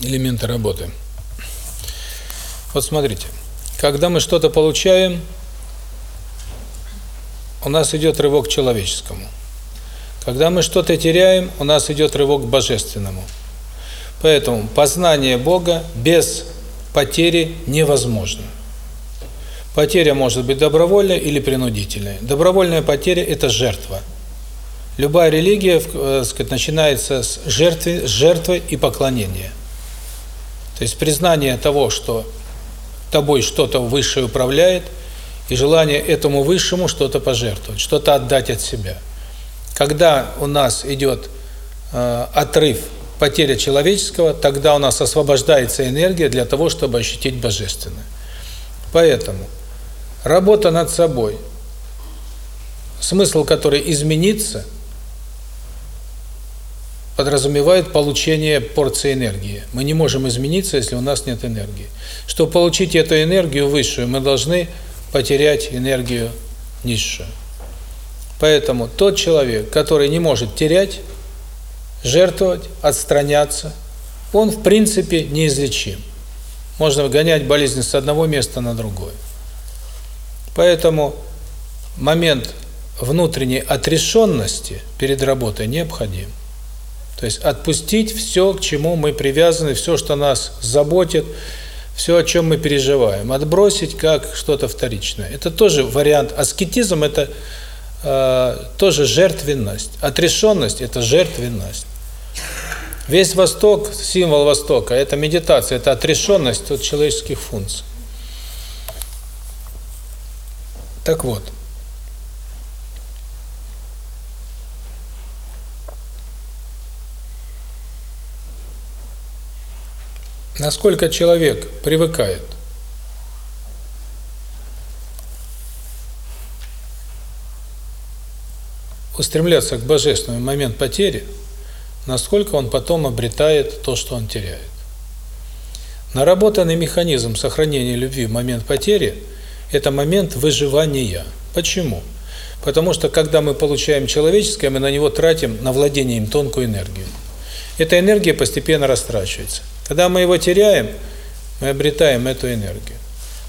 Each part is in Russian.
элементы работы. Вот смотрите, когда мы что-то получаем, у нас идет рывок к человеческому. Когда мы что-то теряем, у нас идет рывок к божественному. Поэтому познание Бога без потери невозможно. Потеря может быть добровольная или принудительная. Добровольная потеря – это жертва. Любая религия, э, сказать, начинается с жертвы, с жертвы и поклонения. То есть признание того, что тобой что-то высшее управляет, и желание этому высшему что-то пожертвовать, что-то отдать от себя. Когда у нас идет э, отрыв, потеря человеческого, тогда у нас освобождается энергия для того, чтобы ощутить божественное. Поэтому работа над собой, смысл которой измениться – подразумевает получение порции энергии. Мы не можем измениться, если у нас нет энергии. Чтобы получить эту энергию высшую, мы должны потерять энергию низшую. Поэтому тот человек, который не может терять, жертвовать, отстраняться, он в принципе неизлечим. Можно гонять болезнь с одного места на другое. Поэтому момент внутренней отрешенности перед работой необходим. То есть отпустить все, к чему мы привязаны, все, что нас заботит, все, о чем мы переживаем, отбросить как что-то вторичное. Это тоже вариант. Аскетизм – это э, тоже жертвенность. Отрешенность – это жертвенность. Весь Восток, символ Востока – это медитация, это отрешенность от человеческих функций. Так вот. Насколько человек привыкает устремляться к божественному момент потери, насколько он потом обретает то, что он теряет. Наработанный механизм сохранения любви в момент потери – это момент выживания. Почему? Потому что, когда мы получаем человеческое, мы на него тратим на владение им тонкую энергию. Эта энергия постепенно растрачивается. Когда мы его теряем, мы обретаем эту энергию.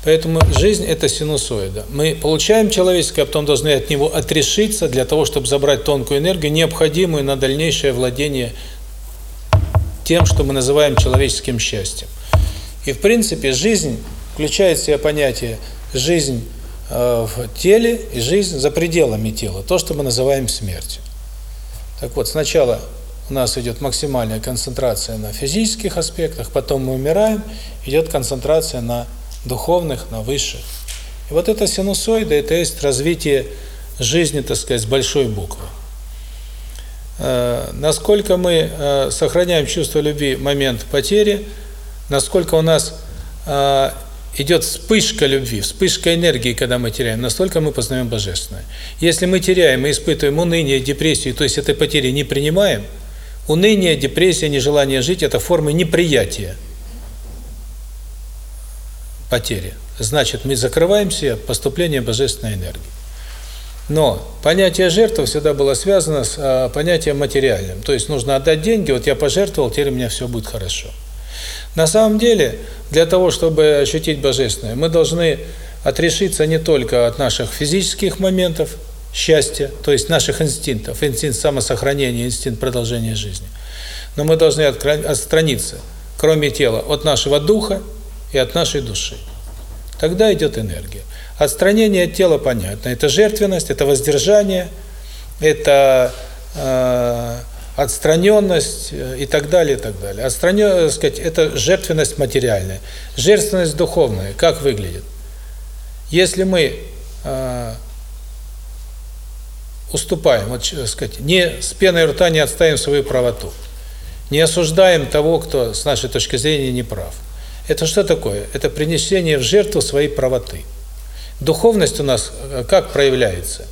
Поэтому жизнь – это синусоида. Мы получаем человеческое, а потом должны от него отрешиться для того, чтобы забрать тонкую энергию, необходимую на дальнейшее владение тем, что мы называем человеческим счастьем. И, в принципе, жизнь включает в себя понятие «жизнь э, в теле» и «жизнь за пределами тела», то, что мы называем смертью. Так вот, сначала у нас идет максимальная концентрация на физических аспектах, потом мы умираем, идет концентрация на духовных, на высших. И вот эта синусоида, это есть развитие жизни, так сказать, с большой буквы. Э, насколько мы э, сохраняем чувство любви в момент потери, насколько у нас э, идет вспышка любви, вспышка энергии, когда мы теряем, настолько мы познаем Божественное. Если мы теряем и испытываем уныние, депрессию, то есть этой потери не принимаем – Уныние, депрессия, нежелание жить – это формы неприятия потери. Значит, мы закрываем себе поступление божественной энергии. Но понятие жертвы всегда было связано с а, понятием материальным. То есть нужно отдать деньги, вот я пожертвовал, теперь у меня все будет хорошо. На самом деле, для того, чтобы ощутить божественное, мы должны отрешиться не только от наших физических моментов, счастья, то есть наших инстинктов, инстинкт самосохранения, инстинкт продолжения жизни. Но мы должны отстраниться, кроме тела, от нашего духа и от нашей души. Тогда идет энергия. Отстранение от тела понятно. Это жертвенность, это воздержание, это э, отстраненность э, и так далее, и так далее. Отстраненность, сказать, это жертвенность материальная. Жертвенность духовная, как выглядит? Если мы э, уступаем, вот, сказать, не с пеной рта не отставим свою правоту. Не осуждаем того, кто с нашей точки зрения не прав. Это что такое? Это принесение в жертву своей правоты. Духовность у нас э, как проявляется?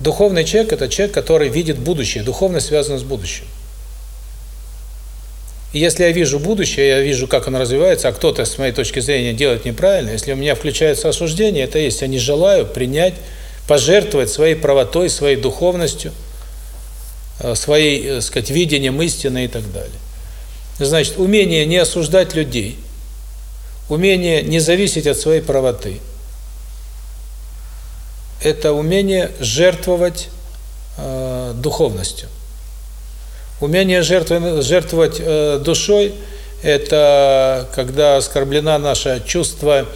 Духовный человек – это человек, который видит будущее. Духовность связана с будущим. И если я вижу будущее, я вижу, как оно развивается, а кто-то, с моей точки зрения, делает неправильно, если у меня включается осуждение, это есть, я не желаю принять пожертвовать своей правотой, своей духовностью, э, своей, так э, сказать, видением истины и так далее. Значит, умение не осуждать людей, умение не зависеть от своей правоты. Это умение жертвовать э, духовностью. Умение жертвовать, жертвовать э, душой – это когда оскорблена наше чувство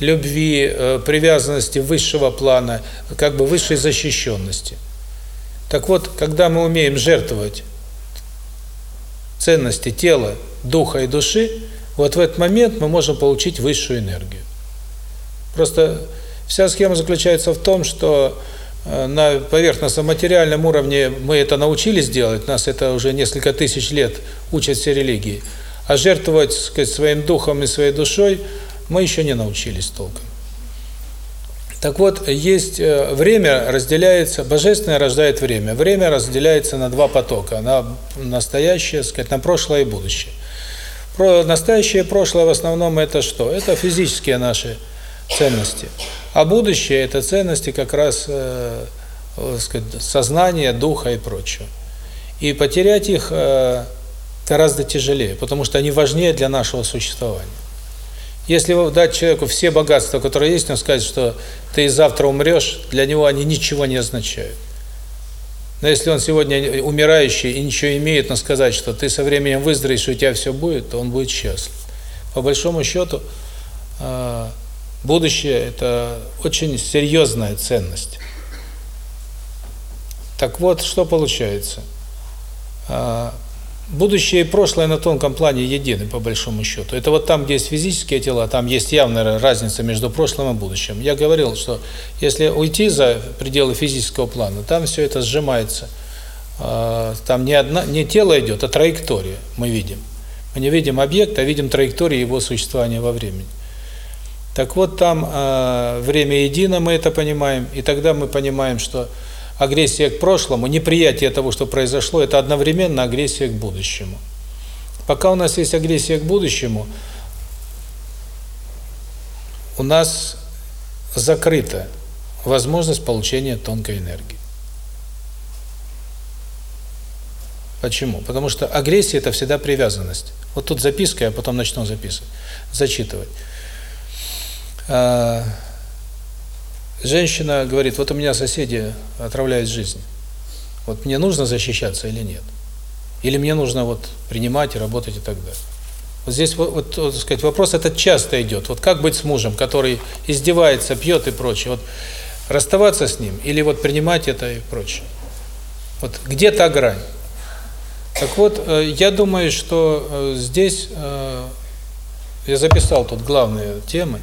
любви, э, привязанности высшего плана, как бы высшей защищенности. Так вот, когда мы умеем жертвовать ценности тела, духа и души, вот в этот момент мы можем получить высшую энергию. Просто вся схема заключается в том, что э, на поверхностном материальном уровне мы это научились делать, нас это уже несколько тысяч лет учат все религии, а жертвовать сказать, своим духом и своей душой мы еще не научились толком. Так вот, есть э, время разделяется, божественное рождает время. Время разделяется на два потока, на настоящее, сказать, на прошлое и будущее. Про настоящее и прошлое в основном это что? Это физические наши ценности. А будущее это ценности как раз э, сказать, сознания, духа и прочего. И потерять их э, гораздо тяжелее, потому что они важнее для нашего существования. Если дать человеку все богатства, которые есть, он скажет, что ты завтра умрешь, для него они ничего не означают. Но если он сегодня умирающий и ничего имеет, но сказать, что ты со временем выздоровеешь, у тебя все будет, то он будет счастлив. По большому счету, а, будущее – это очень серьезная ценность. Так вот, что получается? Будущее и прошлое на тонком плане едины, по большому счету. Это вот там, где есть физические тела, там есть явная разница между прошлым и будущим. Я говорил, что если уйти за пределы физического плана, там все это сжимается. А, там не, одна, не тело идет, а траектория мы видим. Мы не видим объект, а видим траекторию его существования во времени. Так вот, там э, время едино, мы это понимаем, и тогда мы понимаем, что агрессия к прошлому, неприятие того, что произошло, это одновременно агрессия к будущему. Пока у нас есть агрессия к будущему, у нас закрыта возможность получения тонкой энергии. Почему? Потому что агрессия – это всегда привязанность. Вот тут записка, я потом начну записывать, зачитывать. Женщина говорит, вот у меня соседи отравляют жизнь. Вот мне нужно защищаться или нет? Или мне нужно вот принимать и работать и так далее? Вот здесь вот, вот, вот сказать, вопрос этот часто идет. Вот как быть с мужем, который издевается, пьет и прочее? Вот расставаться с ним или вот принимать это и прочее? Вот где та грань? Так вот, э, я думаю, что э, здесь э, я записал тут главные темы.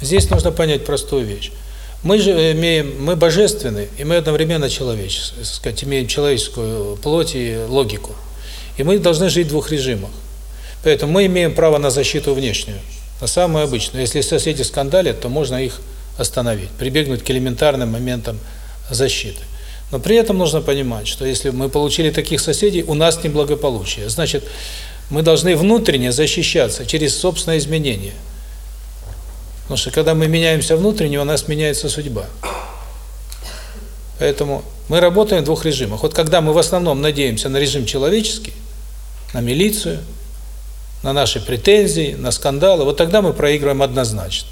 Здесь нужно понять простую вещь. Мы же имеем, мы божественны, и мы одновременно человеческие, сказать, имеем человеческую плоть и логику. И мы должны жить в двух режимах. Поэтому мы имеем право на защиту внешнюю, на самую обычную. Если соседи скандалят, то можно их остановить, прибегнуть к элементарным моментам защиты. Но при этом нужно понимать, что если мы получили таких соседей, у нас неблагополучие. Значит, мы должны внутренне защищаться через собственное изменение – Потому что когда мы меняемся внутренне, у нас меняется судьба. Поэтому мы работаем в двух режимах. Вот когда мы в основном надеемся на режим человеческий, на милицию, на наши претензии, на скандалы, вот тогда мы проигрываем однозначно.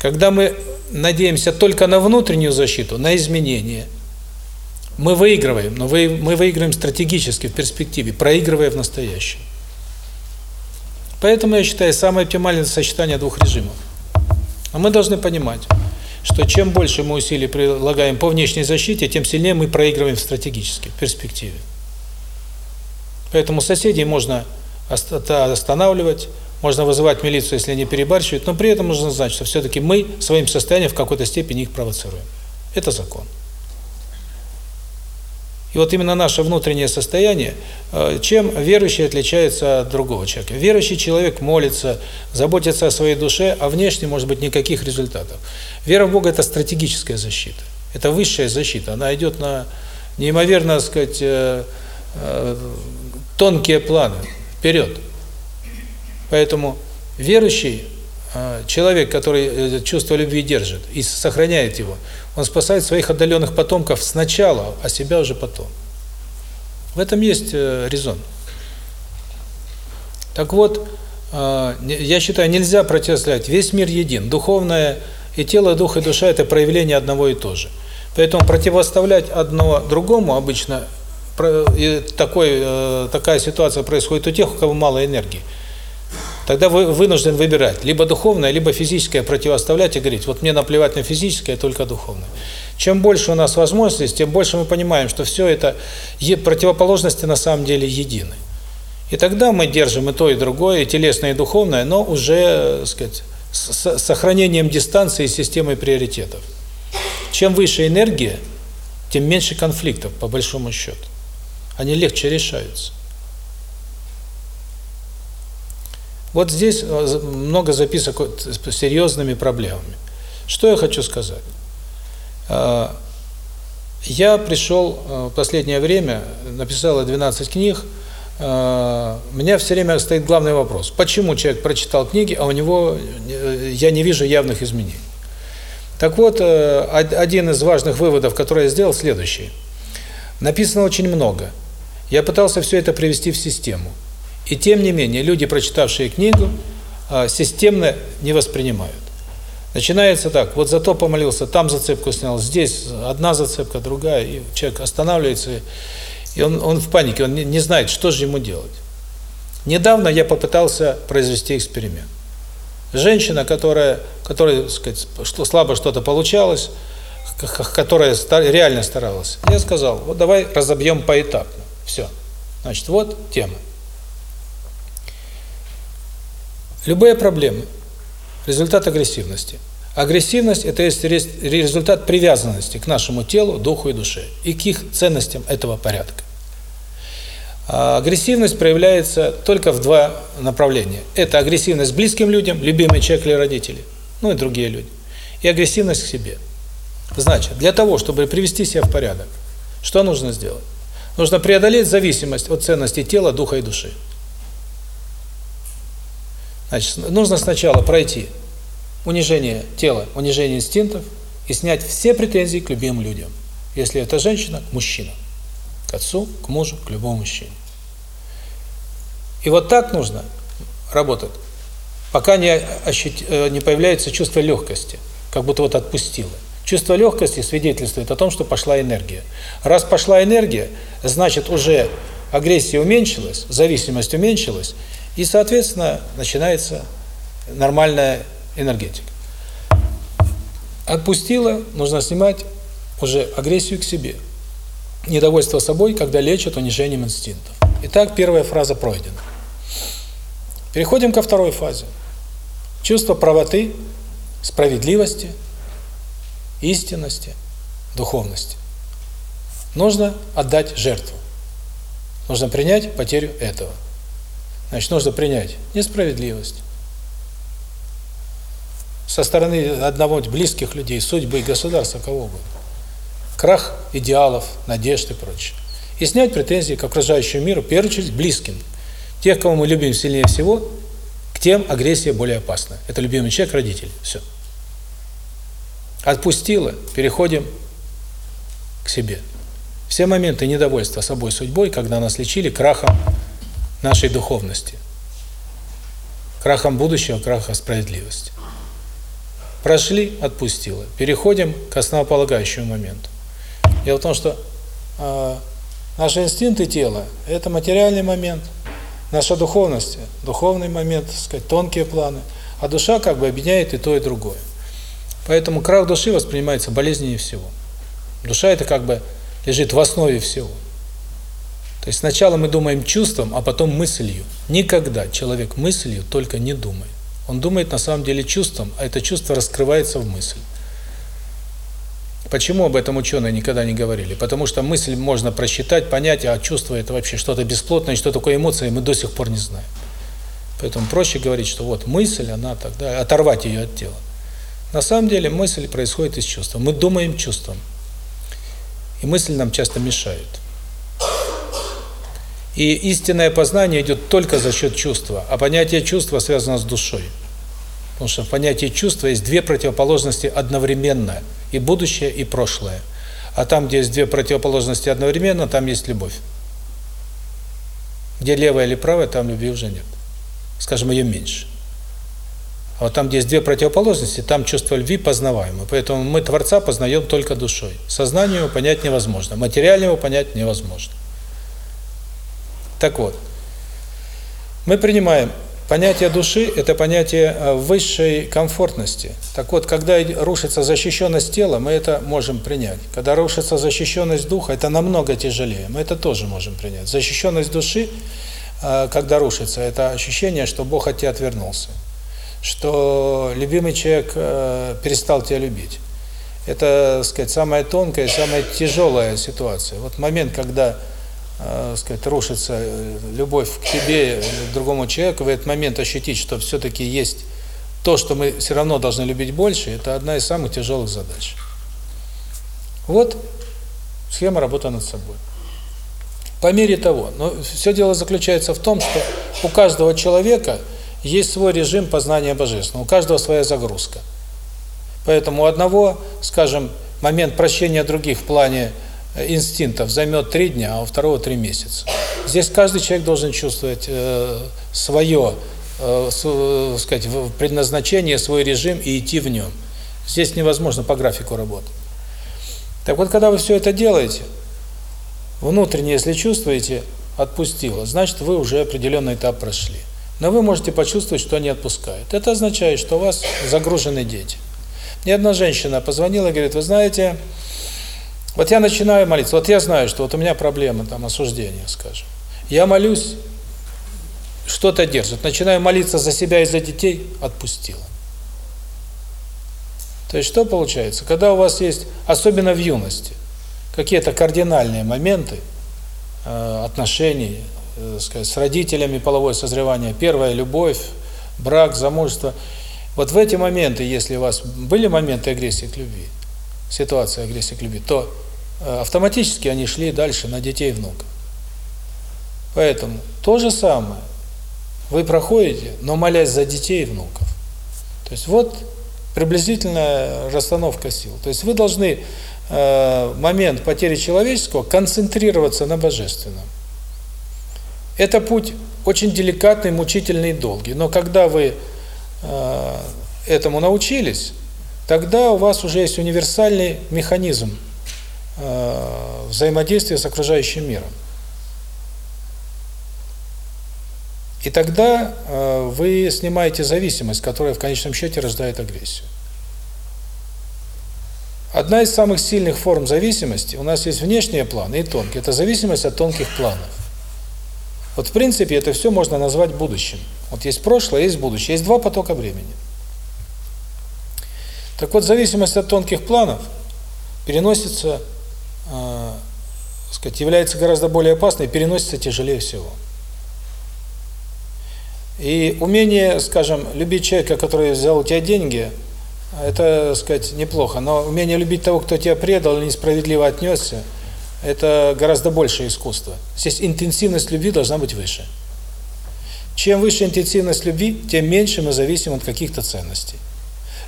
Когда мы надеемся только на внутреннюю защиту, на изменения, мы выигрываем, но мы выигрываем стратегически в перспективе, проигрывая в настоящем. Поэтому я считаю, самое оптимальное сочетание двух режимов. Но мы должны понимать, что чем больше мы усилий прилагаем по внешней защите, тем сильнее мы проигрываем в перспективе. Поэтому соседей можно останавливать, можно вызывать милицию, если они перебарщивают, но при этом нужно знать, что все-таки мы своим состоянием в какой-то степени их провоцируем. Это закон. И вот именно наше внутреннее состояние, э, чем верующий отличается от другого человека. Верующий человек молится, заботится о своей душе, а внешне может быть никаких результатов. Вера в Бога – это стратегическая защита. Это высшая защита. Она идет на неимоверно, так сказать, э, э, тонкие планы, вперед. Поэтому верующий человек, который чувство любви держит и сохраняет его – он спасает своих отдаленных потомков сначала, а себя уже потом. В этом есть э, резон. Так вот, э, я считаю, нельзя противостоять. Весь мир един. Духовное и тело, дух и душа – это проявление одного и того же. Поэтому противоставлять одно другому обычно и такой, э, такая ситуация происходит у тех, у кого мало энергии. Тогда вы вынужден выбирать либо духовное, либо физическое противоставлять и говорить, вот мне наплевать на физическое, только духовное. Чем больше у нас возможностей, тем больше мы понимаем, что все это противоположности на самом деле едины. И тогда мы держим и то, и другое, и телесное, и духовное, но уже, так сказать, с сохранением дистанции и системой приоритетов. Чем выше энергия, тем меньше конфликтов, по большому счету. Они легче решаются. Вот здесь э, много записок с серьезными проблемами. Что я хочу сказать? Э, я пришел э, в последнее время, написал 12 книг, у меня все время стоит главный вопрос. Почему человек прочитал книги, а у него я не вижу явных изменений? Так вот, один из важных выводов, который я сделал, следующий. Написано очень много. Я пытался все это привести в систему. И тем не менее, люди, прочитавшие книгу, а, системно не воспринимают. Начинается так, вот зато помолился, там зацепку снял, здесь одна зацепка, другая, и человек останавливается, и он, он в панике, он не, знает, что же ему делать. Недавно я попытался произвести эксперимент. Женщина, которая, которая, сказать, что слабо что-то получалось, которая реально старалась, я сказал, вот давай разобьем поэтапно. Все. Значит, вот тема. Любые проблемы – результат агрессивности. Агрессивность – это результат привязанности к нашему телу, духу и душе, и к их ценностям этого порядка. А агрессивность проявляется только в два направления. Это агрессивность близким людям, любимый человек или родители, ну и другие люди, и агрессивность к себе. Значит, для того, чтобы привести себя в порядок, что нужно сделать? Нужно преодолеть зависимость от ценностей тела, духа и души. Значит, нужно сначала пройти унижение тела, унижение инстинктов и снять все претензии к любимым людям. Если это женщина, к мужчинам. К отцу, к мужу, к любому мужчине. И вот так нужно работать, пока не, ощут... Э, не появляется чувство легкости, как будто вот отпустило. Чувство легкости свидетельствует о том, что пошла энергия. Раз пошла энергия, значит уже агрессия уменьшилась, зависимость уменьшилась, и, соответственно, начинается нормальная энергетика. Отпустила, нужно снимать уже агрессию к себе. Недовольство собой, когда лечат унижением инстинктов. Итак, первая фраза пройдена. Переходим ко второй фазе. Чувство правоты, справедливости, истинности, духовности. Нужно отдать жертву. Нужно принять потерю этого. Значит, нужно принять несправедливость. Со стороны одного из близких людей, судьбы и государства, кого угодно. Крах идеалов, надежд и прочее. И снять претензии к окружающему миру, в первую очередь, близким. Тех, кого мы любим сильнее всего, к тем агрессия более опасна. Это любимый человек, родитель. Все. Отпустила, переходим к себе. Все моменты недовольства собой, судьбой, когда нас лечили крахом нашей духовности. Крахом будущего, крахом справедливости. Прошли, отпустила. Переходим к основополагающему моменту. Дело в том, что э, наши инстинкты тела – это материальный момент, наша духовность – духовный момент, так сказать, тонкие планы, а душа как бы объединяет и то, и другое. Поэтому крах души воспринимается болезненнее всего. Душа – это как бы лежит в основе всего. То есть сначала мы думаем чувством, а потом мыслью. Никогда человек мыслью только не думает. Он думает на самом деле чувством, а это чувство раскрывается в мысль. Почему об этом ученые никогда не говорили? Потому что мысль можно просчитать, понять, а чувство это вообще что-то бесплотное, что такое эмоция, мы до сих пор не знаем. Поэтому проще говорить, что вот мысль, она тогда, оторвать ее от тела. На самом деле мысль происходит из чувства. Мы думаем чувством. И мысль нам часто мешает. И истинное познание идет только за счет чувства, а понятие чувства связано с душой. Потому что в понятии чувства есть две противоположности одновременно, и будущее, и прошлое. А там, где есть две противоположности одновременно, там есть любовь. Где левое или правое, там любви уже нет. скажем, ее меньше. А вот там, где есть две противоположности, там чувство любви познаваемо. Поэтому мы Творца познаем только душой. Сознание его понять невозможно, материально его понять невозможно. Так вот, мы принимаем понятие души – это понятие э, высшей комфортности. Так вот, когда рушится защищенность тела, мы это можем принять. Когда рушится защищенность духа, это намного тяжелее, мы это тоже можем принять. Защищенность души, э, когда рушится, это ощущение, что Бог от тебя отвернулся что любимый человек э, перестал тебя любить. Это, так сказать, самая тонкая, самая тяжелая ситуация. Вот момент, когда, э, сказать, рушится э, любовь к тебе, к другому человеку, в этот момент ощутить, что все-таки есть то, что мы все равно должны любить больше, это одна из самых тяжелых задач. Вот схема работы над собой. По мере того, но все дело заключается в том, что у каждого человека есть свой режим познания Божественного, у каждого своя загрузка. Поэтому у одного, скажем, момент прощения других в плане инстинктов займет три дня, а у второго три месяца. Здесь каждый человек должен чувствовать э, свое, э, с, э, сказать, предназначение, свой режим и идти в нем. Здесь невозможно по графику работать. Так вот, когда вы все это делаете, внутренне, если чувствуете, отпустило, значит, вы уже определенный этап прошли но вы можете почувствовать, что они отпускают. Это означает, что у вас загружены дети. Мне одна женщина позвонила и говорит, вы знаете, вот я начинаю молиться, вот я знаю, что вот у меня проблема, там, осуждения, скажем. Я молюсь, что-то держит. Начинаю молиться за себя и за детей, отпустила. То есть что получается? Когда у вас есть, особенно в юности, какие-то кардинальные моменты э, отношений, э, сказать, с родителями половое созревание, первая любовь, брак, замужество. Вот в эти моменты, если у вас были моменты агрессии к любви, ситуация агрессии к любви, то автоматически они шли дальше на детей и внуков. Поэтому то же самое вы проходите, но молясь за детей и внуков. То есть вот приблизительная расстановка сил. То есть вы должны э, момент потери человеческого концентрироваться на божественном. Это путь очень деликатный, мучительный, долгий. Но когда вы э, этому научились, тогда у вас уже есть универсальный механизм э, взаимодействия с окружающим миром. И тогда э, вы снимаете зависимость, которая в конечном счете рождает агрессию. Одна из самых сильных форм зависимости, у нас есть внешние планы и тонкие, это зависимость от тонких планов. Вот в принципе это все можно назвать будущим. Вот есть прошлое, есть будущее, есть два потока времени. Так вот, зависимость от тонких планов переносится, э, сказать, является гораздо более опасной, переносится тяжелее всего. И умение, скажем, любить человека, который взял у тебя деньги, это, сказать, неплохо. Но умение любить того, кто тебя предал или несправедливо отнесся – это гораздо большее искусство. Здесь интенсивность любви должна быть выше. Чем выше интенсивность любви, тем меньше мы зависим от каких-то ценностей.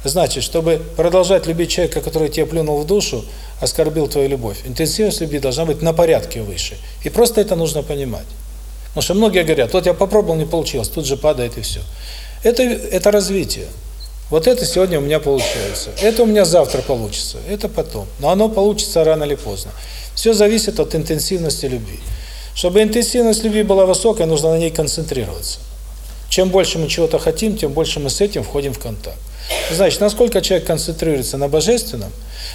Значит, чтобы продолжать любить человека, который тебя плюнул в душу, оскорбил твою любовь, интенсивность любви должна быть на порядке выше. И просто это нужно понимать. Потому что многие говорят, вот я попробовал, не получилось, тут же падает и все. Это, это развитие. Вот это сегодня у меня получается. Это у меня завтра получится. Это потом. Но оно получится рано или поздно. Все зависит от интенсивности любви. Чтобы интенсивность любви была высокая, нужно на ней концентрироваться. Чем больше мы чего-то хотим, тем больше мы с этим входим в контакт. Значит, насколько человек концентрируется на божественном,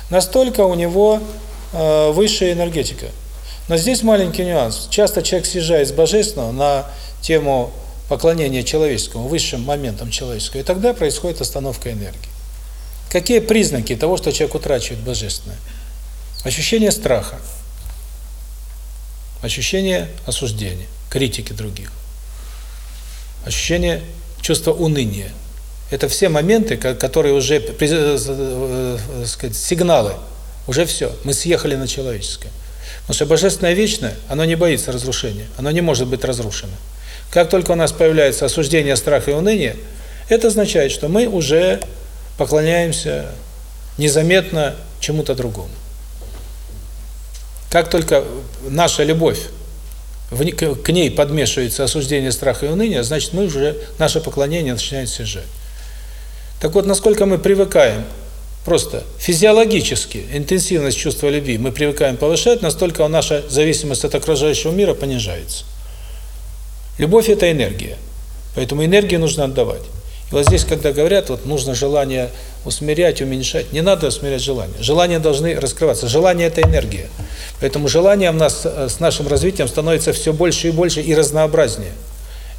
настолько у него э, высшая энергетика. Но здесь маленький нюанс. Часто человек съезжает с божественного на тему поклонения человеческому, высшим моментам человеческого, и тогда происходит остановка энергии. Какие признаки того, что человек утрачивает божественное? Ощущение страха, ощущение осуждения, критики других, ощущение чувства уныния. Это все моменты, которые уже, э, э, э, сказать, сигналы. Уже все, мы съехали на человеческое. Потому что Божественное Вечное, оно не боится разрушения, оно не может быть разрушено. Как только у нас появляется осуждение, страх и уныние, это означает, что мы уже поклоняемся незаметно чему-то другому. Как только наша любовь к ней подмешивается осуждение, страх и уныние, значит, мы уже, наше поклонение начинает съезжать. Так вот, насколько мы привыкаем, просто физиологически, интенсивность чувства любви мы привыкаем повышать, настолько наша зависимость от окружающего мира понижается. Любовь – это энергия, поэтому энергию нужно отдавать. И вот здесь, когда говорят, вот нужно желание усмирять, уменьшать, не надо усмирять желания. Желания должны раскрываться. Желание – это энергия. Поэтому желание у нас э, с нашим развитием становится все больше и больше и разнообразнее.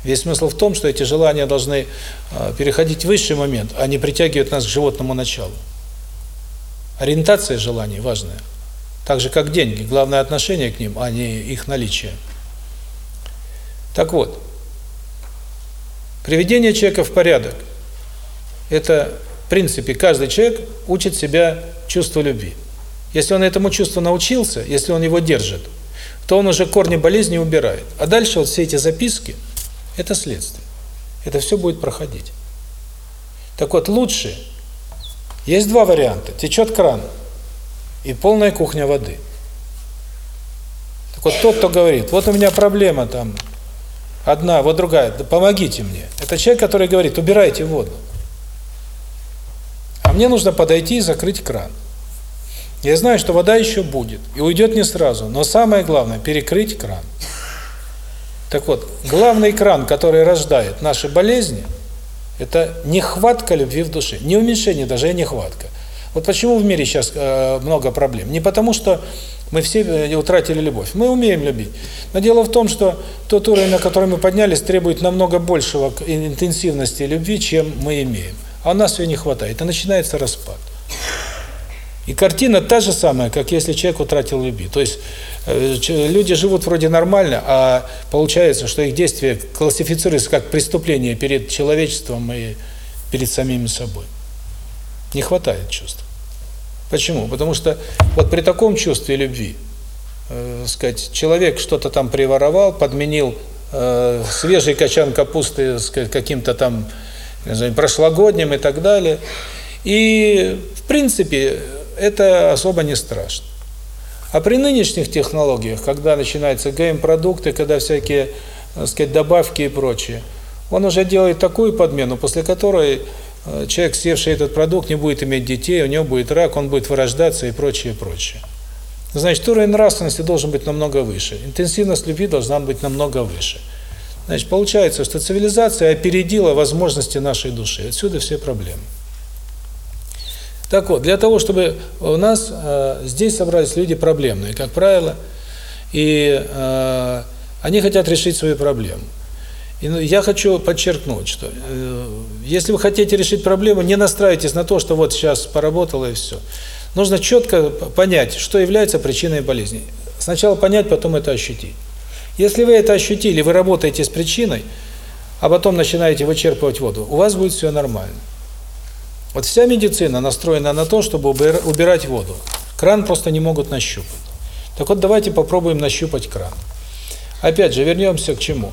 Весь смысл в том, что эти желания должны э, переходить в высший момент, а не притягивать нас к животному началу. Ориентация желаний важная. Так же, как деньги. Главное отношение к ним, а не их наличие. Так вот, Приведение человека в порядок – это, в принципе, каждый человек учит себя чувству любви. Если он этому чувству научился, если он его держит, то он уже корни болезни убирает. А дальше вот все эти записки – это следствие. Это все будет проходить. Так вот, лучше, есть два варианта. Течет кран и полная кухня воды. Так вот, тот, кто говорит, вот у меня проблема там, одна, вот другая, да помогите мне. Это человек, который говорит, убирайте воду. А мне нужно подойти и закрыть кран. Я знаю, что вода еще будет, и уйдет не сразу, но самое главное – перекрыть кран. Так вот, главный кран, который рождает наши болезни, это нехватка любви в душе. Не уменьшение даже, а нехватка. Вот почему в мире сейчас э, много проблем? Не потому, что мы все э, утратили любовь. Мы умеем любить. Но дело в том, что тот уровень, на который мы поднялись, требует намного большего интенсивности любви, чем мы имеем. А у нас ее не хватает. И начинается распад. И картина та же самая, как если человек утратил любви. То есть э, люди живут вроде нормально, а получается, что их действия классифицируются как преступление перед человечеством и перед самими собой. Не хватает чувств. Почему? Потому что вот при таком чувстве любви, э, сказать, человек что-то там приворовал, подменил э, свежий качан капусты каким-то там знаю, прошлогодним и так далее. И, в принципе, это особо не страшно. А при нынешних технологиях, когда начинаются ГМ-продукты, когда всякие, так сказать, добавки и прочее, он уже делает такую подмену, после которой Э, человек, съевший этот продукт, не будет иметь детей, у него будет рак, он будет вырождаться и прочее, прочее. Значит, уровень нравственности должен быть намного выше. Интенсивность любви должна быть намного выше. Значит, получается, что цивилизация опередила возможности нашей души. Отсюда все проблемы. Так вот, для того, чтобы у нас э, здесь собрались люди проблемные, как правило, и э, они хотят решить свои проблемы. И ну, я хочу подчеркнуть, что э, если вы хотите решить проблему, не настраивайтесь на то, что вот сейчас поработало и все. Нужно четко понять, что является причиной болезни. Сначала понять, потом это ощутить. Если вы это ощутили, вы работаете с причиной, а потом начинаете вычерпывать воду, у вас будет все нормально. Вот вся медицина настроена на то, чтобы убирать воду. Кран просто не могут нащупать. Так вот, давайте попробуем нащупать кран. Опять же, вернемся к чему?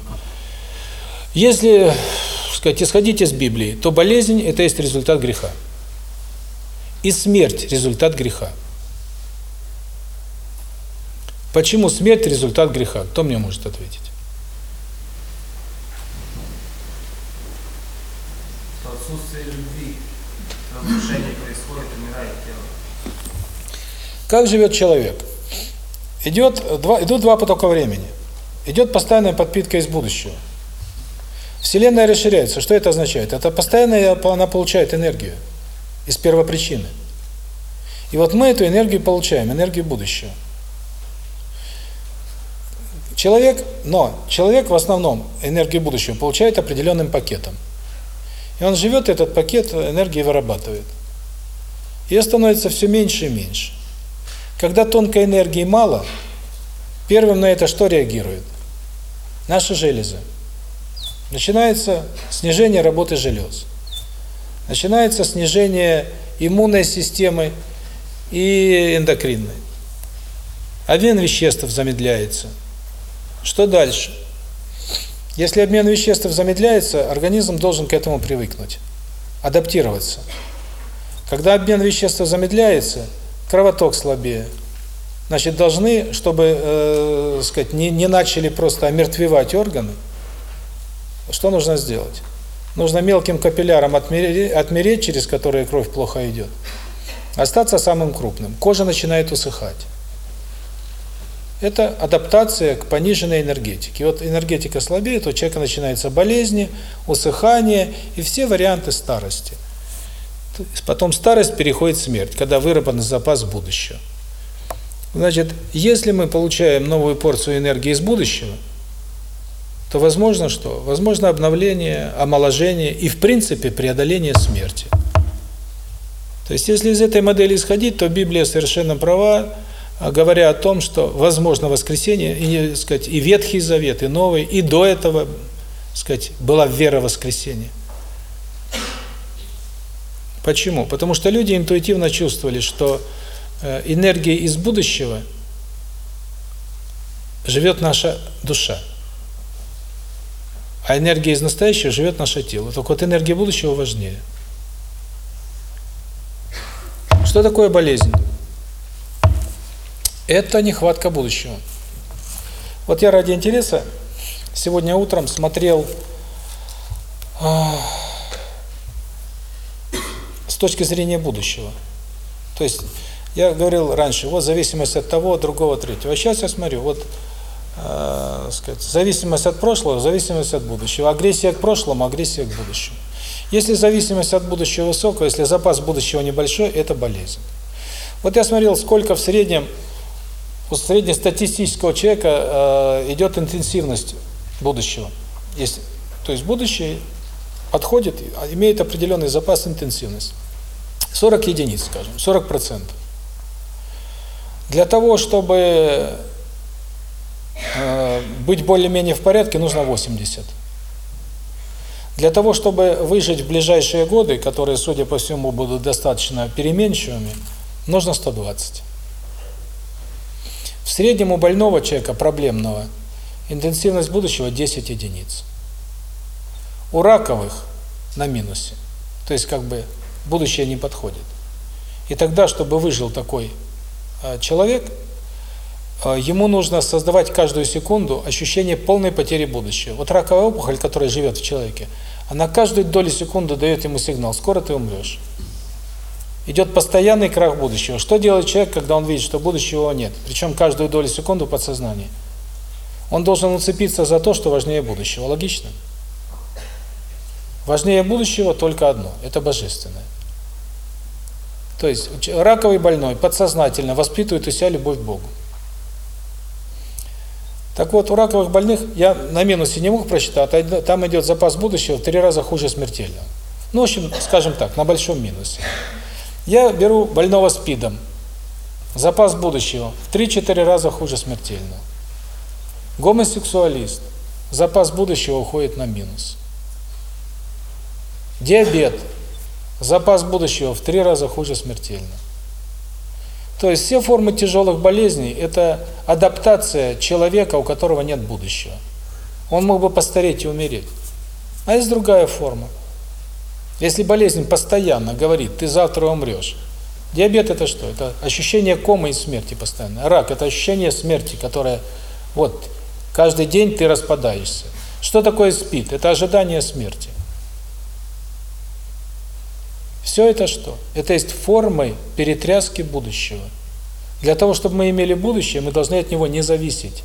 Если, сказать, исходить из Библии, то болезнь – это есть результат греха. И смерть – результат греха. Почему смерть – результат греха? Кто мне может ответить? отсутствие любви, разрушение происходит, умирает тело. Как живет человек? Идет два, идут два потока времени. Идет постоянная подпитка из будущего. Вселенная расширяется. Что это означает? Это постоянно она получает энергию из первопричины. И вот мы эту энергию получаем, энергию будущего. Человек, но человек в основном энергию будущего получает определенным пакетом. И он живет, этот пакет энергии вырабатывает. Ее становится все меньше и меньше. Когда тонкой энергии мало, первым на это что реагирует? Наши железы. Начинается снижение работы желез. Начинается снижение иммунной системы и эндокринной. Обмен веществ замедляется. Что дальше? Если обмен веществ замедляется, организм должен к этому привыкнуть, адаптироваться. Когда обмен веществ замедляется, кровоток слабее, Значит, должны, чтобы, э, сказать, не, не начали просто омертвевать органы, что нужно сделать? Нужно мелким капилляром отмереть, отмереть, через которые кровь плохо идет. Остаться самым крупным. Кожа начинает усыхать. Это адаптация к пониженной энергетике. Вот энергетика слабеет, у человека начинаются болезни, усыхание и все варианты старости. Потом старость переходит в смерть, когда выработан запас будущего. Значит, если мы получаем новую порцию энергии из будущего, то возможно что? Возможно обновление, омоложение и, в принципе, преодоление смерти. То есть, если из этой модели исходить, то Библия совершенно права, а, говоря о том, что возможно воскресение, и, сказать, и Ветхий Завет, и Новый, и до этого, сказать, была вера в воскресение. Почему? Потому что люди интуитивно чувствовали, что э, энергия из будущего живет наша душа, а энергия из настоящего живет наше тело. Только вот энергия будущего важнее. Что такое болезнь? Это нехватка будущего. Вот я ради интереса сегодня утром смотрел э, с точки зрения будущего. То есть я говорил раньше, вот зависимость от того, другого, третьего. А сейчас я смотрю, вот э, сказать, зависимость от прошлого, зависимость от будущего. Агрессия к прошлому, агрессия к будущему. Если зависимость от будущего высокая, если запас будущего небольшой, это болезнь. Вот я смотрел, сколько в среднем у среднестатистического человека э, идет интенсивность будущего. Есть, то есть будущее подходит, имеет определенный запас интенсивности. 40 единиц, скажем, 40%. Для того, чтобы э, быть более-менее в порядке, нужно 80. Для того, чтобы выжить в ближайшие годы, которые, судя по всему, будут достаточно переменчивыми, нужно 120. В среднем у больного человека, проблемного, интенсивность будущего 10 единиц. У раковых на минусе. То есть, как бы, будущее не подходит. И тогда, чтобы выжил такой э, человек, э, ему нужно создавать каждую секунду ощущение полной потери будущего. Вот раковая опухоль, которая живет в человеке, она каждую долю секунды дает ему сигнал, скоро ты умрешь. Идет постоянный крах будущего. Что делает человек, когда он видит, что будущего нет? Причем каждую долю секунды в подсознании. Он должен уцепиться за то, что важнее будущего. Логично? Важнее будущего только одно – это божественное. То есть раковый больной подсознательно воспитывает у себя любовь к Богу. Так вот, у раковых больных, я на минусе не мог просчитать, а там идет запас будущего в три раза хуже смертельного. Ну, в общем, скажем так, на большом минусе. Я беру больного СПИДом, запас будущего в 3-4 раза хуже смертельного. Гомосексуалист, запас будущего уходит на минус. Диабет, запас будущего в 3 раза хуже смертельного. То есть все формы тяжелых болезней – это адаптация человека, у которого нет будущего. Он мог бы постареть и умереть. А есть другая форма. Если болезнь постоянно говорит, ты завтра умрешь. Диабет – это что? Это ощущение комы и смерти постоянно. Рак – это ощущение смерти, которое, вот, каждый день ты распадаешься. Что такое СПИД? Это ожидание смерти. Все это что? Это есть формы перетряски будущего. Для того, чтобы мы имели будущее, мы должны от него не зависеть.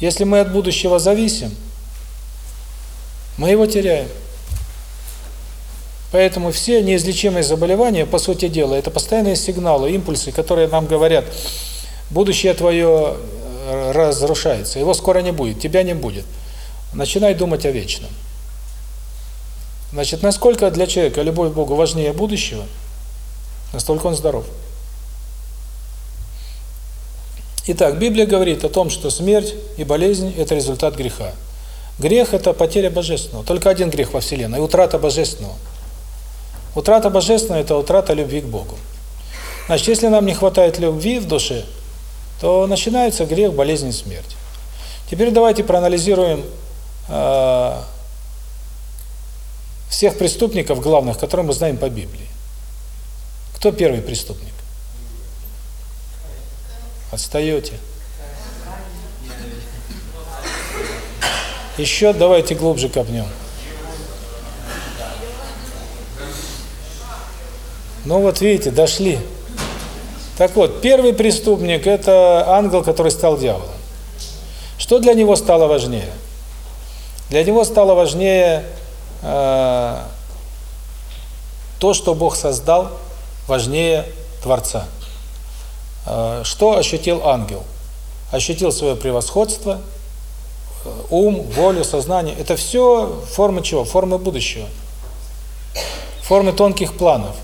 Если мы от будущего зависим, мы его теряем. Поэтому все неизлечимые заболевания, по сути дела, это постоянные сигналы, импульсы, которые нам говорят, будущее твое э, разрушается, его скоро не будет, тебя не будет. Начинай думать о вечном. Значит, насколько для человека любовь к Богу важнее будущего, настолько он здоров. Итак, Библия говорит о том, что смерть и болезнь – это результат греха. Грех – это потеря Божественного. Только один грех во Вселенной – утрата Божественного. Утрата Божественного – это утрата любви к Богу. Значит, если нам не хватает любви в душе, то начинается грех, болезнь, смерть. Теперь давайте проанализируем э, всех преступников главных, которые мы знаем по Библии. Кто первый преступник? Отстаете. Еще давайте глубже копнем. Ну вот видите, дошли. Так вот, первый преступник – это ангел, который стал дьяволом. Что для него стало важнее? Для него стало важнее то, что Бог создал, важнее Творца. Э, что ощутил ангел? Ощутил свое превосходство, э, ум, волю, сознание. Это все формы чего? Формы будущего. Формы тонких планов.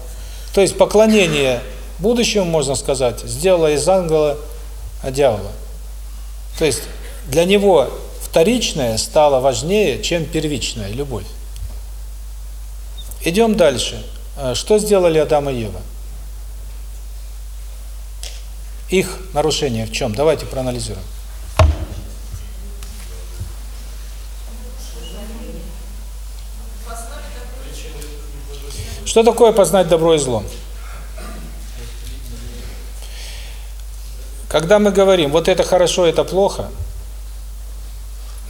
То есть поклонение будущему, можно сказать, сделало из ангела дьявола. То есть для него вторичное стало важнее, чем первичная любовь. Идем дальше. Э, что сделали Адам и Ева? Их нарушение в чем? Давайте проанализируем. Что такое познать добро и зло? Когда мы говорим, вот это хорошо, это плохо,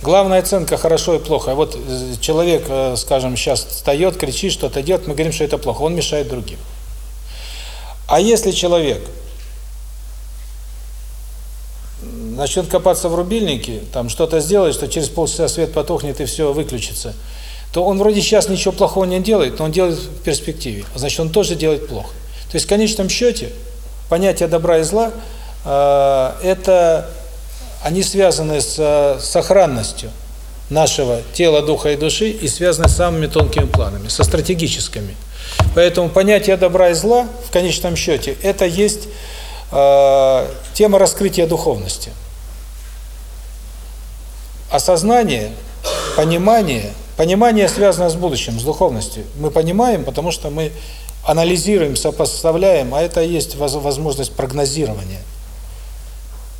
главная оценка хорошо и плохо. Вот э, человек, э, скажем, сейчас встает, кричит, что-то делает, мы говорим, что это плохо, он мешает другим. А если человек начнет копаться в рубильнике, там что-то сделает, что через полчаса свет потухнет и все выключится, то он вроде сейчас ничего плохого не делает, но он делает в перспективе. Значит, он тоже делает плохо. То есть в конечном счете понятие добра и зла э, это они связаны с сохранностью нашего тела, духа и души и связаны с самыми тонкими планами, со стратегическими. Поэтому понятие добра и зла в конечном счете это есть э, тема раскрытия духовности. Осознание, понимание, понимание связано с будущим, с духовностью. Мы понимаем, потому что мы анализируем, сопоставляем, а это есть возможность прогнозирования.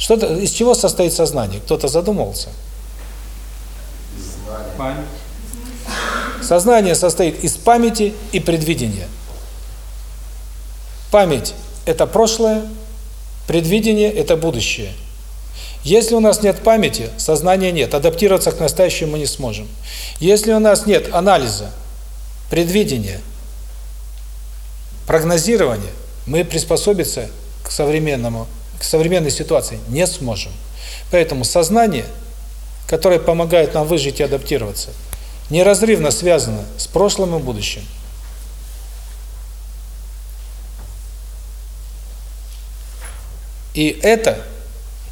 Что-то из чего состоит сознание? Кто-то задумывался? Сознание состоит из памяти и предвидения. Память это прошлое, предвидение это будущее. Если у нас нет памяти, сознания нет, адаптироваться к настоящему мы не сможем. Если у нас нет анализа, предвидения, прогнозирования, мы приспособиться к современному к современной ситуации не сможем. Поэтому сознание, которое помогает нам выжить и адаптироваться, неразрывно связано с прошлым и будущим. И это,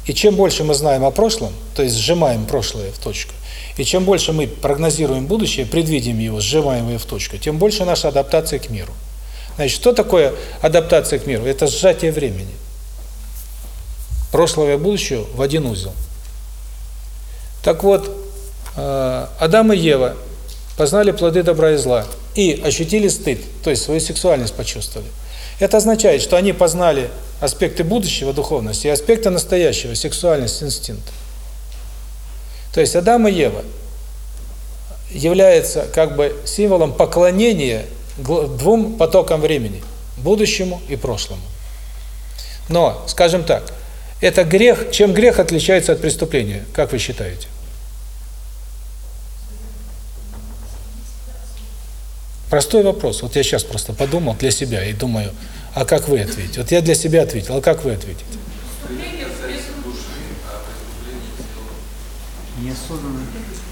и чем больше мы знаем о прошлом, то есть сжимаем прошлое в точку, и чем больше мы прогнозируем будущее, предвидим его, сжимаем его в точку, тем больше наша адаптация к миру. Значит, что такое адаптация к миру? Это сжатие времени прошлого и будущего в один узел. Так вот, э, Адам и Ева познали плоды добра и зла и ощутили стыд, то есть свою сексуальность почувствовали. Это означает, что они познали аспекты будущего духовности и аспекты настоящего, сексуальность, инстинкт. То есть Адам и Ева является как бы символом поклонения двум потокам времени, будущему и прошлому. Но, скажем так, это грех. Чем грех отличается от преступления, как вы считаете? Простой вопрос. Вот я сейчас просто подумал для себя и думаю, а как вы ответите? Вот я для себя ответил, а как вы ответите? Неосознанное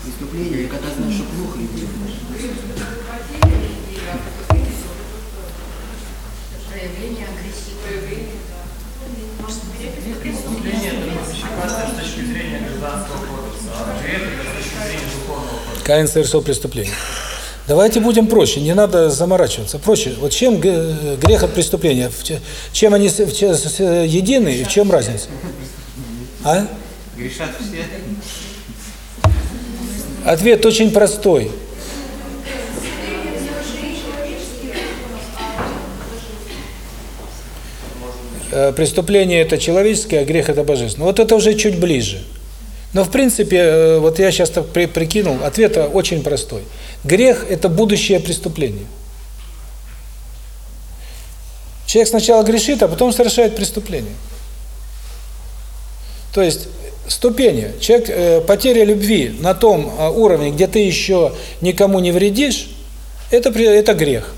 преступление, когда знаешь, что плохо и Проявление агрессии. Проявление, да. Может, Преступление – это классификация с точки зрения гражданского кодекса, а грех – это с точки зрения духовного кодекса. Каин совершил преступление. Давайте будем проще, не надо заморачиваться. Проще. Вот чем грех от преступления? Чем они едины и в чем разница? А? Грешат все. Ответ очень простой. Преступление это человеческое, а грех это божественное. Вот это уже чуть ближе. Но в принципе, э, вот я сейчас так при, прикинул, ответ очень простой. Грех это будущее преступление. Человек сначала грешит, а потом совершает преступление. То есть ступени. Человек, э, потеря любви на том э, уровне, где ты еще никому не вредишь, это, это грех.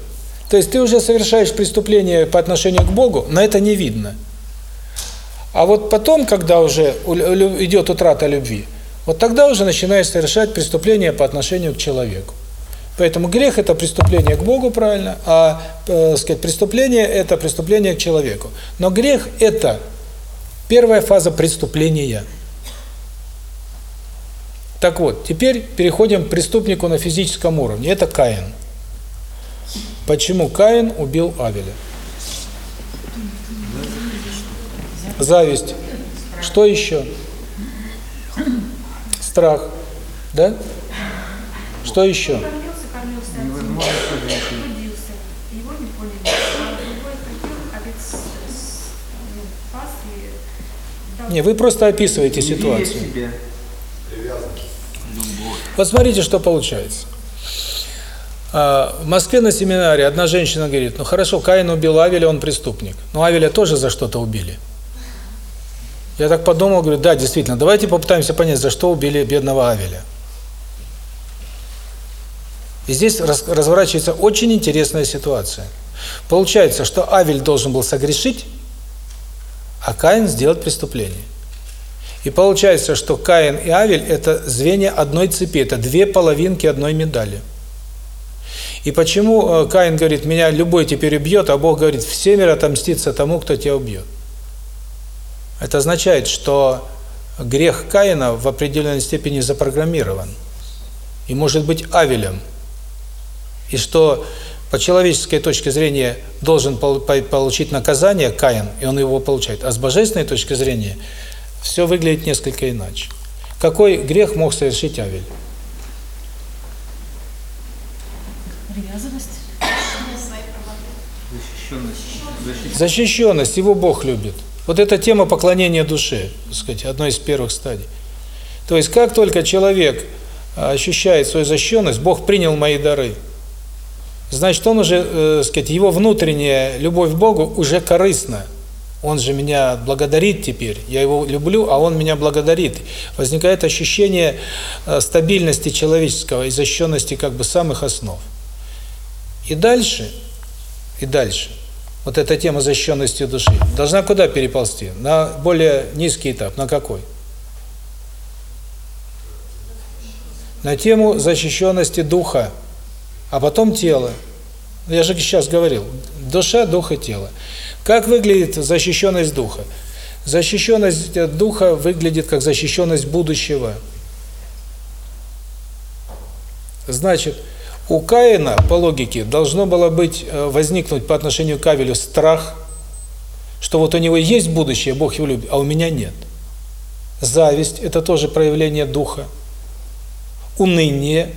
То есть ты уже совершаешь преступление по отношению к Богу, но это не видно. А вот потом, когда уже идет утрата любви, вот тогда уже начинаешь совершать преступление по отношению к человеку. Поэтому грех – это преступление к Богу, правильно, а, э, сказать, преступление – это преступление к человеку. Но грех – это первая фаза преступления. Так вот, теперь переходим к преступнику на физическом уровне. Это Каин. Почему Каин убил Авеля? Зависть. Что еще? Страх. Да? Что еще? Не вы просто описываете ситуацию. Вот смотрите, что получается. А, В Москве на семинаре одна женщина говорит, ну хорошо, Каин убил Авеля, он преступник. Но Авеля тоже за что-то убили. Я так подумал, говорю, да, действительно, давайте попытаемся понять, за что убили бедного Авеля. И здесь раз- разворачивается очень интересная ситуация. Получается, что Авель должен был согрешить, а Каин сделать преступление. И получается, что Каин и Авель – это звенья одной цепи, это две половинки одной медали. И почему э, Каин говорит, меня любой теперь убьет, а Бог говорит, всемир отомстится тому, кто тебя убьет. Это означает, что грех Каина в определенной степени запрограммирован. И может быть Авелем. И что по человеческой точке зрения должен пол- по- получить наказание Каин, и он его получает. А с божественной точки зрения все выглядит несколько иначе. Какой грех мог совершить Авель? Привязанность. Защищенность. Защищенность. Его Бог любит. Вот эта тема поклонения душе, так сказать, одной из первых стадий. То есть, как только человек а, ощущает свою защищенность, Бог принял мои дары, значит, он уже, э, сказать, его внутренняя любовь к Богу уже корыстна. Он же меня благодарит теперь, я его люблю, а он меня благодарит. Возникает ощущение э, стабильности человеческого и защищенности как бы самых основ. И дальше, и дальше, вот эта тема защищенности души должна куда переползти? На более низкий этап. На какой? На тему защищенности духа, а потом тела. Я же сейчас говорил, душа, дух и тело. Как выглядит защищенность духа? Защищенность духа выглядит как защищенность будущего. Значит, у Каина, по логике, должно было быть э, возникнуть по отношению к Авелю страх, что вот у него есть будущее, Бог его любит, а у меня нет. Зависть – это тоже проявление духа. Уныние,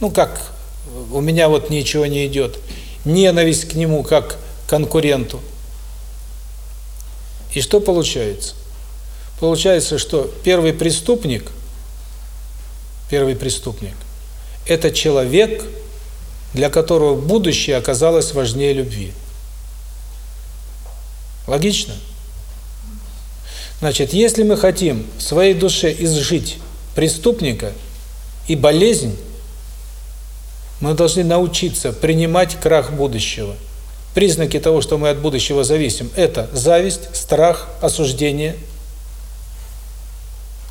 ну как, у меня вот ничего не идет. Ненависть к нему как конкуренту. И что получается? Получается, что первый преступник, первый преступник – это человек, для которого будущее оказалось важнее любви. Логично? Значит, если мы хотим в своей душе изжить преступника и болезнь, мы должны научиться принимать крах будущего. Признаки того, что мы от будущего зависим, это зависть, страх, осуждение,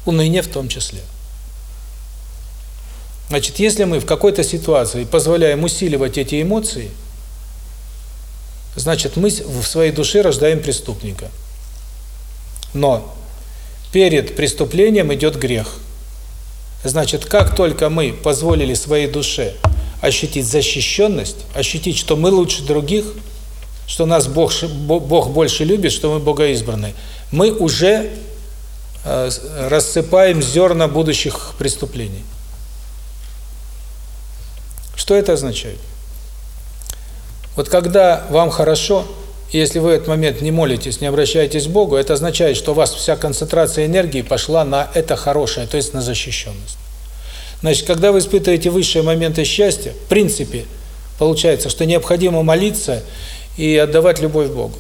уныние в том числе. Значит, если мы в какой-то ситуации позволяем усиливать эти эмоции, значит, мы в своей душе рождаем преступника. Но перед преступлением идет грех. Значит, как только мы позволили своей душе ощутить защищенность, ощутить, что мы лучше других, что нас Бог, Бог больше любит, что мы богоизбранные, мы уже э, рассыпаем зерна будущих преступлений. Что это означает? Вот когда вам хорошо, если вы в этот момент не молитесь, не обращаетесь к Богу, это означает, что у вас вся концентрация энергии пошла на это хорошее, то есть на защищенность. Значит, когда вы испытываете высшие моменты счастья, в принципе, получается, что необходимо молиться и отдавать любовь Богу.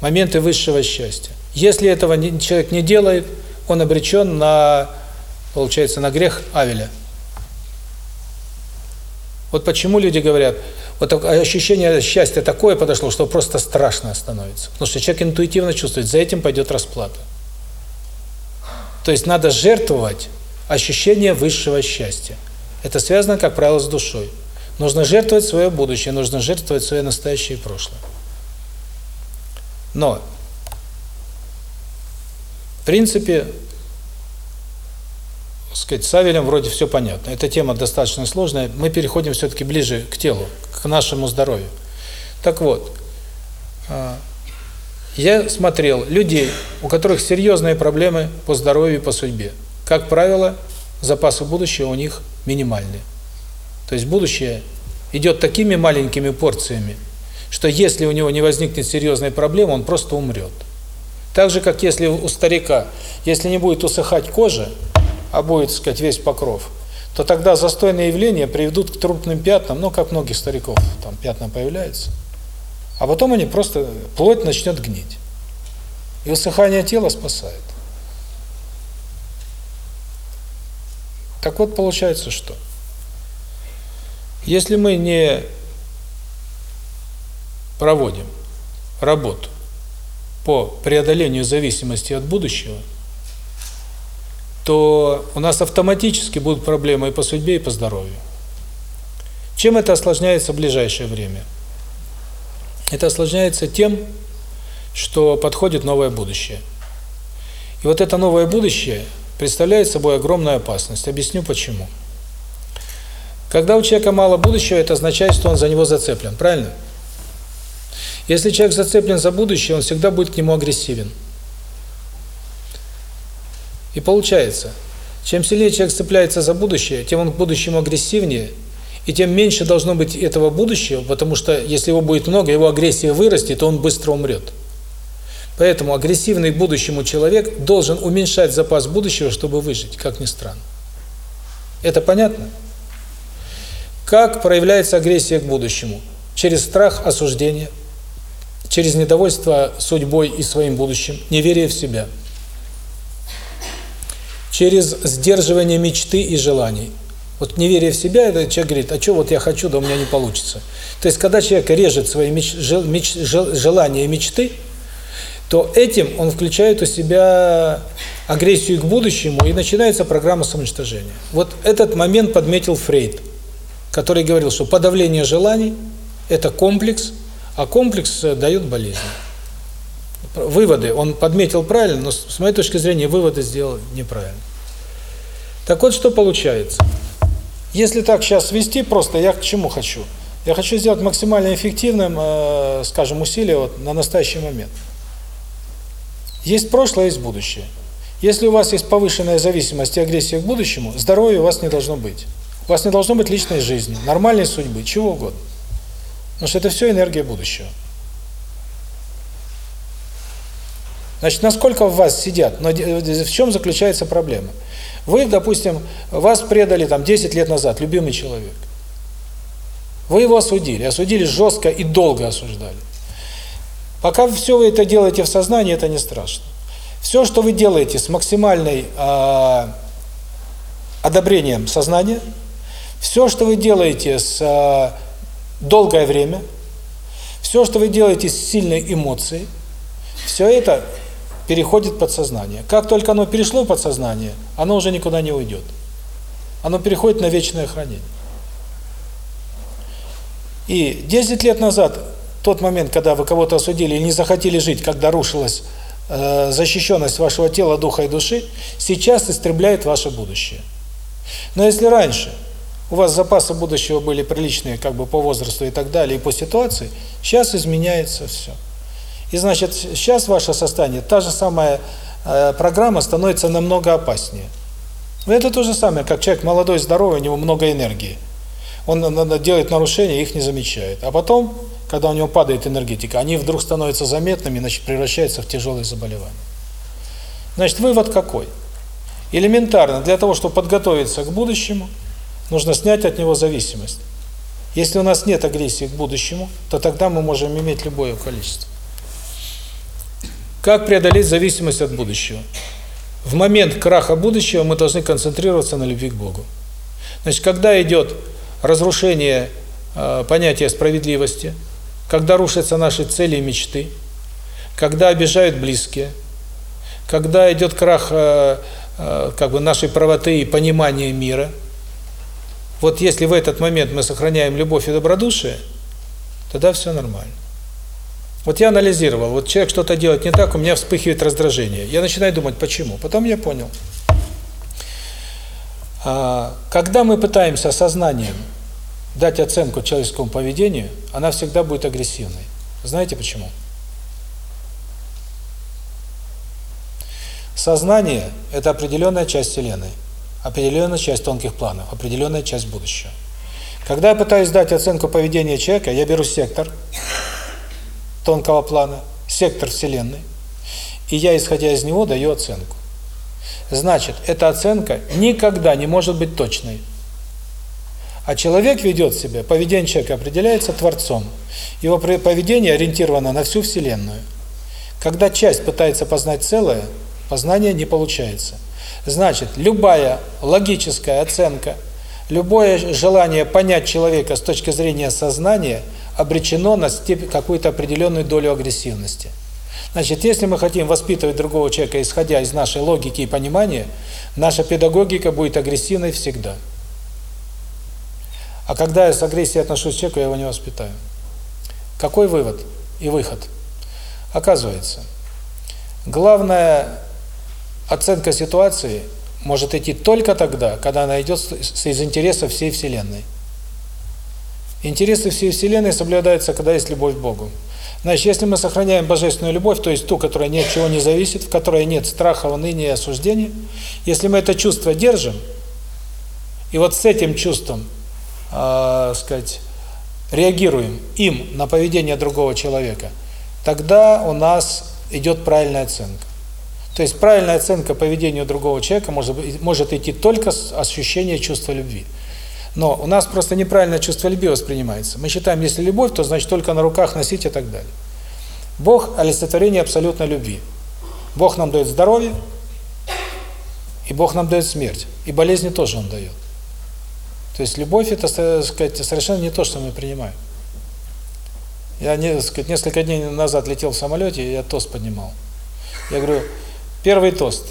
Моменты высшего счастья. Если этого человек не делает, он обречен на, получается, на грех Авеля. Вот почему люди говорят, вот ощущение счастья такое подошло, что просто страшно становится. Потому что человек интуитивно чувствует, за этим пойдет расплата. То есть надо жертвовать ощущение высшего счастья. Это связано, как правило, с душой. Нужно жертвовать свое будущее, нужно жертвовать свое настоящее и прошлое. Но, в принципе, сказать, с Авелем вроде все понятно. Эта тема достаточно сложная. Мы переходим все-таки ближе к телу, к нашему здоровью. Так вот, а, я смотрел людей, у которых серьезные проблемы по здоровью и по судьбе. Как правило, запасы будущего у них минимальные. То есть будущее идет такими маленькими порциями, что если у него не возникнет серьезной проблемы, он просто умрет. Так же, как если у старика, если не будет усыхать кожа, а будет, сказать, весь покров, то тогда застойные явления приведут к трупным пятнам, ну, как многих стариков, там пятна появляются. А потом они просто, плоть начнет гнить. И усыхание тела спасает. Так вот, получается что? Если мы не проводим работу по преодолению зависимости от будущего, то у нас автоматически будут проблемы и по судьбе, и по здоровью. Чем это осложняется в ближайшее время? Это осложняется тем, что подходит новое будущее. И вот это новое будущее представляет собой огромную опасность. Объясню почему. Когда у человека мало будущего, это означает, что он за него зацеплен, правильно? Если человек зацеплен за будущее, он всегда будет к нему агрессивен. И получается, чем сильнее человек цепляется за будущее, тем он к будущему агрессивнее, и тем меньше должно быть этого будущего, потому что если его будет много, его агрессия вырастет, то он быстро умрет. Поэтому агрессивный к будущему человек должен уменьшать запас будущего, чтобы выжить, как ни странно. Это понятно? Как проявляется агрессия к будущему? Через страх осуждения, через недовольство судьбой и своим будущим, неверие в себя. Через сдерживание мечты и желаний. Вот неверие в себя, это человек говорит, а что вот я хочу, да у меня не получится. То есть, когда человек режет свои меч, жел, меч, жел, желания и мечты, то этим он включает у себя агрессию к будущему, и начинается программа самоуничтожения. Вот этот момент подметил Фрейд, который говорил, что подавление желаний – это комплекс, а комплекс э, дает болезнь. Выводы он подметил правильно, но с моей точки зрения выводы сделал неправильно. Так вот, что получается – если так сейчас вести, просто я к чему хочу? Я хочу сделать максимально эффективным, э, скажем, усилие вот на настоящий момент. Есть прошлое, есть будущее. Если у вас есть повышенная зависимость и агрессия к будущему, здоровья у вас не должно быть. У вас не должно быть личной жизни, нормальной судьбы, чего угодно. Потому что это все энергия будущего. Значит, насколько в вас сидят, но в чем заключается проблема? Вы, допустим, вас предали там 10 лет назад, любимый человек. Вы его осудили, осудили жестко и долго осуждали. Пока все вы это делаете в сознании, это не страшно. Все, что вы делаете с максимальной э, одобрением сознания, все, что вы делаете с э, долгое время, все, что вы делаете с сильной эмоцией, все это переходит в подсознание. Как только оно перешло в подсознание, оно уже никуда не уйдет. Оно переходит на вечное хранение. И 10 лет назад, тот момент, когда вы кого-то осудили и не захотели жить, когда рушилась э, защищенность вашего тела, духа и души, сейчас истребляет ваше будущее. Но если раньше у вас запасы будущего были приличные как бы по возрасту и так далее, и по ситуации, сейчас изменяется все. И значит, сейчас ваше состояние, та же самая э, программа становится намного опаснее. Это то же самое, как человек молодой, здоровый, у него много энергии. Он делает нарушения, их не замечает. А потом, когда у него падает энергетика, они вдруг становятся заметными, значит, превращаются в тяжелые заболевания. Значит, вывод какой? Элементарно, для того, чтобы подготовиться к будущему, нужно снять от него зависимость. Если у нас нет агрессии к будущему, то тогда мы можем иметь любое количество. Как преодолеть зависимость от будущего? В момент краха будущего мы должны концентрироваться на любви к Богу. Значит, когда идет разрушение э, понятия справедливости, когда рушатся наши цели и мечты, когда обижают близкие, когда идет крах э, э, как бы нашей правоты и понимания мира, вот если в этот момент мы сохраняем любовь и добродушие, тогда все нормально. Вот я анализировал, вот человек что-то делает не так, у меня вспыхивает раздражение. Я начинаю думать, почему. Потом я понял. А, когда мы пытаемся сознанием дать оценку человеческому поведению, она всегда будет агрессивной. Знаете почему? Сознание – это определенная часть Вселенной, определенная часть тонких планов, определенная часть будущего. Когда я пытаюсь дать оценку поведения человека, я беру сектор тонкого плана, сектор Вселенной, и я, исходя из него, даю оценку. Значит, эта оценка никогда не может быть точной. А человек ведет себя, поведение человека определяется Творцом. Его поведение ориентировано на всю Вселенную. Когда часть пытается познать целое, познание не получается. Значит, любая логическая оценка, любое желание понять человека с точки зрения сознания обречено на какую-то определенную долю агрессивности. Значит, если мы хотим воспитывать другого человека, исходя из нашей логики и понимания, наша педагогика будет агрессивной всегда. А когда я с агрессией отношусь к человеку, я его не воспитаю. Какой вывод и выход? Оказывается, главная оценка ситуации может идти только тогда, когда она идет из интересов всей Вселенной. Интересы всей Вселенной соблюдаются, когда есть любовь к Богу. Значит, если мы сохраняем божественную любовь, то есть ту, которая ни от чего не зависит, в которой нет страха, уныния и осуждения, если мы это чувство держим, и вот с этим чувством, э, сказать, реагируем им на поведение другого человека, тогда у нас идет правильная оценка. То есть правильная оценка поведению другого человека может, может идти только с ощущения чувства любви. Но у нас просто неправильное чувство любви воспринимается. Мы считаем, если любовь, то значит только на руках носить и так далее. Бог – олицетворение абсолютной любви. Бог нам дает здоровье, и Бог нам дает смерть. И болезни тоже Он дает. То есть любовь – это, так сказать, совершенно не то, что мы принимаем. Я сказать, несколько дней назад летел в самолете, и я тост поднимал. Я говорю, первый тост.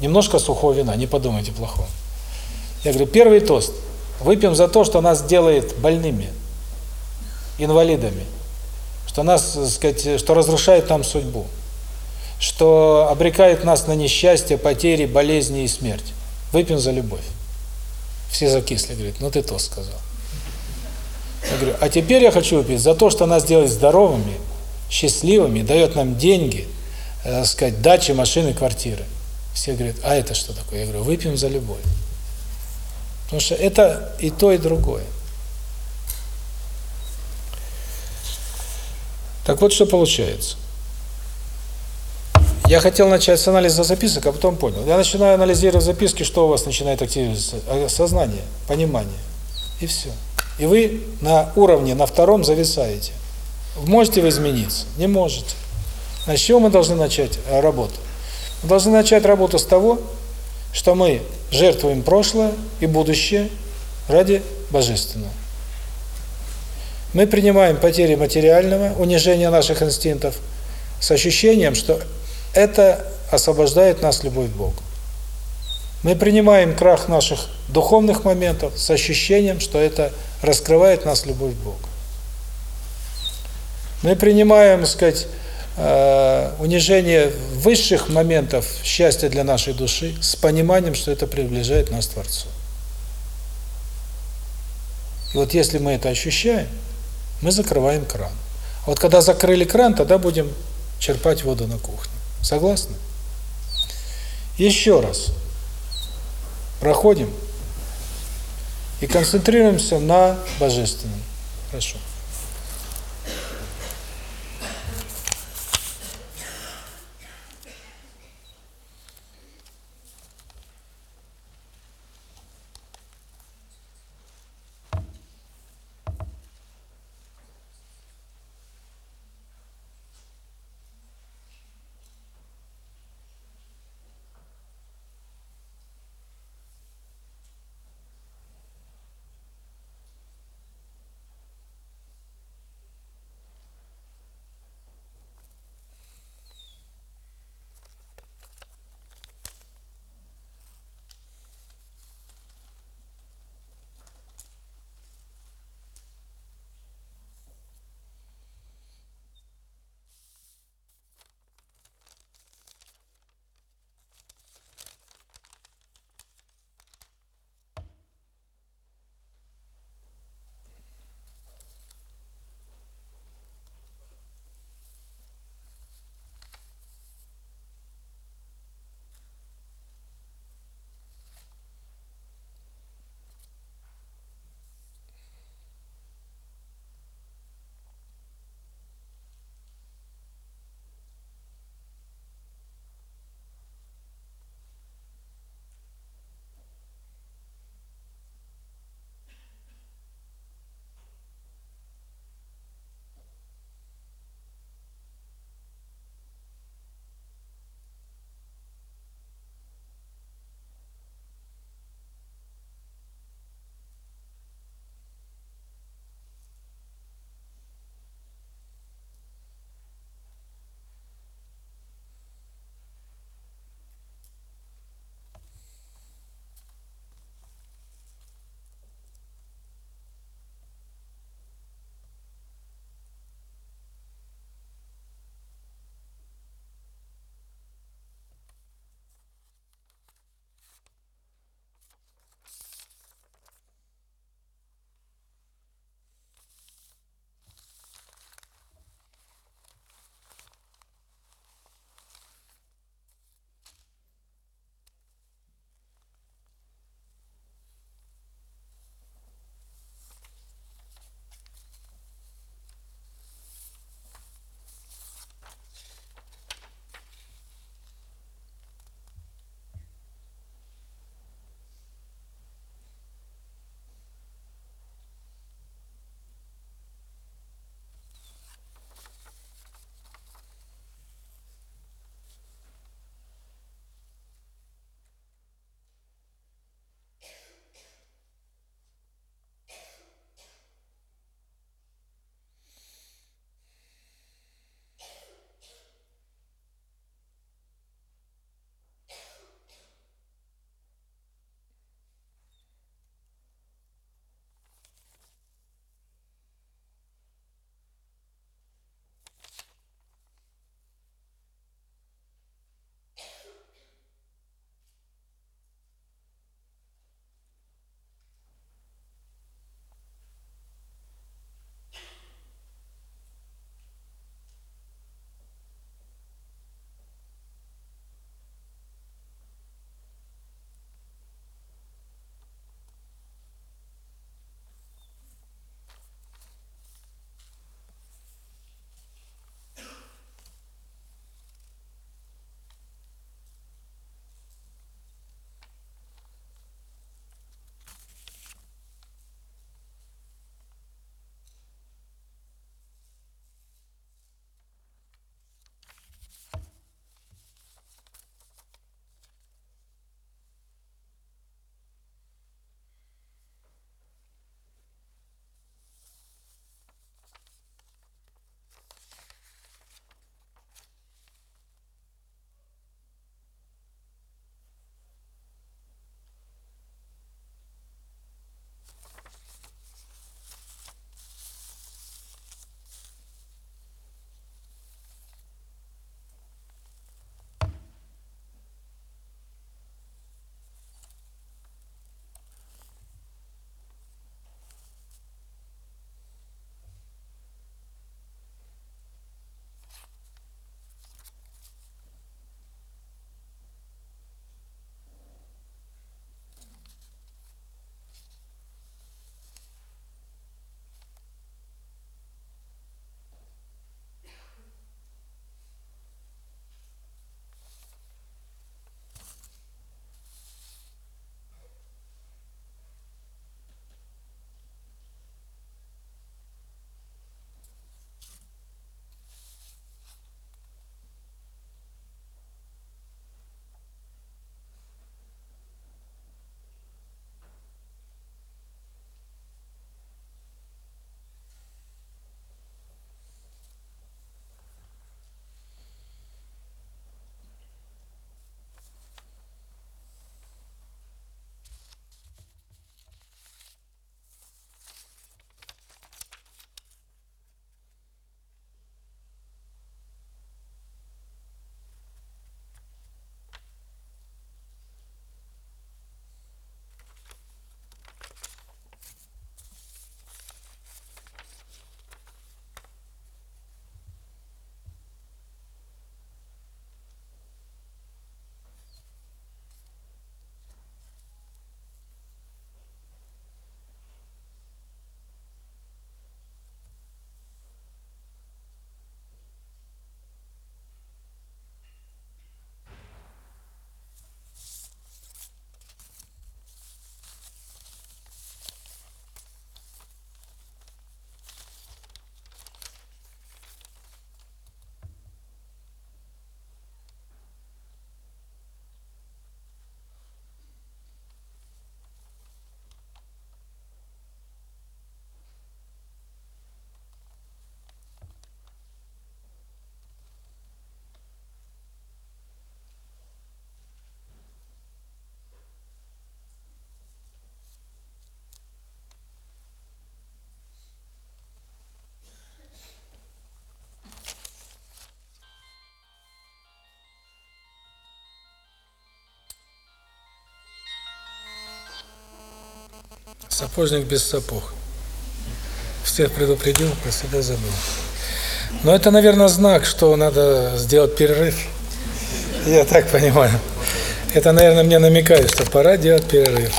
Немножко сухого вина, не подумайте плохого. Я говорю, первый тост – Выпьем за то, что нас делает больными, инвалидами, что нас, так сказать, что разрушает нам судьбу, что обрекает нас на несчастье, потери, болезни и смерть. Выпьем за любовь. Все закисли, говорит, ну ты то сказал. Я говорю, а теперь я хочу выпить за то, что нас делает здоровыми, счастливыми, дает нам деньги, э, сказать, дачи, машины, квартиры. Все говорят, а это что такое? Я говорю, выпьем за любовь. Потому что это и то, и другое. Так вот, что получается. Я хотел начать с анализа записок, а потом понял. Я начинаю анализировать записки, что у вас начинает активироваться? А, сознание, понимание. И все. И вы на уровне, на втором зависаете. Можете вы измениться? Не можете. С чего мы должны начать э, работу? Мы должны начать работу с того, что мы жертвуем прошлое и будущее ради божественного. Мы принимаем потери материального, унижение наших инстинктов с ощущением, что это освобождает нас любовь к Богу. Мы принимаем крах наших духовных моментов с ощущением, что это раскрывает нас любовь к Богу. Мы принимаем, сказать, унижение высших моментов счастья для нашей души с пониманием, что это приближает нас к Творцу. И вот если мы это ощущаем, мы закрываем кран. А вот когда закрыли кран, тогда будем черпать воду на кухне. Согласны? Еще раз. Проходим и концентрируемся на Божественном. Хорошо. Сапожник без сапог. Всех предупредил, про себя забыл. Но это, наверное, знак, что надо сделать перерыв. Я так понимаю. Это, наверное, мне намекает, что пора делать перерыв.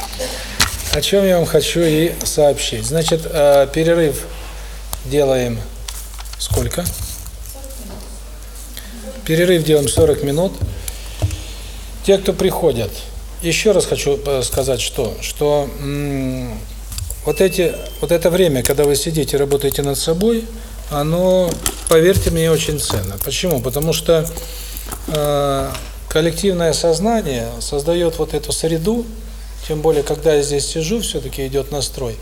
О чем я вам хочу и сообщить. Значит, э, перерыв делаем сколько? Перерыв делаем 40 минут. Те, кто приходят, еще раз хочу э, сказать, что, что вот эти, вот это время, когда вы сидите, работаете над собой, оно, поверьте мне, очень ценно. Почему? Потому что э, коллективное сознание создает вот эту среду, тем более, когда я здесь сижу, все-таки идет настрой,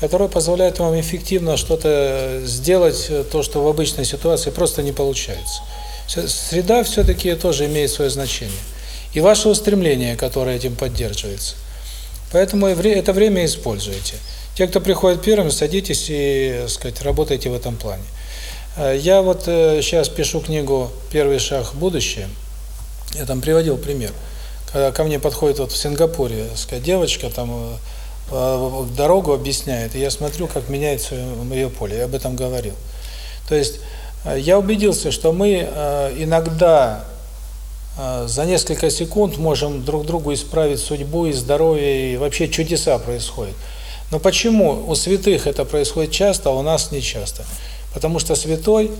который позволяет вам эффективно что-то сделать, э, то, что в обычной ситуации просто не получается. Среда все-таки тоже имеет свое значение. И ваше устремление, которое этим поддерживается. Поэтому это время используйте. Те, кто приходит первыми, садитесь и, сказать, работайте в этом плане. Э, я вот сейчас э, пишу книгу «Первый шаг в будущее». Я там приводил пример. Когда ко мне подходит вот в Сингапуре, сказать, девочка там э, дорогу объясняет, и я смотрю, как меняется ее поле. Я об этом говорил. То есть я убедился, что мы иногда за несколько секунд можем друг другу исправить судьбу и здоровье, и вообще чудеса происходят. Но почему у святых это происходит часто, а у нас не часто? Потому что святой,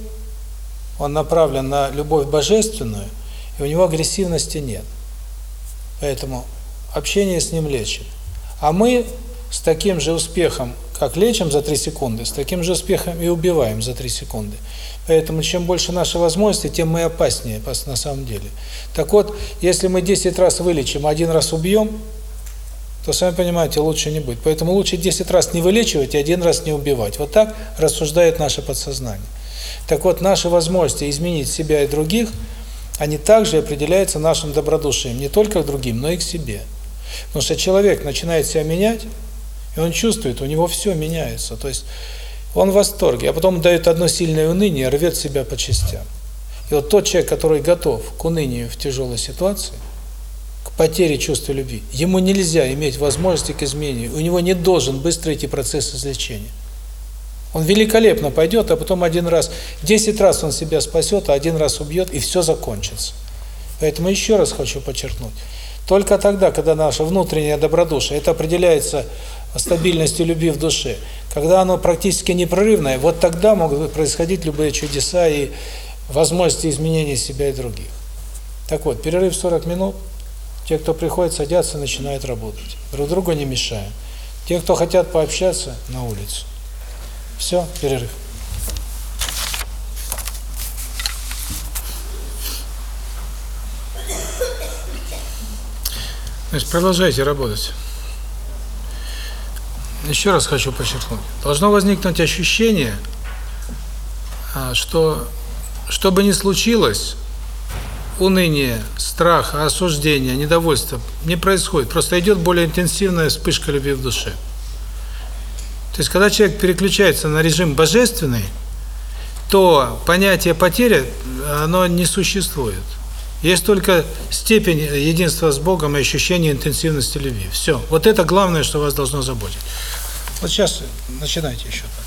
он направлен на любовь божественную, и у него агрессивности нет. Поэтому общение с ним лечит. А мы с таким же успехом, как лечим за 3 секунды, с таким же успехом и убиваем за 3 секунды. Поэтому чем больше наши возможности, тем мы опаснее на самом деле. Так вот, если мы 10 раз вылечим, один раз убьем, то, сами понимаете, лучше не будет. Поэтому лучше 10 раз не вылечивать и один раз не убивать. Вот так рассуждает наше подсознание. Так вот, наши возможности изменить себя и других, они также определяются нашим добродушием, не только к другим, но и к себе. Потому что человек начинает себя менять, и он чувствует, у него все меняется. То есть он в восторге, а потом дает одно сильное уныние, рвет себя по частям. И вот тот человек, который готов к унынию в тяжелой ситуации, потери чувства любви. Ему нельзя иметь возможности к изменению. У него не должен быстро идти процесс излечения. Он великолепно пойдет, а потом один раз, десять раз он себя спасет, а один раз убьет, и все закончится. Поэтому еще раз хочу подчеркнуть. Только тогда, когда наше внутреннее добродушие, это определяется стабильностью любви в душе, когда оно практически непрерывное, вот тогда могут происходить любые чудеса и возможности изменения себя и других. Так вот, перерыв 40 минут – те, кто приходит, садятся, начинают работать. Друг другу не мешаем. Те, кто хотят пообщаться, на улицу. Все, перерыв. Значит, продолжайте работать. Еще раз хочу подчеркнуть. Должно возникнуть ощущение, а, что что бы ни случилось, уныние, страх, осуждение, недовольство не происходит. Просто идет более интенсивная вспышка любви в душе. То есть, когда человек переключается на режим божественный, то понятие потери, оно не существует. Есть только степень единства с Богом и ощущение интенсивности любви. Все. Вот это главное, что вас должно заботить. Вот сейчас начинайте еще так.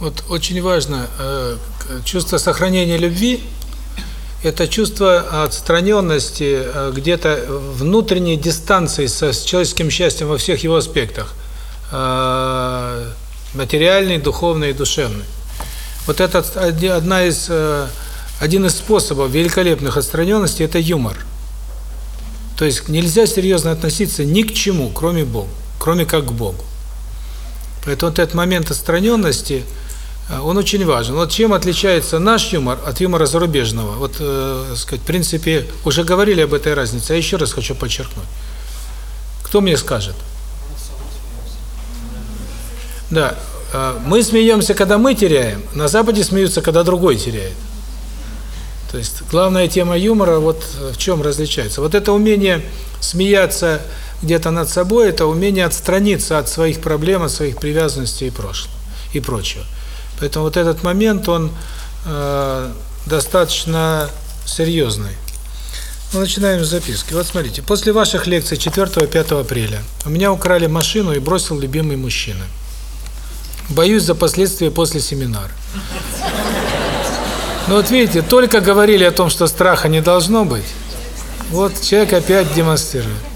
Вот очень важно, э, чувство сохранения любви – это чувство отстраненности, э, где-то внутренней дистанции со, с человеческим счастьем во всех его аспектах. Э, Материальный, духовный и душевный. Вот это одна из, э, один из способов великолепных отстраненностей – это юмор. То есть нельзя серьезно относиться ни к чему, кроме Бога, кроме как к Богу. Поэтому вот этот момент отстраненности, он очень важен. Вот чем отличается наш юмор от юмора зарубежного? Вот, э, сказать, в принципе, уже говорили об этой разнице, а еще раз хочу подчеркнуть. Кто мне скажет? Да, э, мы смеемся, когда мы теряем, на Западе смеются, когда другой теряет. То есть главная тема юмора вот в чем различается. Вот это умение смеяться где-то над собой, это умение отстраниться от своих проблем, от своих привязанностей и прошлого и прочего. Поэтому вот этот момент он э, достаточно серьезный. Мы начинаем с записки. Вот смотрите, после ваших лекций 4-5 апреля у меня украли машину и бросил любимый мужчина. Боюсь за последствия после семинара. Ну вот видите, только говорили о том, что страха не должно быть. Вот человек опять демонстрирует.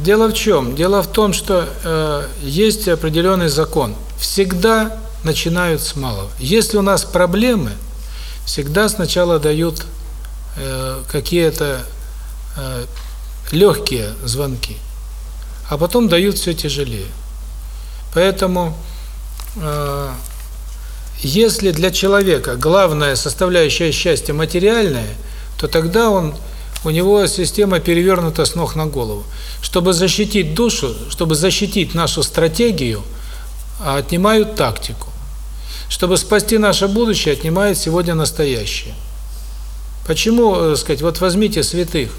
Дело в чем? Дело в том, что э, есть определенный закон. Всегда начинают с малого. Если у нас проблемы, всегда сначала дают э, какие-то э, легкие звонки, а потом дают все тяжелее. Поэтому, э, если для человека главная составляющая счастья материальная, то тогда он у него система перевернута с ног на голову. Чтобы защитить душу, чтобы защитить нашу стратегию, а отнимают тактику. Чтобы спасти наше будущее, отнимают сегодня настоящее. Почему, э, сказать, вот возьмите святых.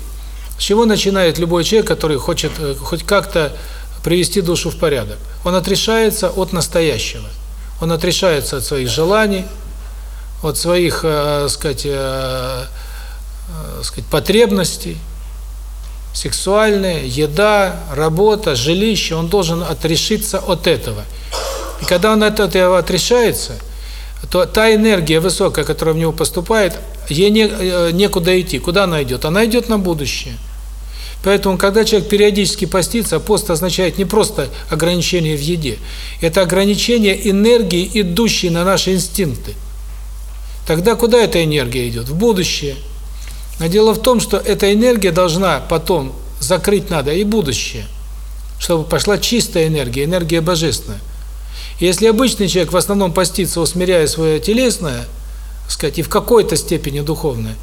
С чего начинает любой человек, который хочет э, хоть как-то привести душу в порядок? Он отрешается от настоящего. Он отрешается от своих желаний, от своих, э, сказать, э, сказать, потребностей, сексуальные, еда, работа, жилище, он должен отрешиться от этого. И когда он от этого отрешается, то та энергия высокая, которая в него поступает, ей не, э, некуда идти. Куда она идет? Она идет на будущее. Поэтому, когда человек периодически постится, пост означает не просто ограничение в еде, это ограничение энергии, идущей на наши инстинкты. Тогда куда эта энергия идет? В будущее. Но дело в том, что эта энергия должна потом закрыть надо и будущее, чтобы пошла чистая энергия, энергия божественная. И если обычный человек в основном постится, усмиряя свое телесное, сказать, и в какой-то степени духовное,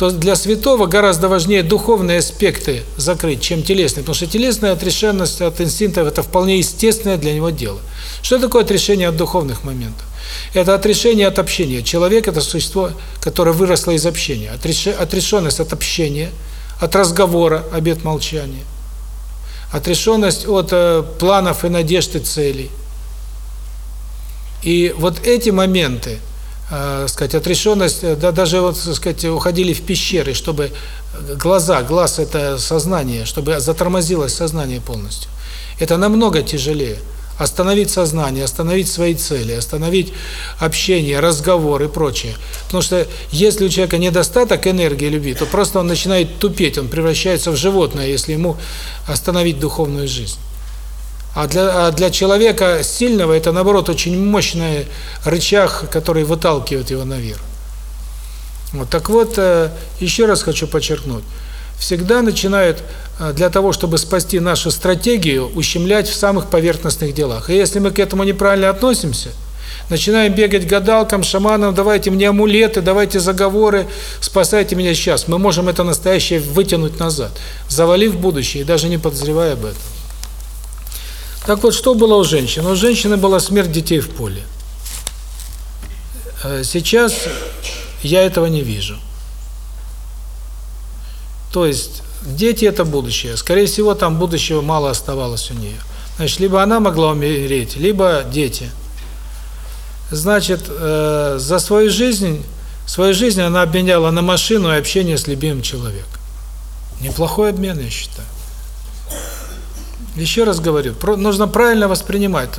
то для святого гораздо важнее духовные аспекты закрыть, чем телесные, потому что телесная отрешенность от инстинктов – это вполне естественное для него дело. Что такое отрешение от духовных моментов? Это отрешение от общения. Человек – это существо, которое выросло из общения. Отрешенность от общения, от разговора, обет молчания. Отрешенность от э, планов и надежд и целей. И вот эти моменты, э, сказать, отрешенность, э, да, даже вот, сказать, уходили в пещеры, чтобы глаза, глаз – это сознание, чтобы затормозилось сознание полностью. Это намного тяжелее. Остановить сознание, остановить свои цели, остановить общение, разговор и прочее. Потому что если у человека недостаток энергии любви, то просто он начинает тупеть, он превращается в животное, если ему остановить духовную жизнь. А для, а для человека сильного это, наоборот, очень мощный рычаг, который выталкивает его наверх. Вот, так вот, еще раз хочу подчеркнуть. Всегда начинают для того, чтобы спасти нашу стратегию, ущемлять в самых поверхностных делах. И если мы к этому неправильно относимся, начинаем бегать гадалкам, шаманам, давайте мне амулеты, давайте заговоры, спасайте меня сейчас. Мы можем это настоящее вытянуть назад, завалив будущее, и даже не подозревая об этом. Так вот, что было у женщин? У женщины была смерть детей в поле. Сейчас я этого не вижу. То есть, дети – это будущее. Скорее всего, там будущего мало оставалось у нее. Значит, либо она могла умереть, либо дети. Значит, э, за свою жизнь, свою жизнь она обменяла на машину и общение с любимым человеком. Неплохой обмен, я считаю. Еще раз говорю, нужно правильно воспринимать.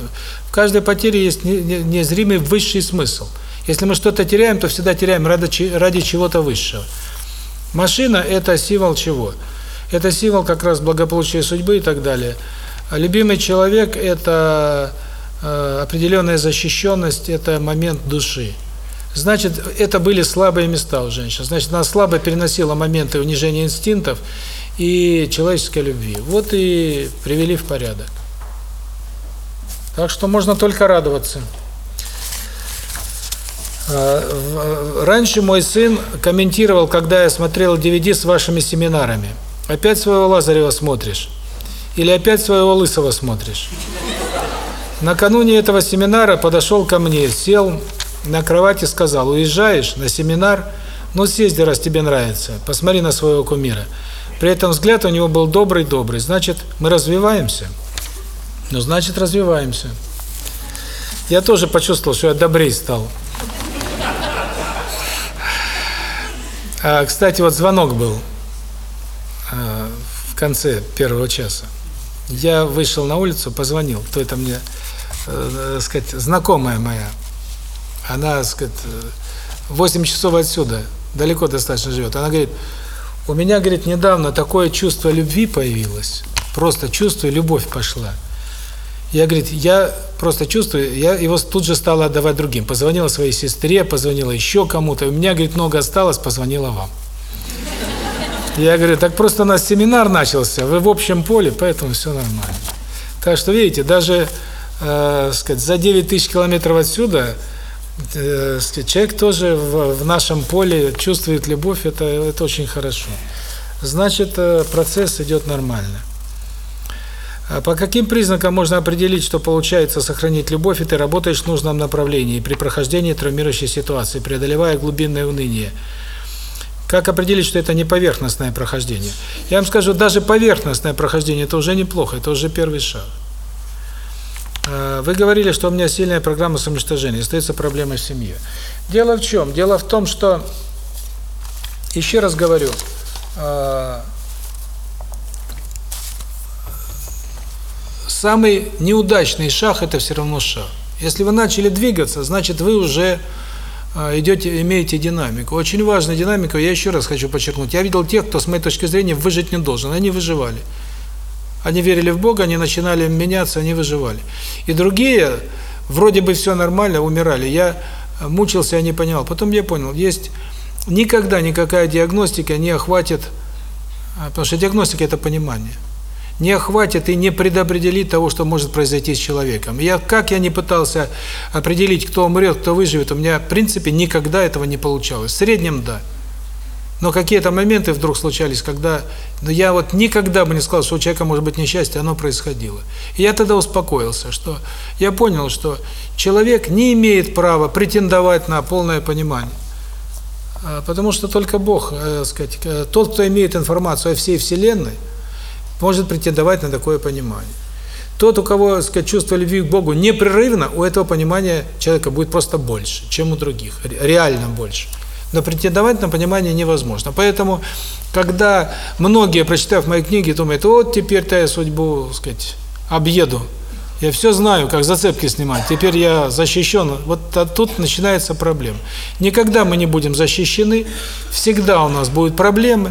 В каждой потере есть не, не, незримый высший смысл. Если мы что-то теряем, то всегда теряем ради, ради чего-то высшего. Машина – это символ чего? Это символ как раз благополучия судьбы и так далее. А любимый человек – это э, определенная защищенность, это момент души. Значит, это были слабые места у женщин. Значит, она слабо переносила моменты унижения инстинктов и человеческой любви. Вот и привели в порядок. Так что можно только радоваться. А, раньше мой сын комментировал, когда я смотрел DVD с вашими семинарами. Опять своего Лазарева смотришь? Или опять своего Лысого смотришь? Накануне этого семинара подошел ко мне, сел на кровати, сказал, уезжаешь на семинар, ну съезди, раз тебе нравится, посмотри на своего кумира. При этом взгляд у него был добрый-добрый. Значит, мы развиваемся. Ну, значит, развиваемся. Я тоже почувствовал, что я добрей стал. А, кстати, вот звонок был а, в конце первого часа. Я вышел на улицу, позвонил. Кто это мне, э, сказать, знакомая моя. Она, сказать, 8 часов отсюда, далеко достаточно живет. Она говорит, у меня, говорит, недавно такое чувство любви появилось. Просто чувство, любовь пошла. Я, говорит, я просто чувствую, я его тут же стала отдавать другим. Позвонила своей сестре, позвонила еще кому-то. У меня, говорит, много осталось, позвонила вам. Я говорю, так просто у нас семинар начался, вы в общем поле, поэтому все нормально. Так что, видите, даже, э, сказать, за 9 тысяч километров отсюда человек тоже в, в нашем поле чувствует любовь, это, это очень хорошо. Значит, э, процесс идет нормально. А по каким признакам можно определить, что получается сохранить любовь, и ты работаешь в нужном направлении при прохождении травмирующей ситуации, преодолевая глубинное уныние? Как определить, что это не поверхностное прохождение? Я вам скажу, даже поверхностное прохождение – это уже неплохо, это уже первый шаг. А, вы говорили, что у меня сильная программа самоуничтожения, остается проблема в семье. Дело в чем? Дело в том, что, еще раз говорю, а, самый неудачный шаг – это все равно шаг. Если вы начали двигаться, значит, вы уже а, идете, имеете динамику. Очень важная динамика, я еще раз хочу подчеркнуть. Я видел тех, кто, с моей точки зрения, выжить не должен. Они выживали. Они верили в Бога, они начинали меняться, они выживали. И другие, вроде бы все нормально, умирали. Я мучился, я не понимал. Потом я понял, есть никогда никакая диагностика не охватит, а, потому что диагностика – это понимание не охватит и не предопределит того, что может произойти с человеком. Я как я не пытался определить, кто умрет, кто выживет, у меня, в принципе, никогда этого не получалось. В среднем – да. Но какие-то моменты вдруг случались, когда... Но я вот никогда бы не сказал, что у человека может быть несчастье, оно происходило. И я тогда успокоился, что я понял, что человек не имеет права претендовать на полное понимание. А, потому что только Бог, э, сказать, э, тот, кто имеет информацию о всей Вселенной, может претендовать на такое понимание. Тот, у кого, так сказать, чувство любви к Богу непрерывно, у этого понимания человека будет просто больше, чем у других, реально больше. Но претендовать на понимание невозможно. Поэтому, когда многие, прочитав мои книги, думают, вот теперь-то я судьбу, так сказать, объеду, я все знаю, как зацепки снимать, теперь я защищен. Вот тут начинается проблема. Никогда мы не будем защищены, всегда у нас будут проблемы,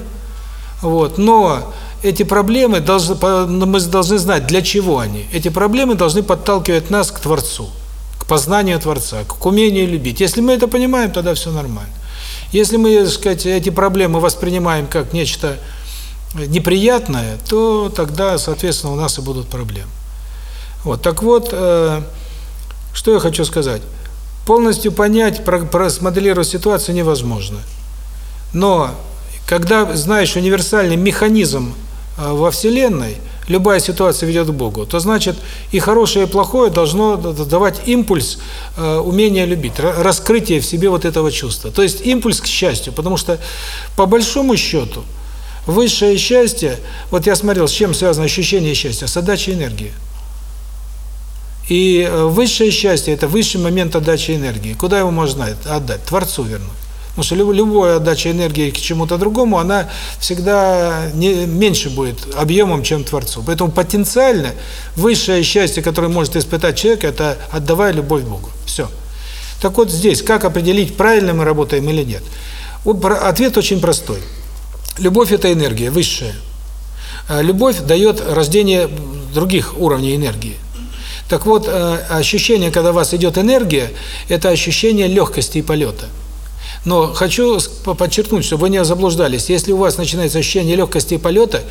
вот, но эти проблемы должны мы должны знать, для чего они. Эти проблемы должны подталкивать нас к Творцу, к познанию Творца, к умению любить. Если мы это понимаем, тогда все нормально. Если мы, так сказать, эти проблемы воспринимаем как нечто неприятное, то тогда, соответственно, у нас и будут проблемы. Вот, так вот, э, что я хочу сказать. Полностью понять, про, про, смоделировать ситуацию невозможно. Но когда знаешь универсальный механизм Э, во Вселенной любая ситуация ведет к Богу, то значит и хорошее, и плохое должно давать импульс э, умения любить, раскрытие в себе вот этого чувства. То есть импульс к счастью, потому что по большому счету высшее счастье, вот я смотрел, с чем связано ощущение счастья, с отдачей энергии. И э, высшее счастье – это высший момент отдачи энергии. Куда его можно отдать? Творцу вернуть. Потому что люб- любая отдача энергии к чему-то другому, она всегда не, меньше будет объемом, чем Творцу. Поэтому потенциально высшее счастье, которое может испытать человек, это отдавая любовь Богу. Все. Так вот здесь, как определить, правильно мы работаем или нет? Ответ очень простой. Любовь – это энергия, высшая. А Любовь дает рождение других уровней энергии. Так вот, э, ощущение, когда у вас идет энергия, это ощущение легкости и полета. Но хочу подчеркнуть, чтобы вы не заблуждались. Если у вас начинается ощущение легкости и полета,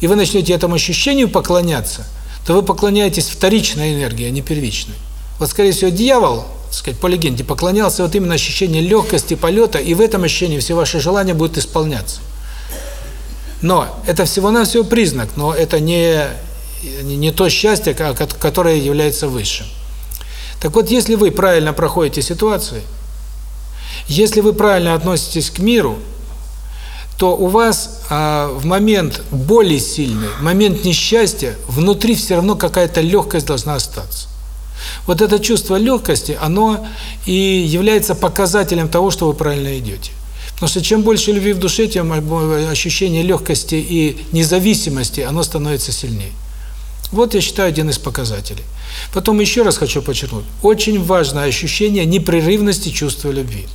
и вы начнете этому ощущению поклоняться, то вы поклоняетесь вторичной энергии, а не первичной. Вот, скорее всего, дьявол, сказать, по легенде, поклонялся вот именно ощущению легкости, полета, и в этом ощущении все ваши желания будут исполняться. Но это всего-навсего признак, но это не, не, то счастье, ко- ко- которое является высшим. Так вот, если вы правильно проходите ситуации, если вы правильно относитесь к миру, то у вас а, в момент боли сильной, в момент несчастья, внутри все равно какая-то легкость должна остаться. Вот это чувство легкости, оно и является показателем того, что вы правильно идете. Потому что чем больше любви в душе, тем ощущение легкости и независимости, оно становится сильнее. Вот, я считаю, один из показателей. Потом еще раз хочу подчеркнуть. Очень важно ощущение непрерывности чувства любви.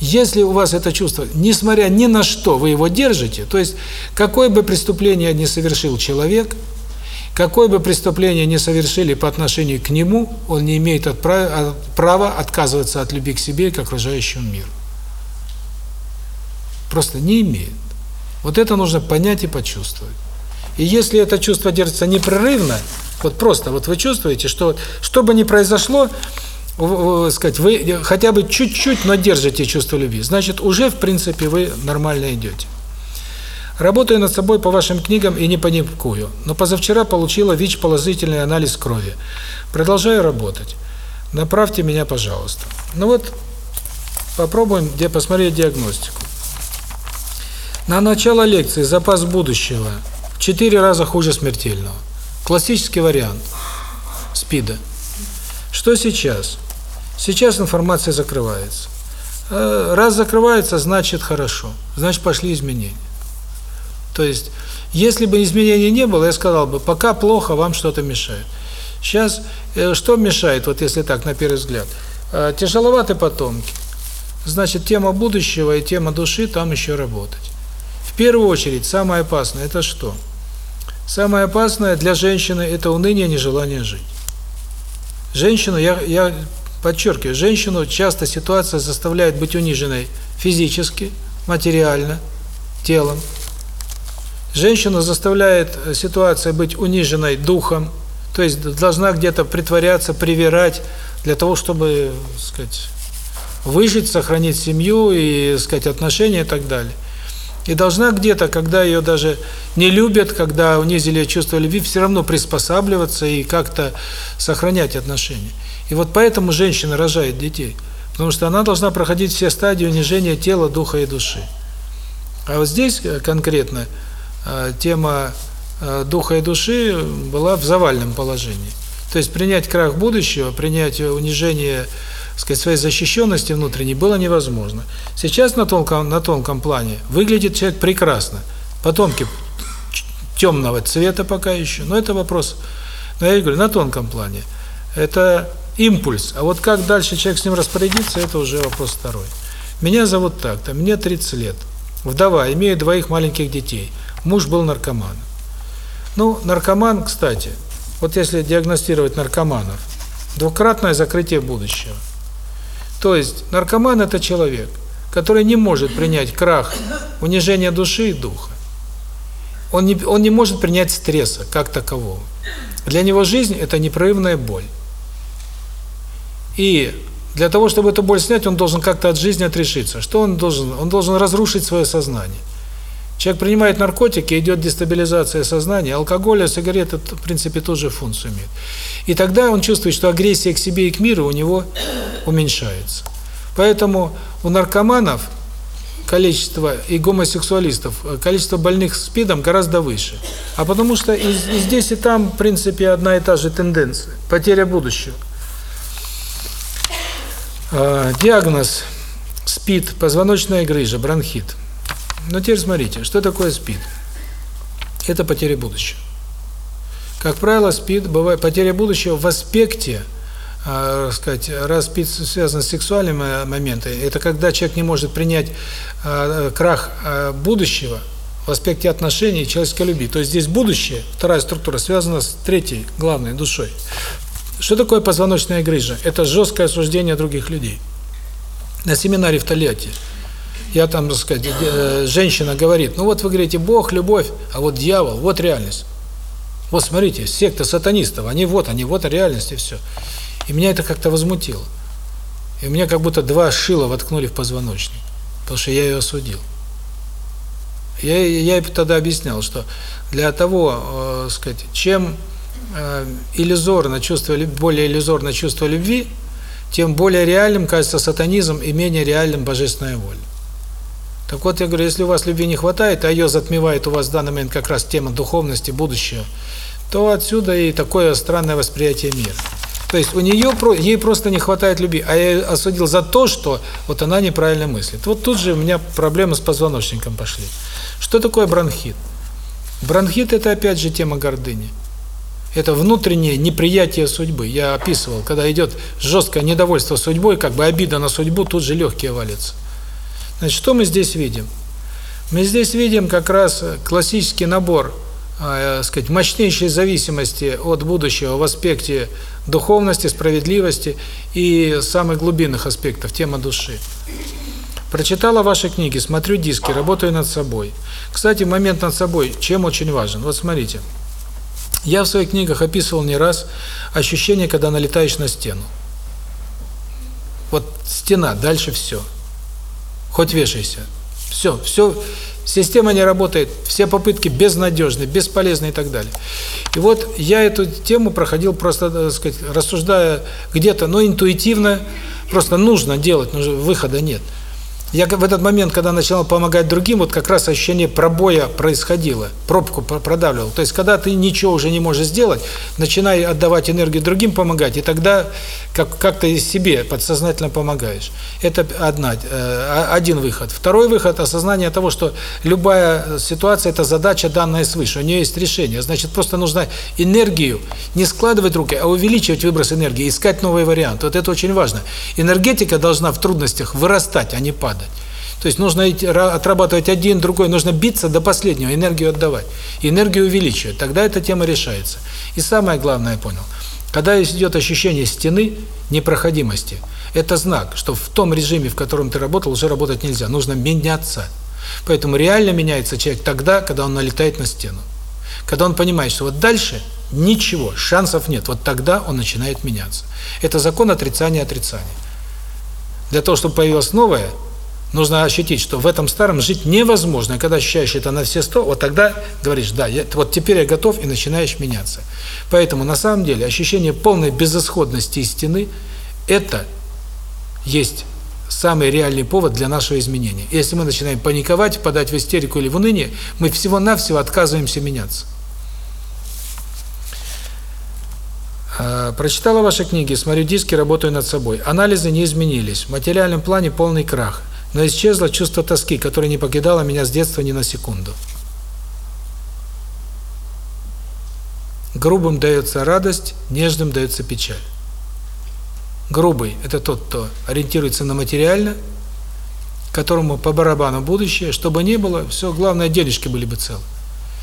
Если у вас это чувство, несмотря ни на что, вы его держите, то есть, какое бы преступление ни совершил человек, какое бы преступление ни совершили по отношению к нему, он не имеет отправ- права отказываться от любви к себе и к окружающему миру. Просто не имеет. Вот это нужно понять и почувствовать. И если это чувство держится непрерывно, вот просто, вот вы чувствуете, что что бы ни произошло, сказать, вы хотя бы чуть-чуть, но держите чувство любви, значит, уже, в принципе, вы нормально идете. Работаю над собой по вашим книгам и не паникую. Но позавчера получила ВИЧ-положительный анализ крови. Продолжаю работать. Направьте меня, пожалуйста. Ну вот, попробуем где посмотреть диагностику. На начало лекции «Запас будущего» в четыре раза хуже смертельного. Классический вариант СПИДа. Что сейчас? Сейчас информация закрывается. Э, Раз закрывается, значит хорошо. Значит пошли изменения. То есть, если бы изменений не было, я сказал бы, пока плохо, вам что-то мешает. Сейчас, э, что мешает, вот если так, на первый взгляд? Э, Тяжеловаты потомки. Значит, тема будущего и тема души там еще работать. В первую очередь, самое опасное – это что? Самое опасное для женщины – это уныние, нежелание жить. Женщину, я, я подчеркиваю, женщину часто ситуация заставляет быть униженной физически, материально, телом. Женщину заставляет э, ситуация быть униженной духом, то есть должна где-то притворяться, привирать для того, чтобы, так сказать, выжить, сохранить семью и, так сказать, отношения и так далее. И должна где-то, когда ее даже не любят, когда унизили чувство любви, все равно приспосабливаться и как-то сохранять отношения. И вот поэтому женщина рожает детей. Потому что она должна проходить все стадии унижения тела, духа и души. А вот здесь э, конкретно э, тема э, духа и души была в завальном положении. То есть принять крах будущего, принять унижение сказать, своей защищенности внутренней было невозможно. Сейчас на тонком, на тонком плане выглядит человек прекрасно. Потомки темного цвета пока еще, но это вопрос, но я говорю, на тонком плане. Это импульс, а вот как дальше человек с ним распорядится, это уже вопрос второй. Меня зовут так-то, мне 30 лет, вдова, имею двоих маленьких детей, муж был наркоман. Ну, наркоман, кстати, вот если диагностировать наркоманов, двукратное закрытие будущего. То есть наркоман – это человек, который не может принять крах, унижение души и духа. Он не, он не может принять стресса как такового. Для него жизнь – это непрерывная боль. И для того, чтобы эту боль снять, он должен как-то от жизни отрешиться. Что он должен? Он должен разрушить свое сознание. Человек принимает наркотики, идет дестабилизация сознания, алкоголь, а сигареты, в принципе, тоже функцию имеют. И тогда он чувствует, что агрессия к себе и к миру у него уменьшается. Поэтому у наркоманов количество и гомосексуалистов, количество больных СПИДом гораздо выше. А потому что и здесь, и там, в принципе, одна и та же тенденция. Потеря будущего. Диагноз СПИД, позвоночная грыжа, бронхит. Но теперь смотрите, что такое СПИД? Это потеря будущего. Как правило, СПИД бывает потеря будущего в аспекте, э, сказать, раз СПИД связан с сексуальными моментами, это когда человек не может принять э, крах э, будущего в аспекте отношений и человеческой любви. То есть здесь будущее, вторая структура, связана с третьей, главной, душой. Что такое позвоночная грыжа? Это жесткое осуждение других людей. На семинаре в Тольятти я там, так сказать, э, женщина говорит, ну вот вы говорите, Бог, любовь, а вот дьявол, вот реальность. Вот смотрите, секта сатанистов, они вот, они вот реальность и все. И меня это как-то возмутило. И у меня как будто два шила воткнули в позвоночник, потому что я ее осудил. Я, я тогда объяснял, что для того, э, сказать, чем иллюзорно чувство, более иллюзорно чувство любви, тем более реальным кажется сатанизм и менее реальным божественная воля. Так вот, я говорю, если у вас любви не хватает, а ее затмевает у вас в данный момент как раз тема духовности, будущего, то отсюда и такое странное восприятие мира. То есть у нее ей просто не хватает любви, а я осудил за то, что вот она неправильно мыслит. Вот тут же у меня проблемы с позвоночником пошли. Что такое бронхит? Бронхит это опять же тема гордыни. Это внутреннее неприятие судьбы. Я описывал, когда идет жесткое недовольство судьбой, как бы обида на судьбу, тут же легкие валятся. Значит, что мы здесь видим? Мы здесь видим как раз классический набор, э, сказать, мощнейшей зависимости от будущего в аспекте духовности, справедливости и самых глубинных аспектов, тема души. Прочитала ваши книги, смотрю диски, работаю над собой. Кстати, момент над собой, чем очень важен? Вот смотрите. Я в своих книгах описывал не раз ощущение, когда налетаешь на стену. Вот стена, дальше все. Хоть вешайся. Все, все, система не работает, все попытки безнадежны, бесполезны и так далее. И вот я эту тему проходил просто, так сказать, рассуждая где-то, но интуитивно, просто нужно делать, но выхода нет. Я в этот момент, когда начинал помогать другим, вот как раз ощущение пробоя происходило, пробку продавливал. То есть, когда ты ничего уже не можешь сделать, начинай отдавать энергию другим, помогать, и тогда как как ты себе подсознательно помогаешь. Это одна э, один выход. Второй выход осознание того, что любая ситуация это задача данная свыше, у нее есть решение. Значит, просто нужно энергию не складывать руки, а увеличивать выброс энергии, искать новые варианты. Вот это очень важно. Энергетика должна в трудностях вырастать, а не падать падать. То есть нужно отрабатывать один, другой, нужно биться до последнего, энергию отдавать. Энергию увеличивать, тогда эта тема решается. И самое главное я понял, когда идет ощущение стены, непроходимости, это знак, что в том режиме, в котором ты работал, уже работать нельзя, нужно меняться. Поэтому реально меняется человек тогда, когда он налетает на стену. Когда он понимает, что вот дальше ничего, шансов нет, вот тогда он начинает меняться. Это закон отрицания отрицания. Для того, чтобы появилось новое, Нужно ощутить, что в этом старом жить невозможно. И когда ощущаешь это на все сто, вот тогда говоришь, да, я, вот теперь я готов, и начинаешь меняться. Поэтому на самом деле ощущение полной безысходности стены – это есть самый реальный повод для нашего изменения. Если мы начинаем паниковать, подать в истерику или в уныние, мы всего-навсего отказываемся меняться. А, прочитала ваши книги, смотрю диски, работаю над собой. Анализы не изменились. В материальном плане полный крах но исчезло чувство тоски, которое не покидало меня с детства ни на секунду. Грубым дается радость, нежным дается печаль. Грубый – это тот, кто ориентируется на материально, которому по барабану будущее, чтобы не было, все, главное, денежки были бы целы.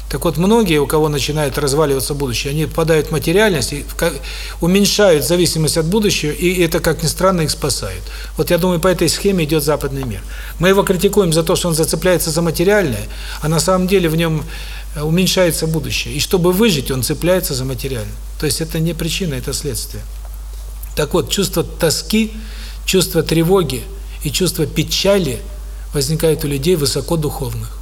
Так вот, многие, у кого начинает разваливаться будущее, они попадают в материальность и уменьшают зависимость от будущего, и это, как ни странно, их спасает. Вот я думаю, по этой схеме идет западный мир. Мы его критикуем за то, что он зацепляется за материальное, а на самом деле в нем э, уменьшается будущее. И чтобы выжить, он цепляется за материальное. То есть это не причина, это следствие. Так вот, чувство тоски, чувство тревоги и чувство печали возникает у людей высокодуховных.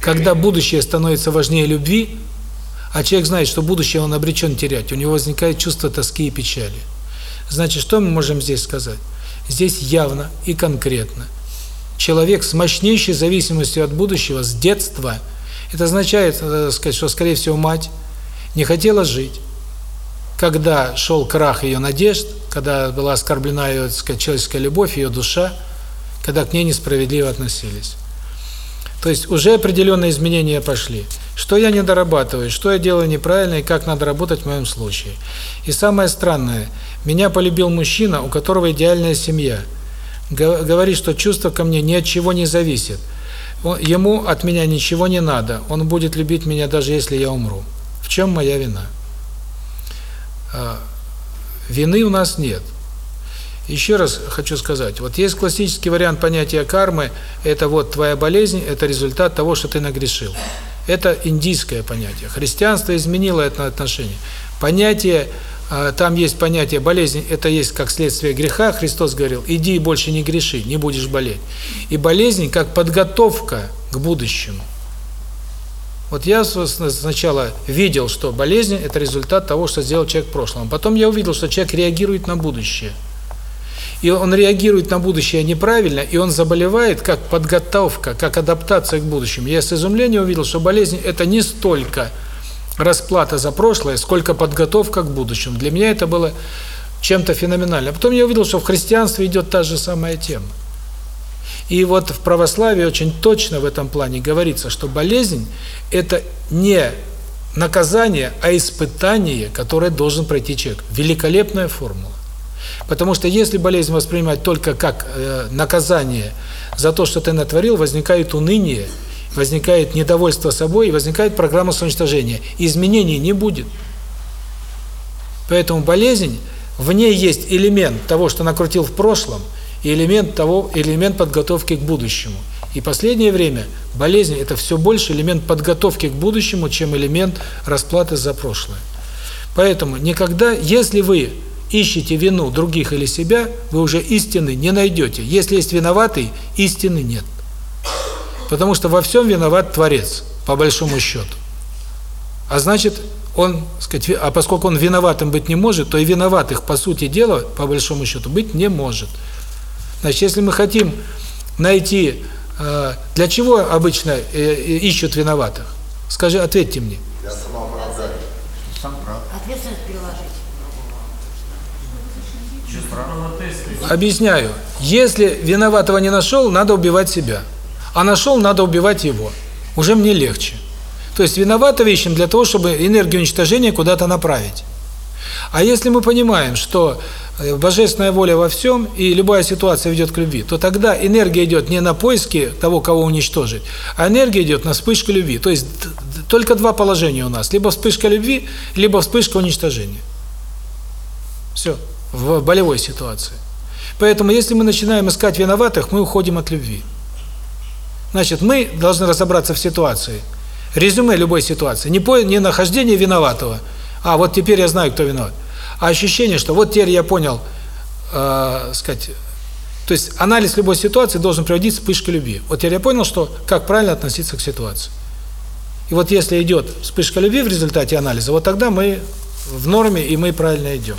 Когда будущее становится важнее любви, а человек знает, что будущее он обречен терять, у него возникает чувство тоски и печали. Значит, что мы можем здесь сказать? Здесь явно и конкретно. Человек с мощнейшей зависимостью от будущего с детства, это означает, э, сказать, что, скорее всего, мать не хотела жить. Когда шел крах ее надежд, когда была оскорблена ее, сказать, человеческая любовь, ее душа – когда к ней несправедливо относились. То есть уже определенные изменения пошли. Что я не дорабатываю, что я делаю неправильно и как надо работать в моем случае. И самое странное, меня полюбил мужчина, у которого идеальная семья. Говорит, что чувство ко мне ни от чего не зависит. Ему от меня ничего не надо. Он будет любить меня даже если я умру. В чем моя вина? А, вины у нас нет. Еще раз хочу сказать, вот есть классический вариант понятия кармы, это вот твоя болезнь, это результат того, что ты нагрешил. Это индийское понятие. Христианство изменило это отношение. Понятие, а, там есть понятие болезнь, это есть как следствие греха, Христос говорил, иди и больше не греши, не будешь болеть. И болезнь как подготовка к будущему. Вот я сначала видел, что болезнь – это результат того, что сделал человек в прошлом. Потом я увидел, что человек реагирует на будущее – и он реагирует на будущее неправильно, и он заболевает как подготовка, как адаптация к будущему. Я с изумлением увидел, что болезнь – это не столько расплата за прошлое, сколько подготовка к будущему. Для меня это было чем-то феноменальным. Потом я увидел, что в христианстве идет та же самая тема. И вот в православии очень точно в этом плане говорится, что болезнь – это не наказание, а испытание, которое должен пройти человек. Великолепная формула. Потому что если болезнь воспринимать только как э, наказание за то, что ты натворил, возникает уныние, возникает недовольство собой и возникает программа самоуничтожения. Изменений не будет. Поэтому болезнь, в ней есть элемент того, что накрутил в прошлом, и элемент того, элемент подготовки к будущему. И последнее время болезнь – это все больше элемент подготовки к будущему, чем элемент расплаты за прошлое. Поэтому никогда, если вы ищете вину других или себя, вы уже истины не найдете. Если есть виноватый, истины нет. Потому что во всем виноват Творец, по большому счету. А значит, он, сказать, а поскольку он виноватым быть не может, то и виноватых, по сути дела, по большому счету, быть не может. Значит, если мы хотим найти, э, для чего обычно э, ищут виноватых? Скажи, ответьте мне. Я самооправдание. Сам прав. Ответственность переложить. Объясняю. Если виноватого не нашел, надо убивать себя. А нашел, надо убивать его. Уже мне легче. То есть виноватого ищем для того, чтобы энергию уничтожения куда-то направить. А если мы понимаем, что э, божественная воля во всем, и любая ситуация ведет к любви, то тогда энергия идет не на поиски того, кого уничтожить, а энергия идет на вспышку любви. То есть только два положения у нас. Либо вспышка любви, либо вспышка уничтожения. Все. В болевой ситуации. Поэтому, если мы начинаем искать виноватых, мы уходим от любви. Значит, мы должны разобраться в ситуации. Резюме любой ситуации. Не, по, не нахождение виноватого, а вот теперь я знаю, кто виноват. А ощущение, что вот теперь я понял, э, сказать, то есть анализ любой ситуации должен приводить вспышка любви. Вот теперь я понял, что как правильно относиться к ситуации. И вот если идет вспышка любви в результате анализа, вот тогда мы в норме и мы правильно идем.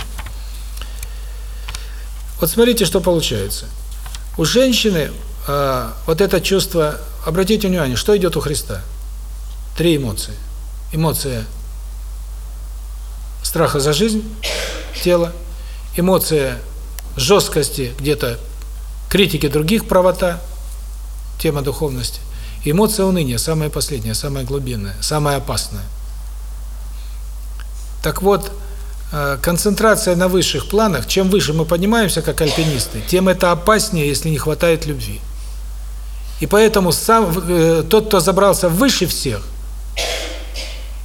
Вот смотрите, что получается. У женщины э, вот это чувство, обратите внимание, что идет у Христа? Три эмоции. Эмоция страха за жизнь, тело, эмоция жесткости, где-то критики других, правота, тема духовности, эмоция уныния, самая последняя, самая глубинная, самая опасная. Так вот, концентрация на высших планах, чем выше мы поднимаемся как альпинисты, тем это опаснее, если не хватает любви. И поэтому сам э, тот, кто забрался выше всех,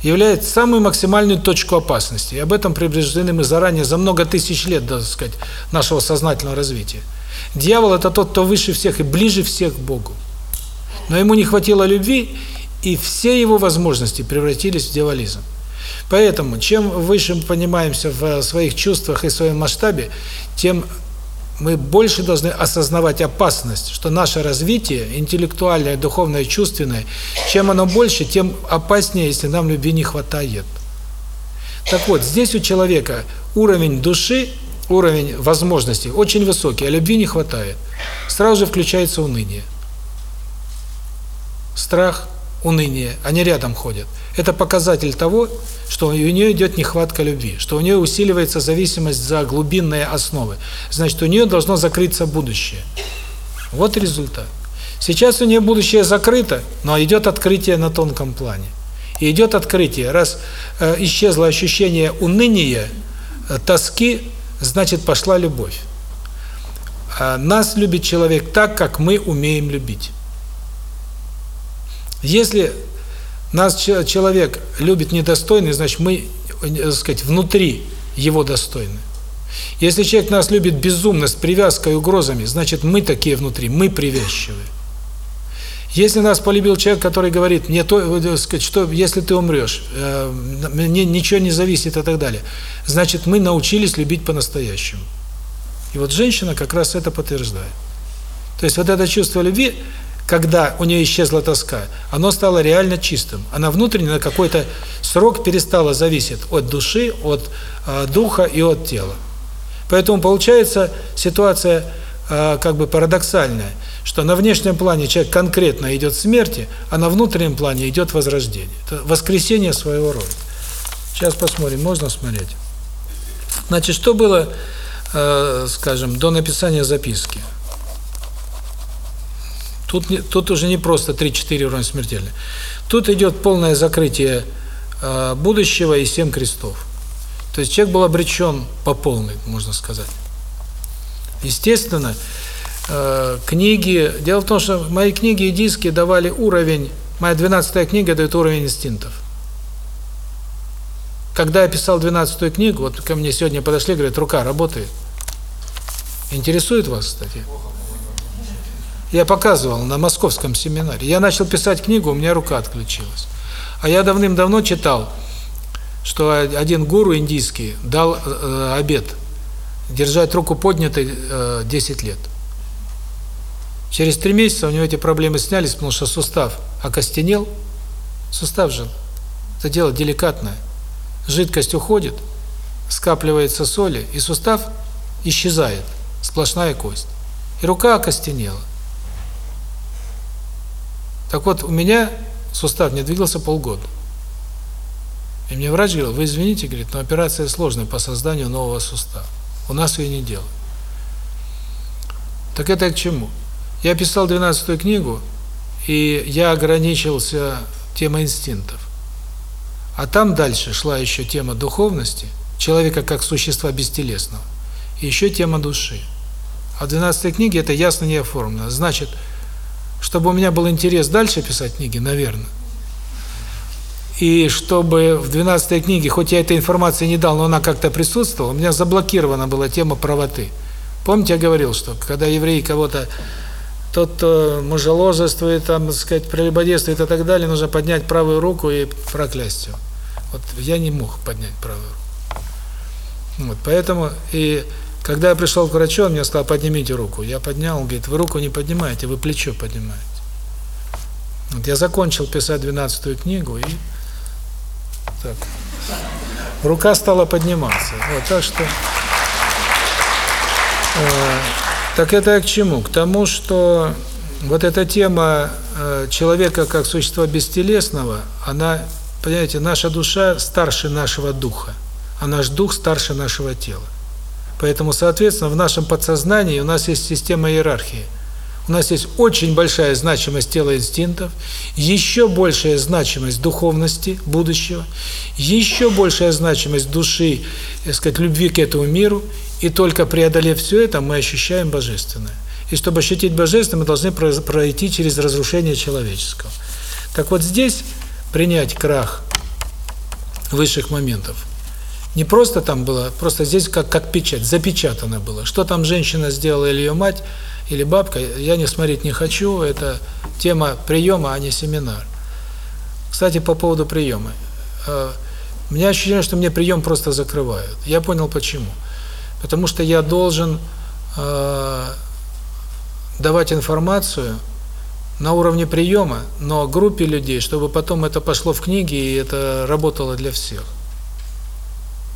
является самую максимальную точку опасности. И об этом предупреждены мы заранее, за много тысяч лет, так сказать, нашего сознательного развития. Дьявол – это тот, кто выше всех и ближе всех к Богу. Но ему не хватило любви, и все его возможности превратились в дьяволизм. Поэтому, чем выше мы понимаемся в своих чувствах и своем масштабе, тем мы больше должны осознавать опасность, что наше развитие, интеллектуальное, духовное, чувственное, чем оно больше, тем опаснее, если нам любви не хватает. Так вот, здесь у человека уровень души, уровень возможностей очень высокий, а любви не хватает. Сразу же включается уныние. Страх, уныние, они рядом ходят. Это показатель того, что у нее идет нехватка любви, что у нее усиливается зависимость за глубинные основы. Значит, у нее должно закрыться будущее. Вот результат. Сейчас у нее будущее закрыто, но идет открытие на тонком плане. И идет открытие. Раз э, исчезло ощущение уныния, э, тоски, значит пошла любовь. А нас любит человек так, как мы умеем любить. Если нас человек любит недостойный, значит мы, э, так сказать, внутри его достойны. Если человек нас любит безумно, с привязкой, угрозами, значит мы такие внутри, мы привязчивые. Если нас полюбил человек, который говорит, мне то, э, сказать, что если ты умрешь, э, мне ничего не зависит и так далее, значит мы научились любить по-настоящему. И вот женщина как раз это подтверждает. То есть вот это чувство любви, когда у нее исчезла тоска, оно стало реально чистым. Она внутренне на какой-то срок перестала зависеть от души, от э, духа и от тела. Поэтому получается ситуация э, как бы парадоксальная, что на внешнем плане человек конкретно идет смерти, а на внутреннем плане идет возрождение. Это воскресение своего рода. Сейчас посмотрим, можно смотреть. Значит, что было, э, скажем, до написания записки? Тут тут уже не просто 3-4 уровня смертельно. Тут идет полное закрытие э, будущего и семь крестов. То есть человек был обречен по полной, можно сказать. Естественно, э, книги... Дело в том, что мои книги и диски давали уровень... Моя 12 книга дает уровень инстинктов. Когда я писал 12 книгу, вот ко мне сегодня подошли, говорят, рука работает. Интересует вас, кстати? Я показывал на московском семинаре. Я начал писать книгу, у меня рука отключилась. А я давным-давно читал, что один гуру индийский дал э, обет держать руку поднятой э, 10 лет. Через три месяца у него эти проблемы снялись, потому что сустав окостенел. Сустав же, это дело деликатное. Жидкость уходит, скапливается соли, и сустав исчезает, сплошная кость. И рука окостенела. Так вот, у меня сустав не двигался полгода. И мне врач говорил, вы извините, говорит, но операция сложная по созданию нового сустава. У нас ее не делают. Так это к чему? Я писал 12 книгу, и я ограничился темой инстинктов. А там дальше шла еще тема духовности, человека как существа бестелесного, и еще тема души. А в 12 книге это ясно не оформлено. Значит, чтобы у меня был интерес дальше писать книги, наверное. И чтобы в 12 книге, хоть я этой информации не дал, но она как-то присутствовала, у меня заблокирована была тема правоты. Помните, я говорил, что когда еврей кого-то, тот, кто мужеложествует, там, так сказать, прелюбодействует и так далее, нужно поднять правую руку и проклясть его. Вот я не мог поднять правую руку. Вот, поэтому, и когда я пришел к врачу, он мне сказал, поднимите руку. Я поднял, он говорит, вы руку не поднимаете, вы плечо поднимаете. Вот я закончил писать 12 книгу, и так, рука стала подниматься. Вот, так что... Э, так это к чему? К тому, что вот эта тема э, человека как существа бестелесного, она, понимаете, наша душа старше нашего духа, а наш дух старше нашего тела. Поэтому, соответственно, в нашем подсознании у нас есть система иерархии. У нас есть очень большая значимость тела инстинктов, еще большая значимость духовности будущего, еще большая значимость души, так сказать, любви к этому миру, и только преодолев все это, мы ощущаем божественное. И чтобы ощутить божественное, мы должны пройти через разрушение человеческого. Так вот здесь принять крах высших моментов – не просто там было, просто здесь как как печать, запечатано было. Что там женщина сделала или ее мать, или бабка, я не смотреть не хочу, это тема приема, а не семинар. Кстати, по поводу приема. Э, у меня ощущение, что мне прием просто закрывают. Я понял почему. Потому что я должен э, давать информацию на уровне приема, но группе людей, чтобы потом это пошло в книги и это работало для всех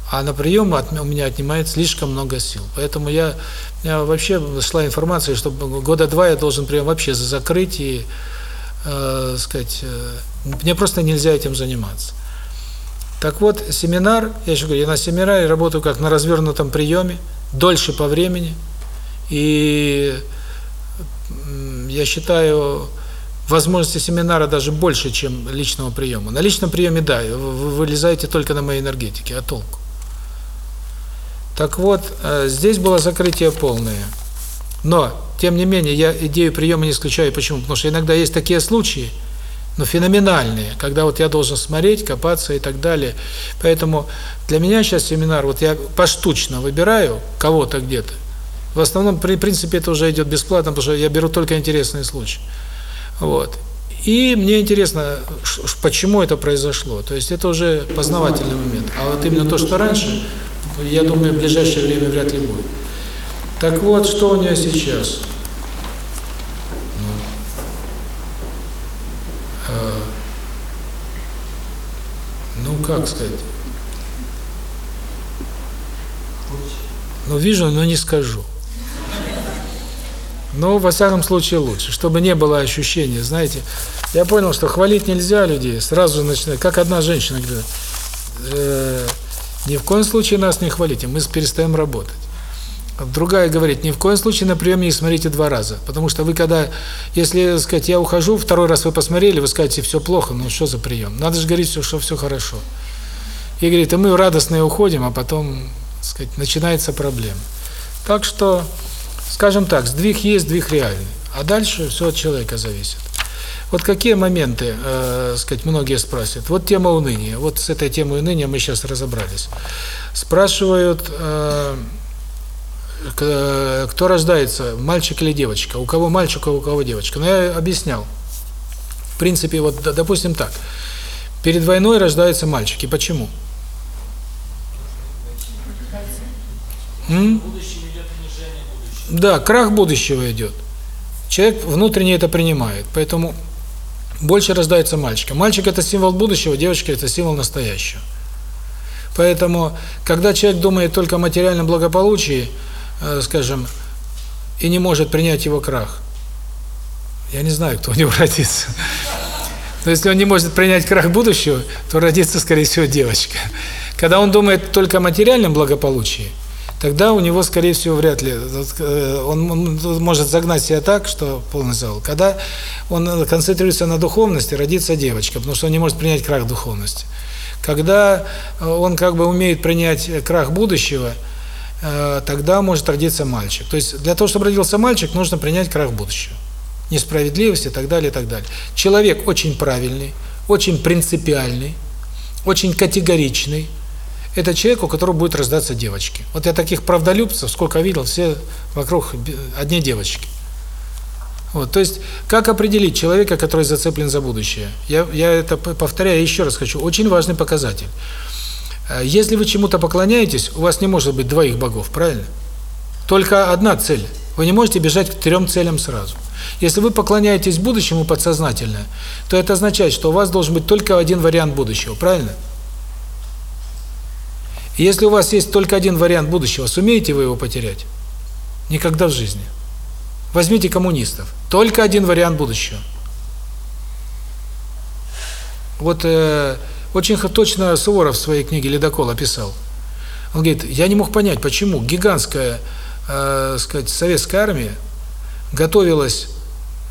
а на прием у меня отнимает слишком много сил. Поэтому я, я вообще шла информация, что года два я должен прием вообще закрыть и, э, сказать, э, мне просто нельзя этим заниматься. Так вот, семинар, я еще говорю, я на семинаре работаю как на развернутом приеме, дольше по времени, и я считаю, возможности семинара даже больше, чем личного приема. На личном приеме, да, вы вылезаете только на моей энергетике, а толку? Так вот, э, здесь было закрытие полное. Но, тем не менее, я идею приема не исключаю. Почему? Потому что иногда есть такие случаи, но феноменальные, когда вот я должен смотреть, копаться и так далее. Поэтому для меня сейчас семинар, вот я поштучно выбираю кого-то где-то. В основном, при принципе, это уже идет бесплатно, потому что я беру только интересные случаи. Вот. И мне интересно, почему это произошло. То есть это уже познавательный момент. А вот именно то, что раньше, я думаю, в ближайшее время вряд ли будет. Так вот, что у нее сейчас? Ну, э, ну, как сказать? Ну, вижу, но не скажу. Но, во всяком случае, лучше, чтобы не было ощущения, знаете. Я понял, что хвалить нельзя людей, сразу же начинают, как одна женщина говорит, э, ни в коем случае нас не хвалите, мы перестаем работать. Другая говорит, ни в коем случае на прием не смотрите два раза, потому что вы когда, если, сказать, я ухожу, второй раз вы посмотрели, вы скажете, все плохо, ну что за прием? Надо же говорить, что, что все хорошо. И говорит, и мы радостные уходим, а потом, сказать, начинается проблема. Так что, скажем так, сдвиг есть, сдвиг реальный, а дальше все от человека зависит. Вот какие моменты, э, сказать, многие спрашивают. Вот тема уныния. Вот с этой темой уныния мы сейчас разобрались. Спрашивают, э, к- кто рождается, мальчик или девочка. У кого мальчик, у кого девочка. Но я объяснял. В принципе, вот, допустим так. Перед войной рождаются мальчики. Почему? М? Да, крах будущего идет. Человек внутренне это принимает, поэтому больше рождается мальчика. Мальчик – это символ будущего, девочка – это символ настоящего. Поэтому, когда человек думает только о материальном благополучии, э, скажем, и не может принять его крах, я не знаю, кто у него родится. Но если он не может принять крах будущего, то родится, скорее всего, девочка. Когда он думает только о материальном благополучии, тогда у него, скорее всего, вряд ли, э, он он может загнать себя так, что полный зал. Когда он концентрируется на духовности, родится девочка, потому что он не может принять крах духовности. Когда э, он как бы умеет принять э, крах будущего, э, тогда может родиться мальчик. То есть для того, чтобы родился мальчик, нужно принять крах будущего. Несправедливость и так далее, и так далее. Человек очень правильный, очень принципиальный, очень категоричный. Это человек, у которого будет рождаться девочки. Вот я таких правдолюбцев, сколько видел, все вокруг одни девочки. Вот, то есть, как определить человека, который зацеплен за будущее? Я, я это повторяю еще раз хочу. Очень важный показатель. Э, Если вы чему-то поклоняетесь, у вас не может быть двоих богов, правильно? Только одна цель. Вы не можете бежать к трем целям сразу. Если вы поклоняетесь будущему подсознательно, то это означает, что у вас должен быть только один вариант будущего, правильно? И если у вас есть только один вариант будущего, сумеете вы его потерять? Никогда в жизни. Возьмите коммунистов. Только один вариант будущего. Вот э, очень точно Суворов в своей книге «Ледокол» описал. Он говорит, я не мог понять, почему гигантская, э, сказать, советская армия готовилась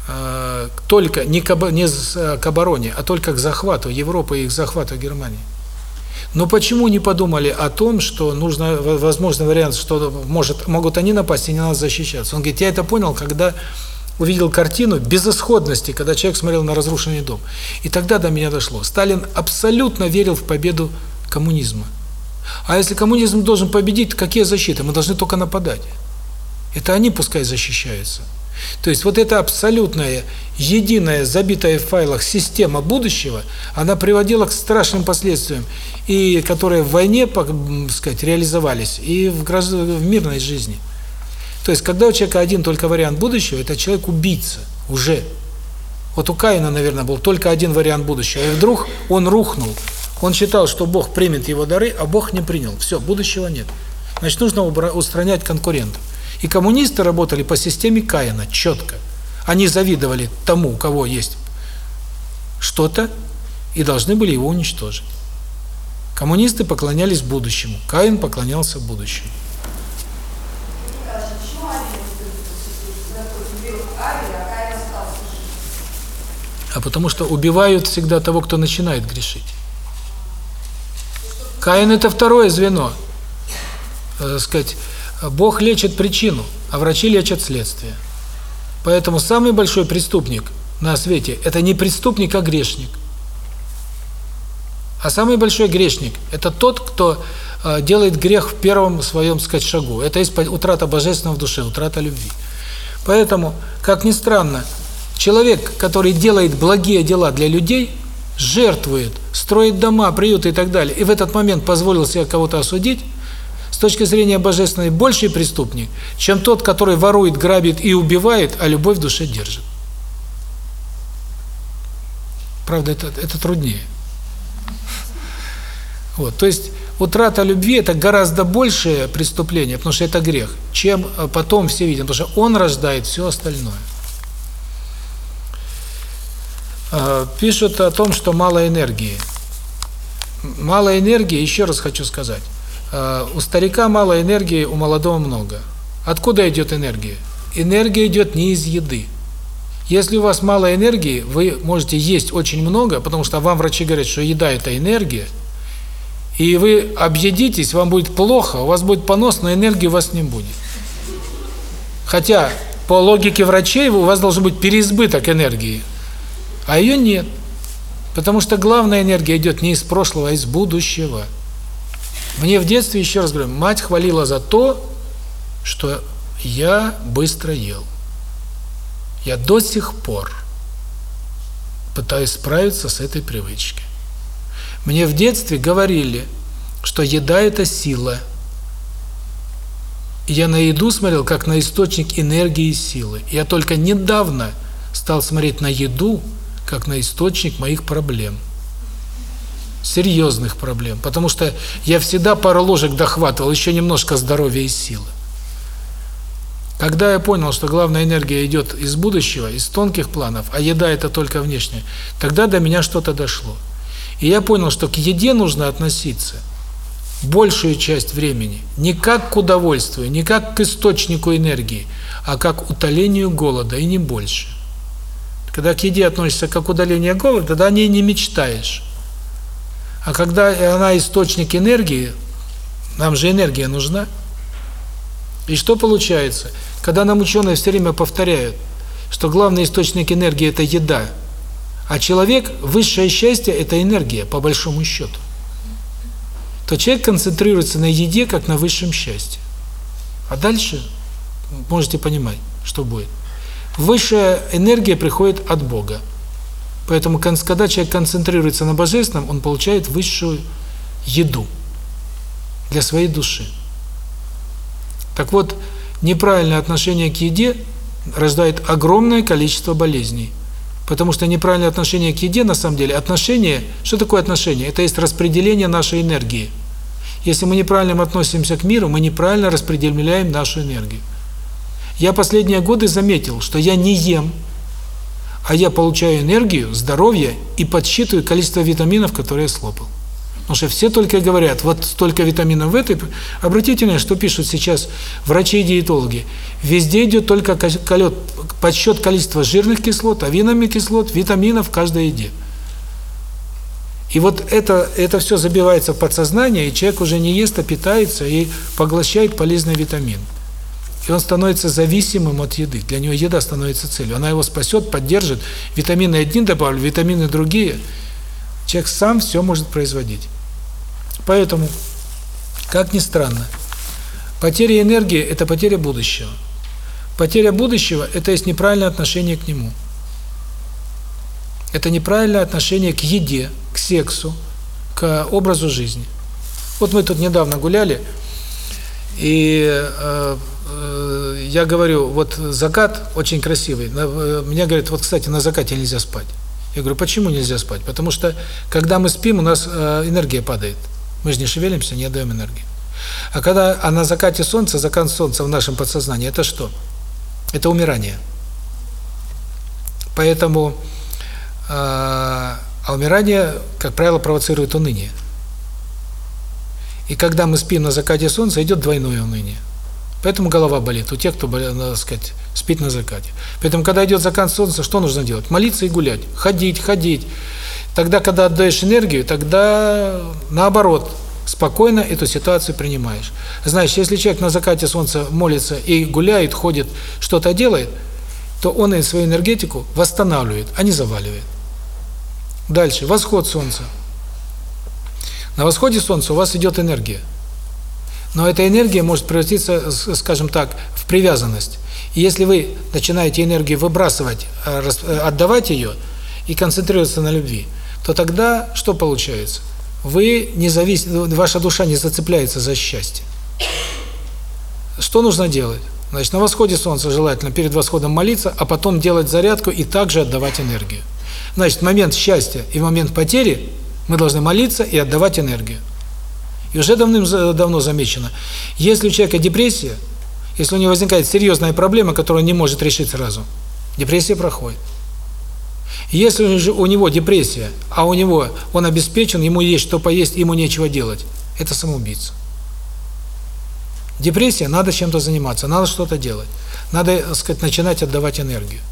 э, только не к, не э, к обороне, а только к захвату Европы и к захвату Германии. Но почему не подумали о том, что нужно возможный вариант, что может могут они напасть и не надо защищаться? Он говорит, я это понял, когда увидел картину безысходности, когда человек смотрел на разрушенный дом. И тогда до меня дошло. Сталин абсолютно верил в победу коммунизма. А если коммунизм должен победить, какие защиты? Мы должны только нападать. Это они пускай защищаются. То есть вот эта абсолютная, единая, забитая в файлах система будущего, она приводила к страшным последствиям, и которые в войне, так сказать, реализовались, и в, гражд... в мирной жизни. То есть, когда у человека один только вариант будущего, это человек-убийца уже. Вот у Каина, наверное, был только один вариант будущего, и вдруг он рухнул. Он считал, что Бог примет его дары, а Бог не принял. Все, будущего нет. Значит, нужно устранять конкурентов. И коммунисты работали по системе Каина, четко. Они завидовали тому, у кого есть что-то, и должны были его уничтожить. Коммунисты поклонялись будущему, Каин поклонялся будущему. А потому что убивают всегда того, кто начинает грешить. Каин – это второе звено. Э, сказать, Бог лечит причину, а врачи лечат следствие. Поэтому самый большой преступник на свете – это не преступник, а грешник. А самый большой грешник – это тот, кто э, делает грех в первом своем, сказать, шагу. Это утрата божественного в душе, утрата любви. Поэтому, как ни странно, человек, который делает благие дела для людей, жертвует, строит дома, приюты и так далее, и в этот момент позволил себе кого-то осудить, с точки зрения божественной, больший преступник, чем тот, который ворует, грабит и убивает, а любовь в душе держит. Правда, это, это труднее. Вот, то есть утрата любви – это гораздо большее преступление, потому что это грех, чем э, потом все видят, потому что он рождает все остальное. Э, пишут о том, что мало энергии. Мало энергии, еще раз хочу сказать, у старика мало энергии, у молодого много. Откуда идет энергия? Энергия идет не из еды. Если у вас мало энергии, вы можете есть очень много, потому что вам врачи говорят, что еда – это энергия, и вы объедитесь, вам будет плохо, у вас будет понос, но энергии у вас не будет. Хотя, по логике врачей, у вас должен быть переизбыток энергии, а ее нет. Потому что главная энергия идет не из прошлого, а из будущего. Мне в детстве, еще раз говорю, мать хвалила за то, что я быстро ел. Я до сих пор пытаюсь справиться с этой привычкой. Мне в детстве говорили, что еда – это сила. я на еду смотрел, как на источник энергии и силы. Я только недавно стал смотреть на еду, как на источник моих проблем. Серьезных проблем. Потому что я всегда пару ложек дохватывал, еще немножко здоровья и силы. Когда я понял, что главная энергия идет из будущего, из тонких планов, а еда это только внешняя, тогда до меня что-то дошло. И я понял, что к еде нужно относиться большую часть времени не как к удовольствию, не как к источнику энергии, а как к утолению голода, и не больше. Когда к еде относишься как к удалению голода, тогда о ней не мечтаешь. А когда она источник энергии, нам же энергия нужна. И что получается? Когда нам ученые все время повторяют, что главный источник энергии – это еда – а человек, высшее счастье – это энергия, по большому счету. То человек концентрируется на еде, как на высшем счастье. А дальше можете понимать, что будет. Высшая энергия приходит от Бога. Поэтому, когда человек концентрируется на Божественном, он получает высшую еду для своей души. Так вот, неправильное отношение к еде рождает огромное количество болезней. Потому что неправильное отношение к еде, на самом деле, отношение, что такое отношение? Это есть распределение нашей энергии. Если мы неправильно относимся к миру, мы неправильно распределяем нашу энергию. Я последние годы заметил, что я не ем, а я получаю энергию, здоровье и подсчитываю количество витаминов, которые я слопал. Потому что все только говорят, вот столько витаминов в этой. Обратите внимание, что пишут сейчас врачи и диетологи. Везде идет только подсчет количества жирных кислот, аминокислот, витаминов в каждой еде. И вот это, это все забивается в подсознание, и человек уже не ест, а питается и поглощает полезный витамин. И он становится зависимым от еды. Для него еда становится целью. Она его спасет, поддержит. Витамины одни добавлю, витамины другие. Человек сам все может производить. Поэтому, как ни странно, потеря энергии – это потеря будущего. Потеря будущего – это есть неправильное отношение к нему. Это неправильное отношение к еде, к сексу, к образу жизни. Вот мы тут недавно гуляли, и э, я говорю, вот закат очень красивый. Э, мне говорят, вот, кстати, на закате нельзя спать. Я говорю, почему нельзя спать? Потому что, когда мы спим, у нас э, энергия падает. Мы же не шевелимся, не отдаем энергии. А когда а на закате солнца, закат солнца в нашем подсознании, это что? Это умирание. Поэтому э, а умирание, как правило, провоцирует уныние. И когда мы спим на закате солнца, идет двойное уныние. Поэтому голова болит у тех, кто, надо сказать, спит на закате. Поэтому, когда идет закат солнца, что нужно делать? Молиться и гулять. Ходить, ходить. Тогда, когда отдаешь энергию, тогда наоборот, спокойно эту ситуацию принимаешь. Значит, если человек на закате солнца молится и гуляет, ходит, что-то делает, то он и свою энергетику восстанавливает, а не заваливает. Дальше, восход солнца. На восходе солнца у вас идет энергия. Но эта энергия может превратиться, скажем так, в привязанность. И если вы начинаете энергию выбрасывать, э, э, отдавать ее и концентрироваться на любви, то тогда что получается? Вы не завис... ваша душа не зацепляется за счастье. Что нужно делать? Значит, на восходе солнца желательно перед восходом молиться, а потом делать зарядку и также отдавать энергию. Значит, момент счастья и момент потери мы должны молиться и отдавать энергию. И уже давным-давно замечено, если у человека депрессия, если у него возникает серьезная проблема, которую он не может решить сразу, депрессия проходит. Если же у него депрессия, а у него он обеспечен, ему есть что поесть, ему нечего делать, это самоубийца. Депрессия, надо чем-то заниматься, надо что-то делать. Надо, так сказать, начинать отдавать энергию.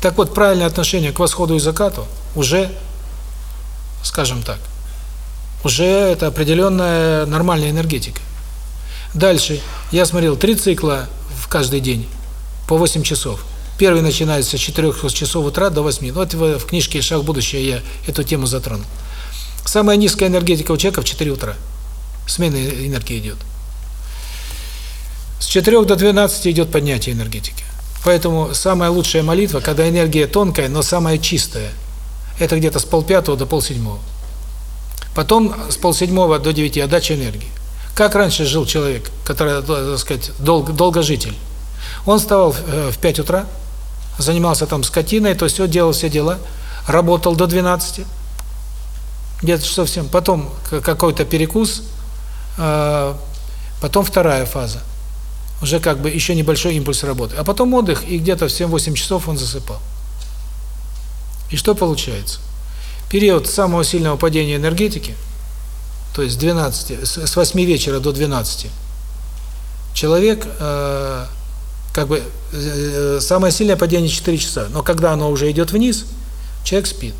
Так вот, правильное отношение к восходу и закату уже, скажем так, уже это определенная нормальная энергетика. Дальше, я смотрел три цикла в каждый день, по 8 часов. Первый начинается с 4 часов утра до 8. Вот в, в книжке «Шаг в будущее» я эту тему затронул. Самая низкая энергетика у человека в 4 утра. Смена энергии идет. С 4 до 12 идет поднятие энергетики. Поэтому самая лучшая молитва, когда энергия тонкая, но самая чистая, это где-то с полпятого до полседьмого. Потом с полседьмого до девяти отдача энергии. Как раньше жил человек, который, так сказать, долг, долгожитель? Он вставал в 5 утра, занимался там скотиной, то все, делал все дела, работал до 12, где-то 7, потом какой-то перекус, потом вторая фаза, уже как бы еще небольшой импульс работы, а потом отдых, и где-то в 7-8 часов он засыпал. И что получается? Период самого сильного падения энергетики, то есть 12, с 8 вечера до 12, человек, э, как бы, э, самое сильное падение 4 часа, но когда оно уже идет вниз, человек спит.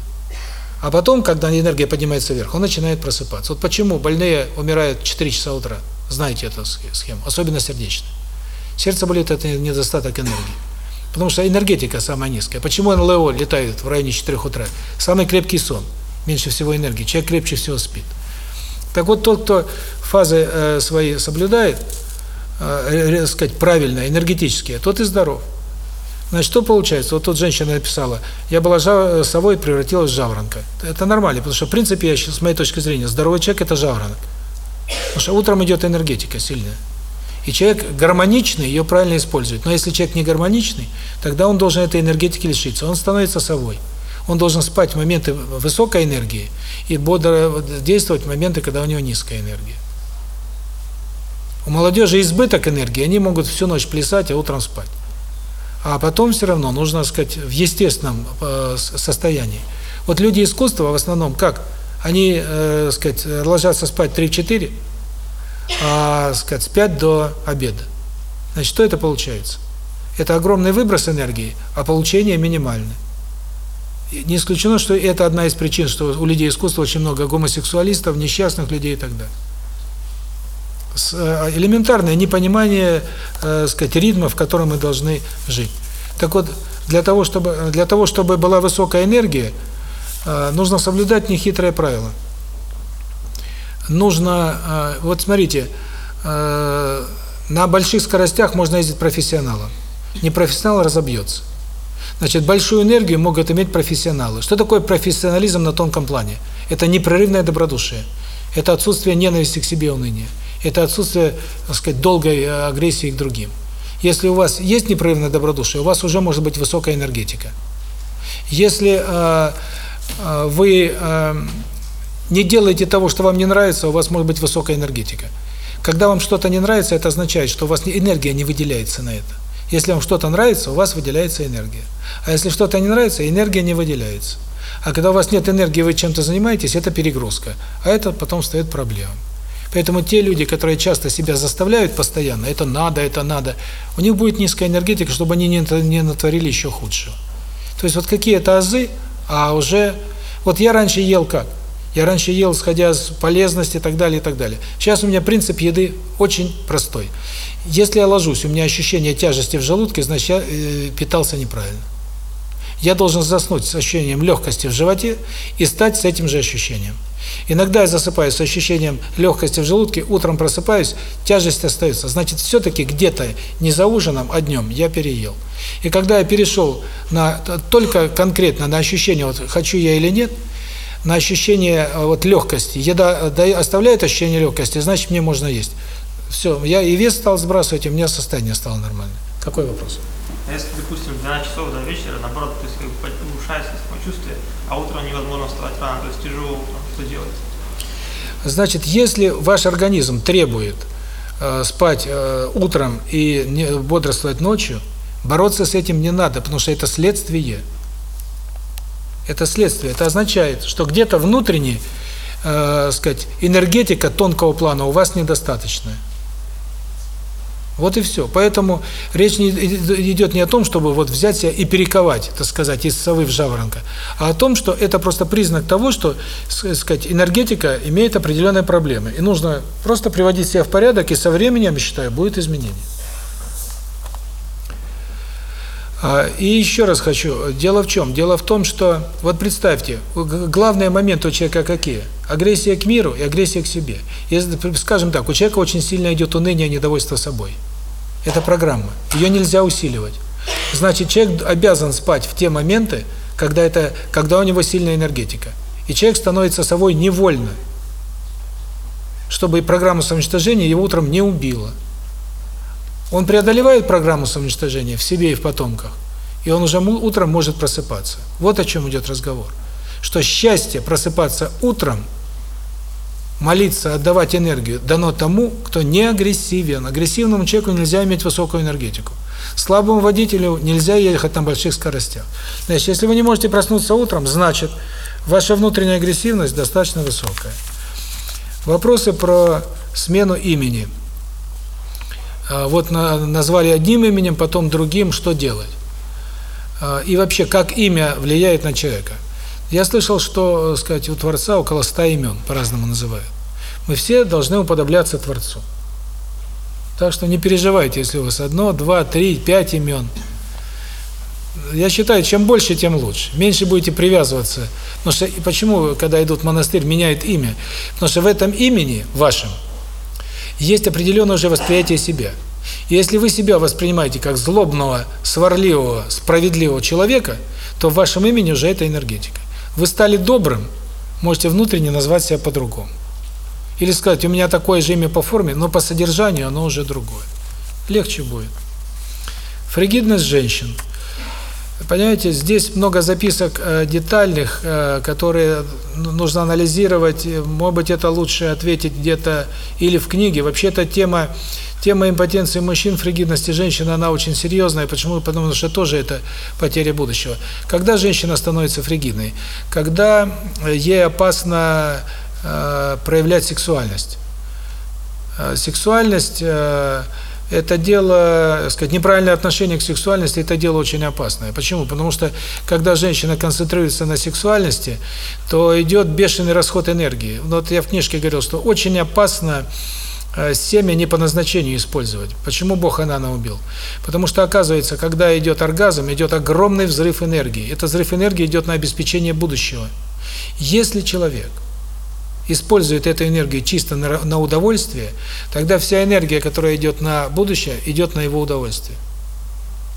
А потом, когда энергия поднимается вверх, он начинает просыпаться. Вот почему больные умирают в 4 часа утра. Знаете эту схему, особенно сердечные. Сердце болит, это недостаток энергии. Потому что энергетика самая низкая. Почему НЛО летает в районе 4 утра? Самый крепкий сон, меньше всего энергии, человек крепче всего спит. Так вот, тот, кто фазы э, свои соблюдает, э, сказать, правильно, энергетические, тот и здоров. Значит, что получается? Вот тут женщина написала, я была жав... совой, превратилась в жаворонка. Это нормально, потому что, в принципе, я, с моей точки зрения, здоровый человек – это жаворонок. Потому что утром идет энергетика сильная. И человек гармоничный ее правильно использует. Но если человек не гармоничный, тогда он должен этой энергетики лишиться. Он становится совой. Он должен спать в моменты высокой энергии и бодро действовать в моменты, когда у него низкая энергия. У молодежи избыток энергии, они могут всю ночь плясать, а утром спать. А потом все равно нужно, сказать, в естественном э, состоянии. Вот люди искусства в основном как? Они, э, сказать, ложатся спать 3-4, а, сказать, спят до обеда. Значит, что это получается? Это огромный выброс энергии, а получение минимальное. Не исключено, что это одна из причин, что у людей искусства очень много гомосексуалистов, несчастных людей и так далее. Элементарное непонимание, э, сказать, ритма, в котором мы должны жить. Так вот, для того, чтобы для того, чтобы была высокая энергия, э, нужно соблюдать нехитрое правило. Нужно, э, вот смотрите, э, на больших скоростях можно ездить профессионалом. Непрофессионал разобьется. Значит, большую энергию могут иметь профессионалы. Что такое профессионализм на тонком плане? Это непрерывное добродушие. Это отсутствие ненависти к себе и уныния. Это отсутствие, так сказать, долгой агрессии к другим. Если у вас есть непрерывное добродушие, у вас уже может быть высокая энергетика. Если э, э, вы э, не делаете того, что вам не нравится, у вас может быть высокая энергетика. Когда вам что-то не нравится, это означает, что у вас энергия не выделяется на это. Если вам что-то нравится, у вас выделяется энергия. А если что-то не нравится, энергия не выделяется. А когда у вас нет энергии, вы чем-то занимаетесь, это перегрузка. А это потом стоит проблема. Поэтому те люди, которые часто себя заставляют постоянно, это надо, это надо, у них будет низкая энергетика, чтобы они не, не натворили еще худшего. То есть вот какие-то азы, а уже... Вот я раньше ел как? Я раньше ел, сходя с полезности и так далее, и так далее. Сейчас у меня принцип еды очень простой. Если я ложусь, у меня ощущение тяжести в желудке, значит, я э, питался неправильно. Я должен заснуть с ощущением легкости в животе и стать с этим же ощущением. Иногда я засыпаю с ощущением легкости в желудке, утром просыпаюсь, тяжесть остается. Значит, все-таки где-то не за ужином, а днем я переел. И когда я перешел на только конкретно на ощущение, вот хочу я или нет, на ощущение вот легкости, еда да, оставляет ощущение легкости, значит, мне можно есть. Все, я и вес стал сбрасывать, и у меня состояние стало нормальное. Какой вопрос? А если, допустим, 12 часов до вечера, наоборот, то есть как бы улучшается самочувствие, а утром невозможно вставать рано, то есть тяжело утром, что делать? Значит, если ваш организм требует э, спать э, утром и не, бодрствовать ночью, бороться с этим не надо, потому что это следствие. Это следствие. Это означает, что где-то внутренне, э, сказать, энергетика тонкого плана у вас недостаточная. Вот и все. Поэтому речь не идет не о том, чтобы вот взять себя и перековать, так сказать, из совы в жаворонка, а о том, что это просто признак того, что, сказать, энергетика имеет определенные проблемы. И нужно просто приводить себя в порядок, и со временем, я считаю, будет изменение. А, и еще раз хочу, дело в чем? Дело в том, что, вот представьте, главные моменты у человека какие? Агрессия к миру и агрессия к себе. Если, скажем так, у человека очень сильно идет уныние, недовольство собой. Это программа. Ее нельзя усиливать. Значит, человек обязан спать в те моменты, когда, это, когда у него сильная энергетика. И человек становится собой невольно, чтобы программа самоуничтожения его утром не убила. Он преодолевает программу самоуничтожения в себе и в потомках, и он уже утром может просыпаться. Вот о чем идет разговор. Что счастье просыпаться утром, молиться, отдавать энергию, дано тому, кто не агрессивен. Агрессивному человеку нельзя иметь высокую энергетику. Слабому водителю нельзя ехать на больших скоростях. Значит, если вы не можете проснуться утром, значит, ваша внутренняя агрессивность достаточно высокая. Вопросы про смену имени – вот назвали одним именем, потом другим, что делать? А, и вообще, как имя влияет на человека? Я слышал, что, сказать, у Творца около ста имен, по-разному называют. Мы все должны уподобляться Творцу. Так что не переживайте, если у вас одно, два, три, пять имен. Я считаю, чем больше, тем лучше. Меньше будете привязываться. Потому что, почему, когда идут в монастырь, меняют имя? Потому что в этом имени вашем есть определенное уже восприятие себя. И если вы себя воспринимаете как злобного, сварливого, справедливого человека, то в вашем имени уже это энергетика. Вы стали добрым, можете внутренне назвать себя по-другому. Или сказать, у меня такое же имя по форме, но по содержанию оно уже другое. Легче будет. Фригидность женщин – Понимаете, здесь много записок э, детальных, э, которые нужно анализировать. Может быть, это лучше ответить где-то или в книге. Вообще, эта тема тема импотенции мужчин, фригидности женщин, она очень серьезная. Почему? Потому что тоже это потеря будущего. Когда женщина становится фригидной? Когда ей опасно э, проявлять сексуальность. Э, сексуальность... Э, это дело, сказать, неправильное отношение к сексуальности, это дело очень опасное. Почему? Потому что, когда женщина концентрируется на сексуальности, то идет бешеный расход энергии. Вот я в книжке говорил, что очень опасно э, семя не по назначению использовать. Почему Бог Анана убил? Потому что, оказывается, когда идет оргазм, идет огромный взрыв энергии. Этот взрыв энергии идет на обеспечение будущего. Если человек использует эту энергию чисто на, на удовольствие, тогда вся энергия, которая идет на будущее, идет на его удовольствие.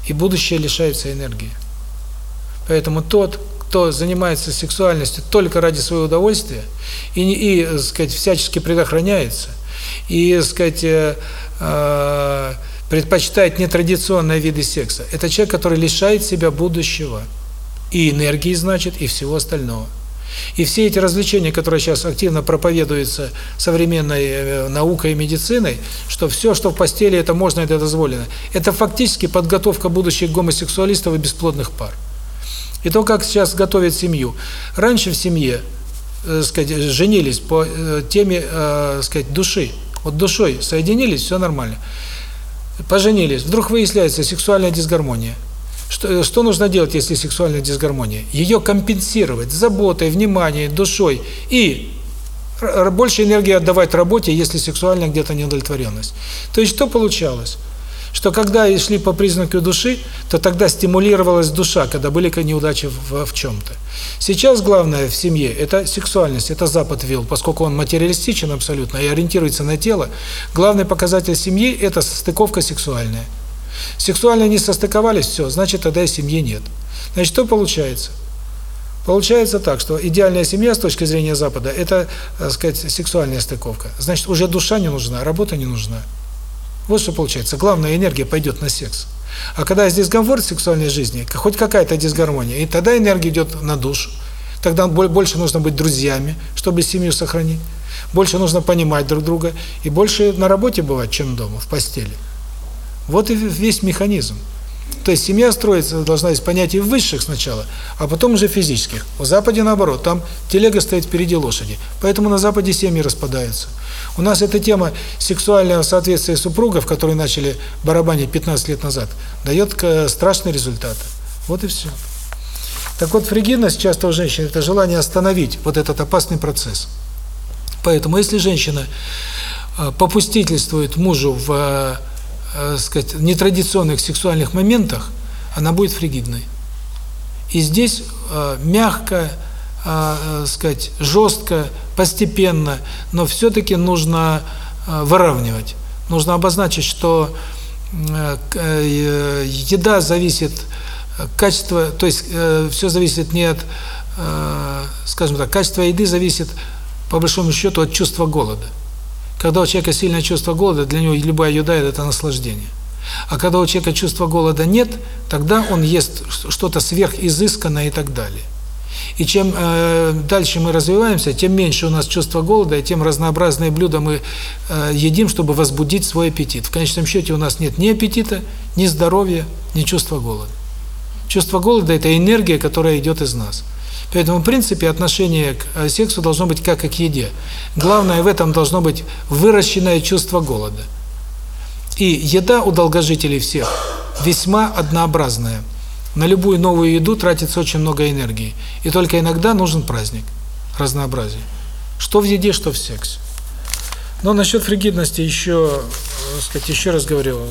И будущее лишается энергии. Поэтому тот, кто занимается сексуальностью только ради своего удовольствия и, и так сказать, всячески предохраняется, и, так сказать, э, э, предпочитает нетрадиционные виды секса, это человек, который лишает себя будущего. И энергии, значит, и всего остального. И все эти развлечения, которые сейчас активно проповедуются современной э, наукой и медициной, что все, что в постели, это можно, это дозволено, это фактически подготовка будущих гомосексуалистов и бесплодных пар. И то, как сейчас готовят семью. Раньше в семье э, сказать, женились по э, теме, э, сказать, души. Вот душой соединились, все нормально. Поженились, вдруг выясняется сексуальная дисгармония. Что, что нужно делать, если сексуальная дисгармония? Ее компенсировать заботой, вниманием, душой и больше энергии отдавать работе, если сексуальная где-то неудовлетворенность. То есть что получалось? Что когда шли по признаку души, то тогда стимулировалась душа, когда были неудачи в, в чем-то. Сейчас главное в семье – это сексуальность, это Запад ввел, поскольку он материалистичен абсолютно и ориентируется на тело. Главный показатель семьи – это стыковка сексуальная. Сексуально не состыковались, все, значит, тогда и семьи нет. Значит, что получается? Получается так, что идеальная семья с точки зрения Запада – это, так сказать, сексуальная стыковка. Значит, уже душа не нужна, работа не нужна. Вот что получается. Главная энергия пойдет на секс. А когда есть дискомфорт в сексуальной жизни, хоть какая-то дисгармония, и тогда энергия идет на душу. Тогда больше нужно быть друзьями, чтобы семью сохранить. Больше нужно понимать друг друга. И больше на работе бывать, чем дома, в постели. Вот и весь механизм. То есть семья строится должна из понятий высших сначала, а потом уже физических. В Западе наоборот, там телега стоит впереди лошади. Поэтому на Западе семьи распадаются. У нас эта тема сексуального соответствия супругов, которые начали барабанить 15 лет назад, дает страшные результаты. Вот и все. Так вот, фригидность часто у женщин – это желание остановить вот этот опасный процесс. Поэтому, если женщина попустительствует мужу в э, сказать, нетрадиционных сексуальных моментах, она будет фригидной. И здесь э, мягко, э, э, сказать, жестко, постепенно, но все-таки нужно э, выравнивать. Нужно обозначить, что э, э, еда зависит, качество, то есть э, все зависит не от, э, скажем так, качество еды зависит по большому счету от чувства голода. Когда у человека сильное чувство голода, для него любая еда – это наслаждение. А когда у человека чувства голода нет, тогда он ест что-то сверхизысканное и так далее. И чем э, дальше мы развиваемся, тем меньше у нас чувства голода, и тем разнообразные блюда мы э, едим, чтобы возбудить свой аппетит. В конечном счете у нас нет ни аппетита, ни здоровья, ни чувства голода. Чувство голода – это энергия, которая идет из нас. Поэтому, в принципе, отношение к э, сексу должно быть как к еде. Главное в этом должно быть выращенное чувство голода. И еда у долгожителей всех весьма однообразная. На любую новую еду тратится очень много энергии. И только иногда нужен праздник, разнообразие. Что в еде, что в сексе. Но насчет фригидности еще, э, сказать, еще раз говорю,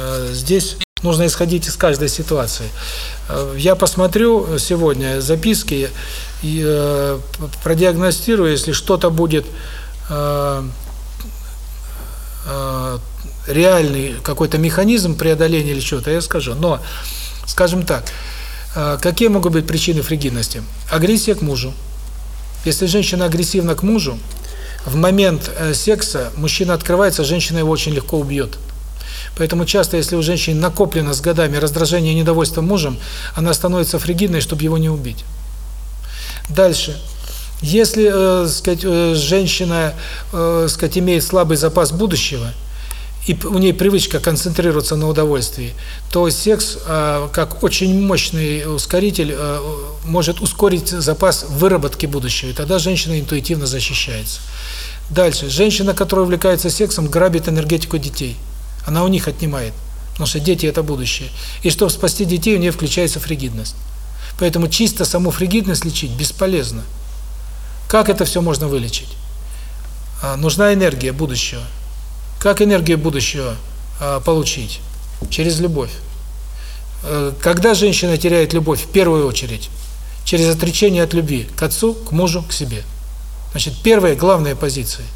э, здесь нужно исходить из каждой ситуации. Э, я посмотрю сегодня записки и э, продиагностирую, если что-то будет э, э, реальный какой-то механизм преодоления или что-то, я скажу. Но, скажем так, какие могут быть причины фригидности? Агрессия к мужу. Если женщина агрессивна к мужу, в момент секса мужчина открывается, женщина его очень легко убьет. Поэтому часто, если у женщины накоплено с годами раздражение и недовольство мужем, она становится фригидной, чтобы его не убить. Дальше. Если, э, сказать, э, женщина, э, сказать, имеет слабый запас будущего, и у нее привычка концентрироваться на удовольствии, то секс, э, как очень мощный ускоритель, э, может ускорить запас выработки будущего, и тогда женщина интуитивно защищается. Дальше. Женщина, которая увлекается сексом, грабит энергетику детей. Она у них отнимает, потому что дети – это будущее. И чтобы спасти детей, у нее включается фригидность. Поэтому чисто саму фригидность лечить бесполезно. Как это все можно вылечить? А, нужна энергия будущего. Как энергию будущего а, получить? Через любовь. А, когда женщина теряет любовь? В первую очередь. Через отречение от любви к отцу, к мужу, к себе. Значит, первая, главная позиция.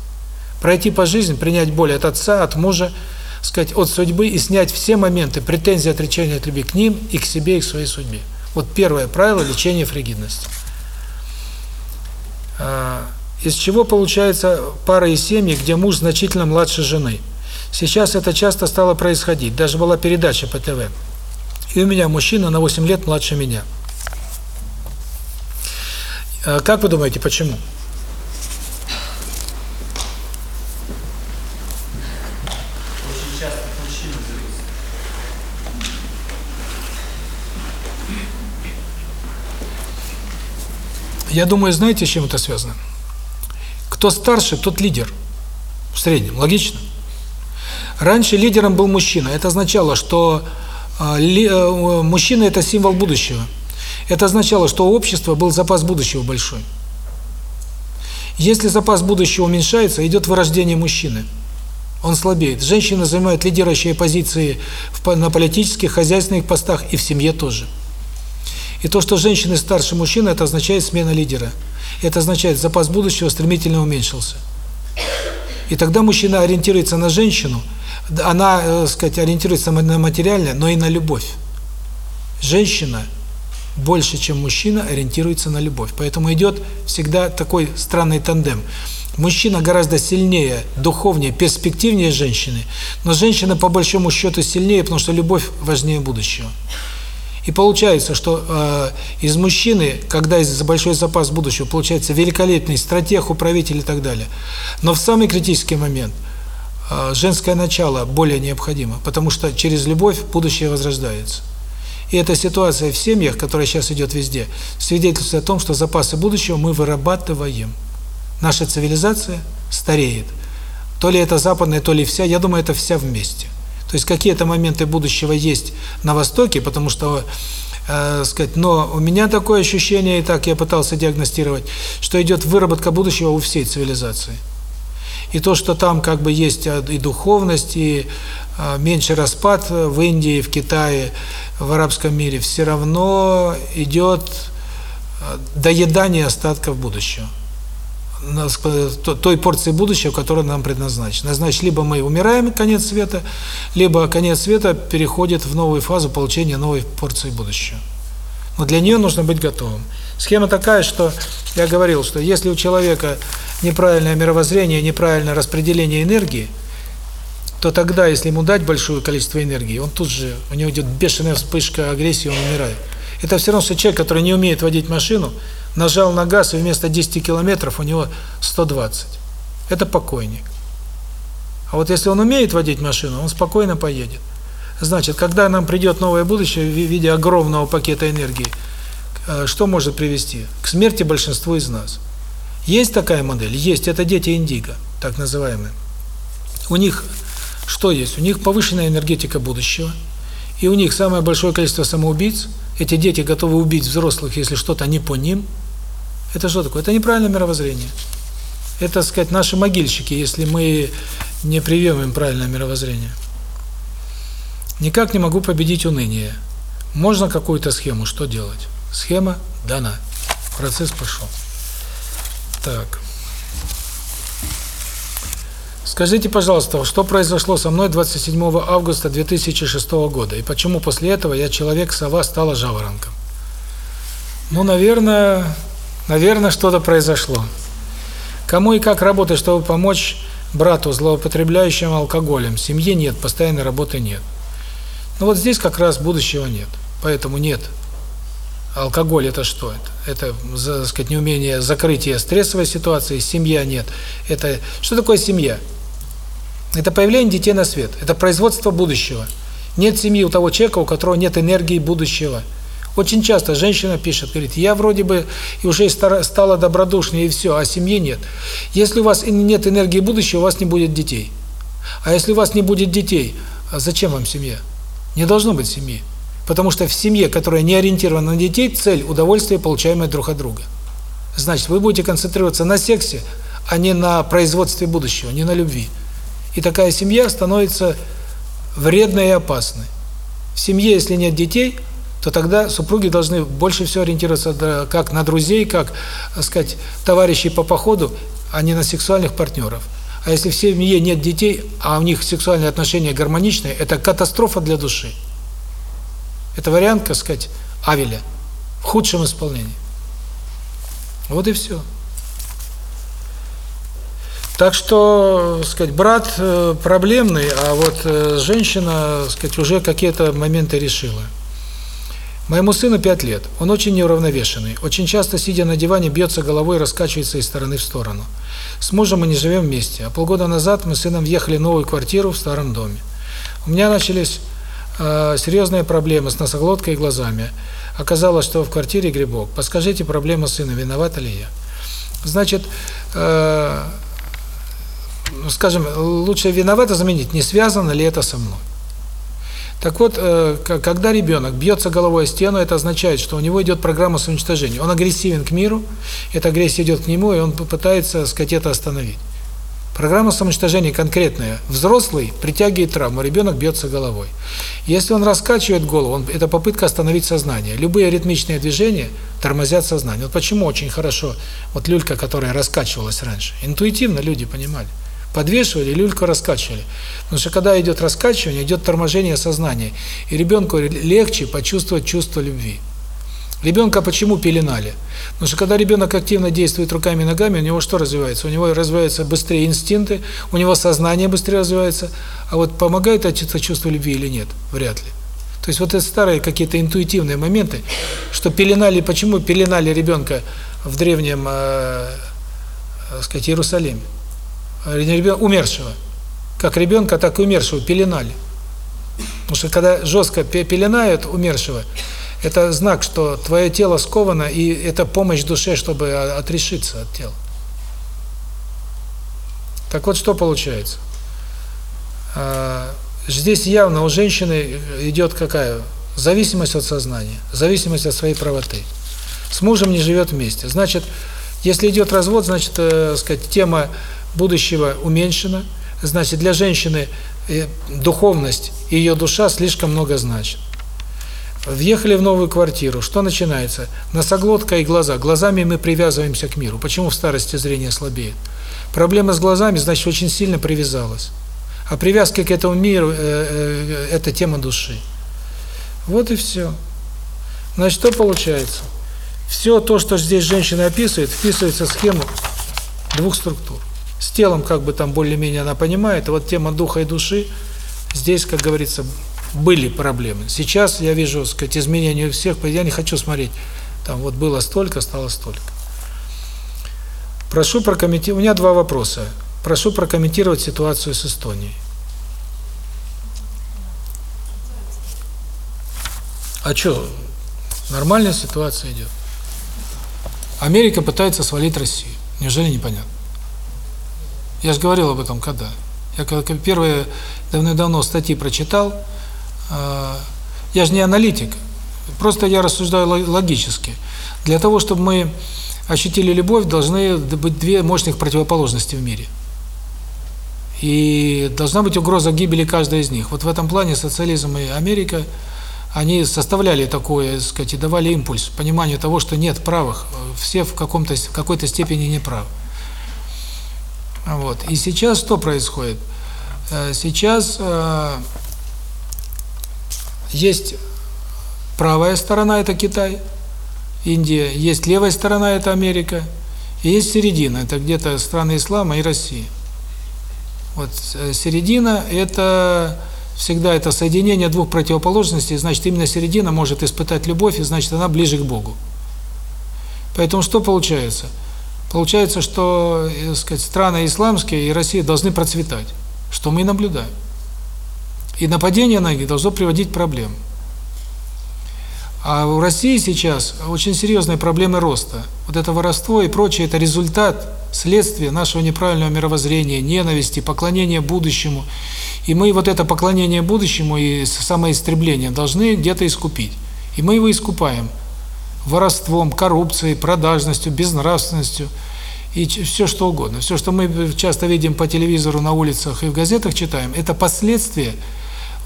Пройти по жизни, принять боль от отца, от мужа, сказать, от судьбы и снять все моменты претензий, отречения от любви к ним и к себе, и к своей судьбе. Вот первое правило лечения фригидности. А, из чего получается пара и семьи, где муж значительно младше жены. Сейчас это часто стало происходить. Даже была передача по ТВ. И у меня мужчина на 8 лет младше меня. А, как вы думаете? Почему? Я думаю, знаете, с чем это связано? Кто старше, тот лидер. В среднем. Логично? Раньше лидером был мужчина. Это означало, что ли, э, мужчина – это символ будущего. Это означало, что у общества был запас будущего большой. Если запас будущего уменьшается, идет вырождение мужчины. Он слабеет. Женщины занимают лидирующие позиции на политических, хозяйственных постах и в семье тоже. И то, что женщины старше мужчины, это означает смена лидера. Это означает, запас будущего стремительно уменьшился. И тогда мужчина ориентируется на женщину, она, э, сказать, ориентируется на материальное, но и на любовь. Женщина больше, чем мужчина, ориентируется на любовь. Поэтому идет всегда такой странный тандем. Мужчина гораздо сильнее, духовнее, перспективнее женщины, но женщина по большому счету сильнее, потому что любовь важнее будущего. И получается, что э, из мужчины, когда есть большой запас будущего, получается великолепный стратег, управитель и так далее. Но в самый критический момент э, женское начало более необходимо, потому что через любовь будущее возрождается. И эта ситуация в семьях, которая сейчас идет везде, свидетельствует о том, что запасы будущего мы вырабатываем. Наша цивилизация стареет. То ли это западная, то ли вся, я думаю, это вся вместе. То есть какие-то моменты будущего есть на Востоке, потому что, э, сказать, но у меня такое ощущение, и так я пытался диагностировать, что идет выработка будущего у всей цивилизации. И то, что там как бы есть э, и духовность, и э, меньше распад в Индии, в Китае, в арабском мире, все равно идет э, доедание остатков будущего той порции будущего, которая нам предназначена. Значит, либо мы умираем, конец света, либо конец света переходит в новую фазу получения новой порции будущего. Но для нее нужно быть готовым. Схема такая, что я говорил, что если у человека неправильное мировоззрение, неправильное распределение энергии, то тогда, если ему дать большое количество энергии, он тут же, у него идет бешеная вспышка агрессии, он умирает. Это все равно, что человек, который не умеет водить машину, нажал на газ, и вместо 10 километров у него 120. Это покойник. А вот если он умеет водить машину, он спокойно поедет. Значит, когда нам придет новое будущее в виде огромного пакета энергии, э, что может привести? К смерти большинства из нас. Есть такая модель? Есть. Это дети индиго, так называемые. У них что есть? У них повышенная энергетика будущего, и у них самое большое количество самоубийц. Эти дети готовы убить взрослых, если что-то не по ним – это что такое? Это неправильное мировоззрение. Это, так сказать, наши могильщики, если мы не привьем им правильное мировоззрение. Никак не могу победить уныние. Можно какую-то схему, что делать? Схема дана. Процесс пошел. Так. Скажите, пожалуйста, что произошло со мной 27 августа 2006 года, и почему после этого я человек-сова стала жаворонком? Ну, наверное, Наверное, что-то произошло. Кому и как работать, чтобы помочь брату, злоупотребляющему алкоголем? Семьи нет, постоянной работы нет. Ну вот здесь как раз будущего нет. Поэтому нет. Алкоголь это что? Это, так сказать, неумение закрытия стрессовой ситуации, семья нет. Это что такое семья? Это появление детей на свет, это производство будущего. Нет семьи у того человека, у которого нет энергии будущего. Очень часто женщина пишет, говорит, я вроде бы и уже стала добродушнее и все, а семьи нет. Если у вас нет энергии будущего, у вас не будет детей. А если у вас не будет детей, а зачем вам семья? Не должно быть семьи. Потому что в семье, которая не ориентирована на детей, цель – удовольствие, получаемое друг от друга. Значит, вы будете концентрироваться на сексе, а не на производстве будущего, не на любви. И такая семья становится вредной и опасной. В семье, если нет детей – то тогда супруги должны больше всего ориентироваться как на друзей, как, так сказать, товарищей по походу, а не на сексуальных партнеров. А если в семье нет детей, а у них сексуальные отношения гармоничные, это катастрофа для души. Это вариант, так сказать, Авеля в худшем исполнении. Вот и все. Так что, сказать, брат э, проблемный, а вот э, женщина, сказать, уже какие-то моменты решила. Моему сыну 5 лет. Он очень неуравновешенный. Очень часто, сидя на диване, бьется головой и раскачивается из стороны в сторону. С мужем мы не живем вместе. А полгода назад мы с сыном въехали в новую квартиру в старом доме. У меня начались э, серьезные проблемы с носоглоткой и глазами. Оказалось, что в квартире грибок. Подскажите, проблема сына, виновата ли я? Значит, э, скажем, лучше виновато заменить, не связано ли это со мной. Так вот, э, когда ребенок бьется головой о стену, это означает, что у него идет программа самоуничтожения. Он агрессивен к миру, эта агрессия идет к нему, и он пытается, сказать, это остановить. Программа самоуничтожения конкретная. Взрослый притягивает травму, ребенок бьется головой. Если он раскачивает голову, он, это попытка остановить сознание. Любые ритмичные движения тормозят сознание. Вот почему очень хорошо, вот люлька, которая раскачивалась раньше, интуитивно люди понимали подвешивали, люльку раскачивали. Потому что когда идет раскачивание, идет торможение сознания, и ребенку легче почувствовать чувство любви. Ребенка почему пеленали? Потому что когда ребенок активно действует руками и ногами, у него что развивается? У него развиваются быстрее инстинкты, у него сознание быстрее развивается. А вот помогает это чувство любви или нет? Вряд ли. То есть вот это старые какие-то интуитивные моменты, что пеленали, почему пеленали ребенка в древнем, э, э сказать, Иерусалиме? Ребенка умершего. Как ребенка, так и умершего пеленали. Потому что когда жестко пеленают умершего, это знак, что твое тело сковано, и это помощь душе, чтобы отрешиться от тела. Так вот, что получается? А, здесь явно у женщины идет какая? Зависимость от сознания, зависимость от своей правоты. С мужем не живет вместе. Значит, если идет развод, значит, э, сказать, тема будущего уменьшена, значит, для женщины э, духовность и ее душа слишком много значит. Въехали в новую квартиру, что начинается? Носоглотка и глаза. Глазами мы привязываемся к миру. Почему в старости зрение слабеет? Проблема с глазами, значит, очень сильно привязалась. А привязка к этому миру э, э, это тема души. Вот и все. Значит, что получается? Все то, что здесь женщина описывает, вписывается в схему двух структур. С телом как бы там более-менее она понимает, а вот тема духа и души, здесь, как говорится, были проблемы. Сейчас я вижу, сказать, изменения у всех, я не хочу смотреть, там вот было столько, стало столько. Прошу прокомментировать, у меня два вопроса. Прошу прокомментировать ситуацию с Эстонией. А что, нормальная ситуация идет. Америка пытается свалить Россию. Неужели непонятно? Я же говорил об этом когда. Я когда первые давно-давно статьи прочитал, э, я же не аналитик, просто я рассуждаю логически. Для того, чтобы мы ощутили любовь, должны быть две мощных противоположности в мире. И должна быть угроза гибели каждой из них. Вот в этом плане социализм и Америка, они составляли такое, сказать, и давали импульс пониманию того, что нет правых, все в каком-то какой-то степени неправы. Вот. И сейчас что происходит? Э, сейчас э, есть правая сторона это Китай, Индия, есть левая сторона это Америка, и есть середина это где-то страны ислама и Россия. Вот э, середина это всегда это соединение двух противоположностей, значит именно середина может испытать любовь, и значит она ближе к Богу. Поэтому что получается? Получается, что, так сказать, страны исламские и Россия должны процветать, что мы и наблюдаем. И нападение на них должно приводить к проблемам. А у России сейчас очень серьезные проблемы роста. Вот это воровство и прочее – это результат, следствие нашего неправильного мировоззрения, ненависти, поклонения будущему. И мы вот это поклонение будущему и самоистребление должны где-то искупить. И мы его искупаем – воровством, коррупцией, продажностью, безнравственностью и все что угодно. Все, что мы часто видим по телевизору, на улицах и в газетах читаем, это последствия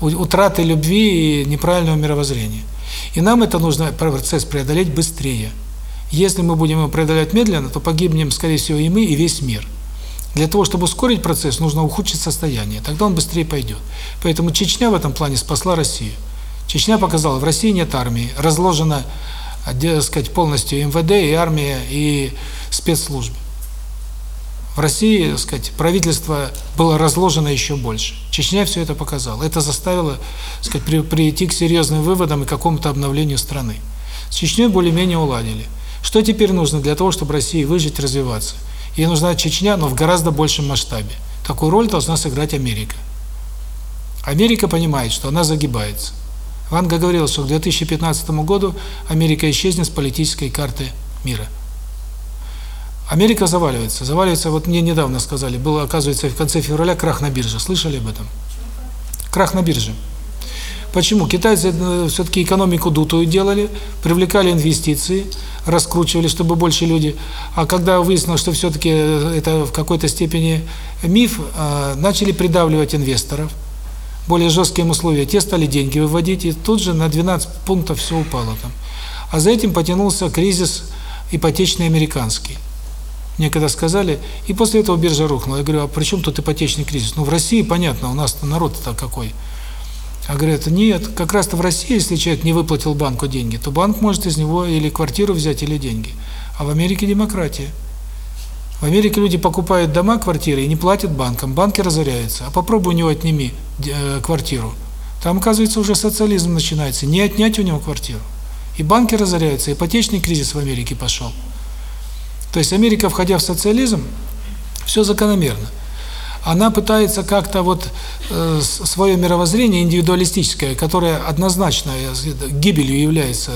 утраты любви и неправильного мировоззрения. И нам это нужно процесс преодолеть быстрее. Если мы будем его преодолевать медленно, то погибнем, скорее всего, и мы, и весь мир. Для того, чтобы ускорить процесс, нужно ухудшить состояние, тогда он быстрее пойдет. Поэтому Чечня в этом плане спасла Россию. Чечня показала, в России нет армии, разложена так сказать, полностью МВД, и армия, и спецслужбы. В России, так сказать, правительство было разложено еще больше. Чечня все это показала. Это заставило, сказать, при, прийти к серьезным выводам и какому-то обновлению страны. С Чечней более-менее уладили. Что теперь нужно для того, чтобы России выжить, развиваться? Ей нужна Чечня, но в гораздо большем масштабе. Такую роль должна сыграть Америка. Америка понимает, что она загибается. Ванга говорил, что к 2015 году Америка исчезнет с политической карты мира. Америка заваливается. Заваливается, вот мне недавно сказали, было, оказывается, в конце февраля крах на бирже. Слышали об этом? Крах на бирже. Почему? Китайцы э, все-таки экономику дутую делали, привлекали инвестиции, раскручивали, чтобы больше люди. А когда выяснилось, что все-таки это в какой-то степени миф, э, начали придавливать инвесторов, более жесткие условия, те стали деньги выводить, и тут же на 12 пунктов все упало там. А за этим потянулся кризис ипотечный американский. Мне когда сказали, и после этого биржа рухнула. Я говорю, а при чем тут ипотечный кризис? Ну, в России, понятно, у нас народ-то какой. А говорят, нет, как раз-то в России, если человек не выплатил банку деньги, то банк может из него или квартиру взять, или деньги. А в Америке демократия. В Америке люди покупают дома, квартиры и не платят банкам, банки разоряются. А попробуй у него отними э, квартиру. Там, оказывается, уже социализм начинается. Не отнять у него квартиру. И банки разоряются, ипотечный кризис в Америке пошел. То есть Америка, входя в социализм, все закономерно. Она пытается как-то вот э, свое мировоззрение индивидуалистическое, которое однозначно гибелью является,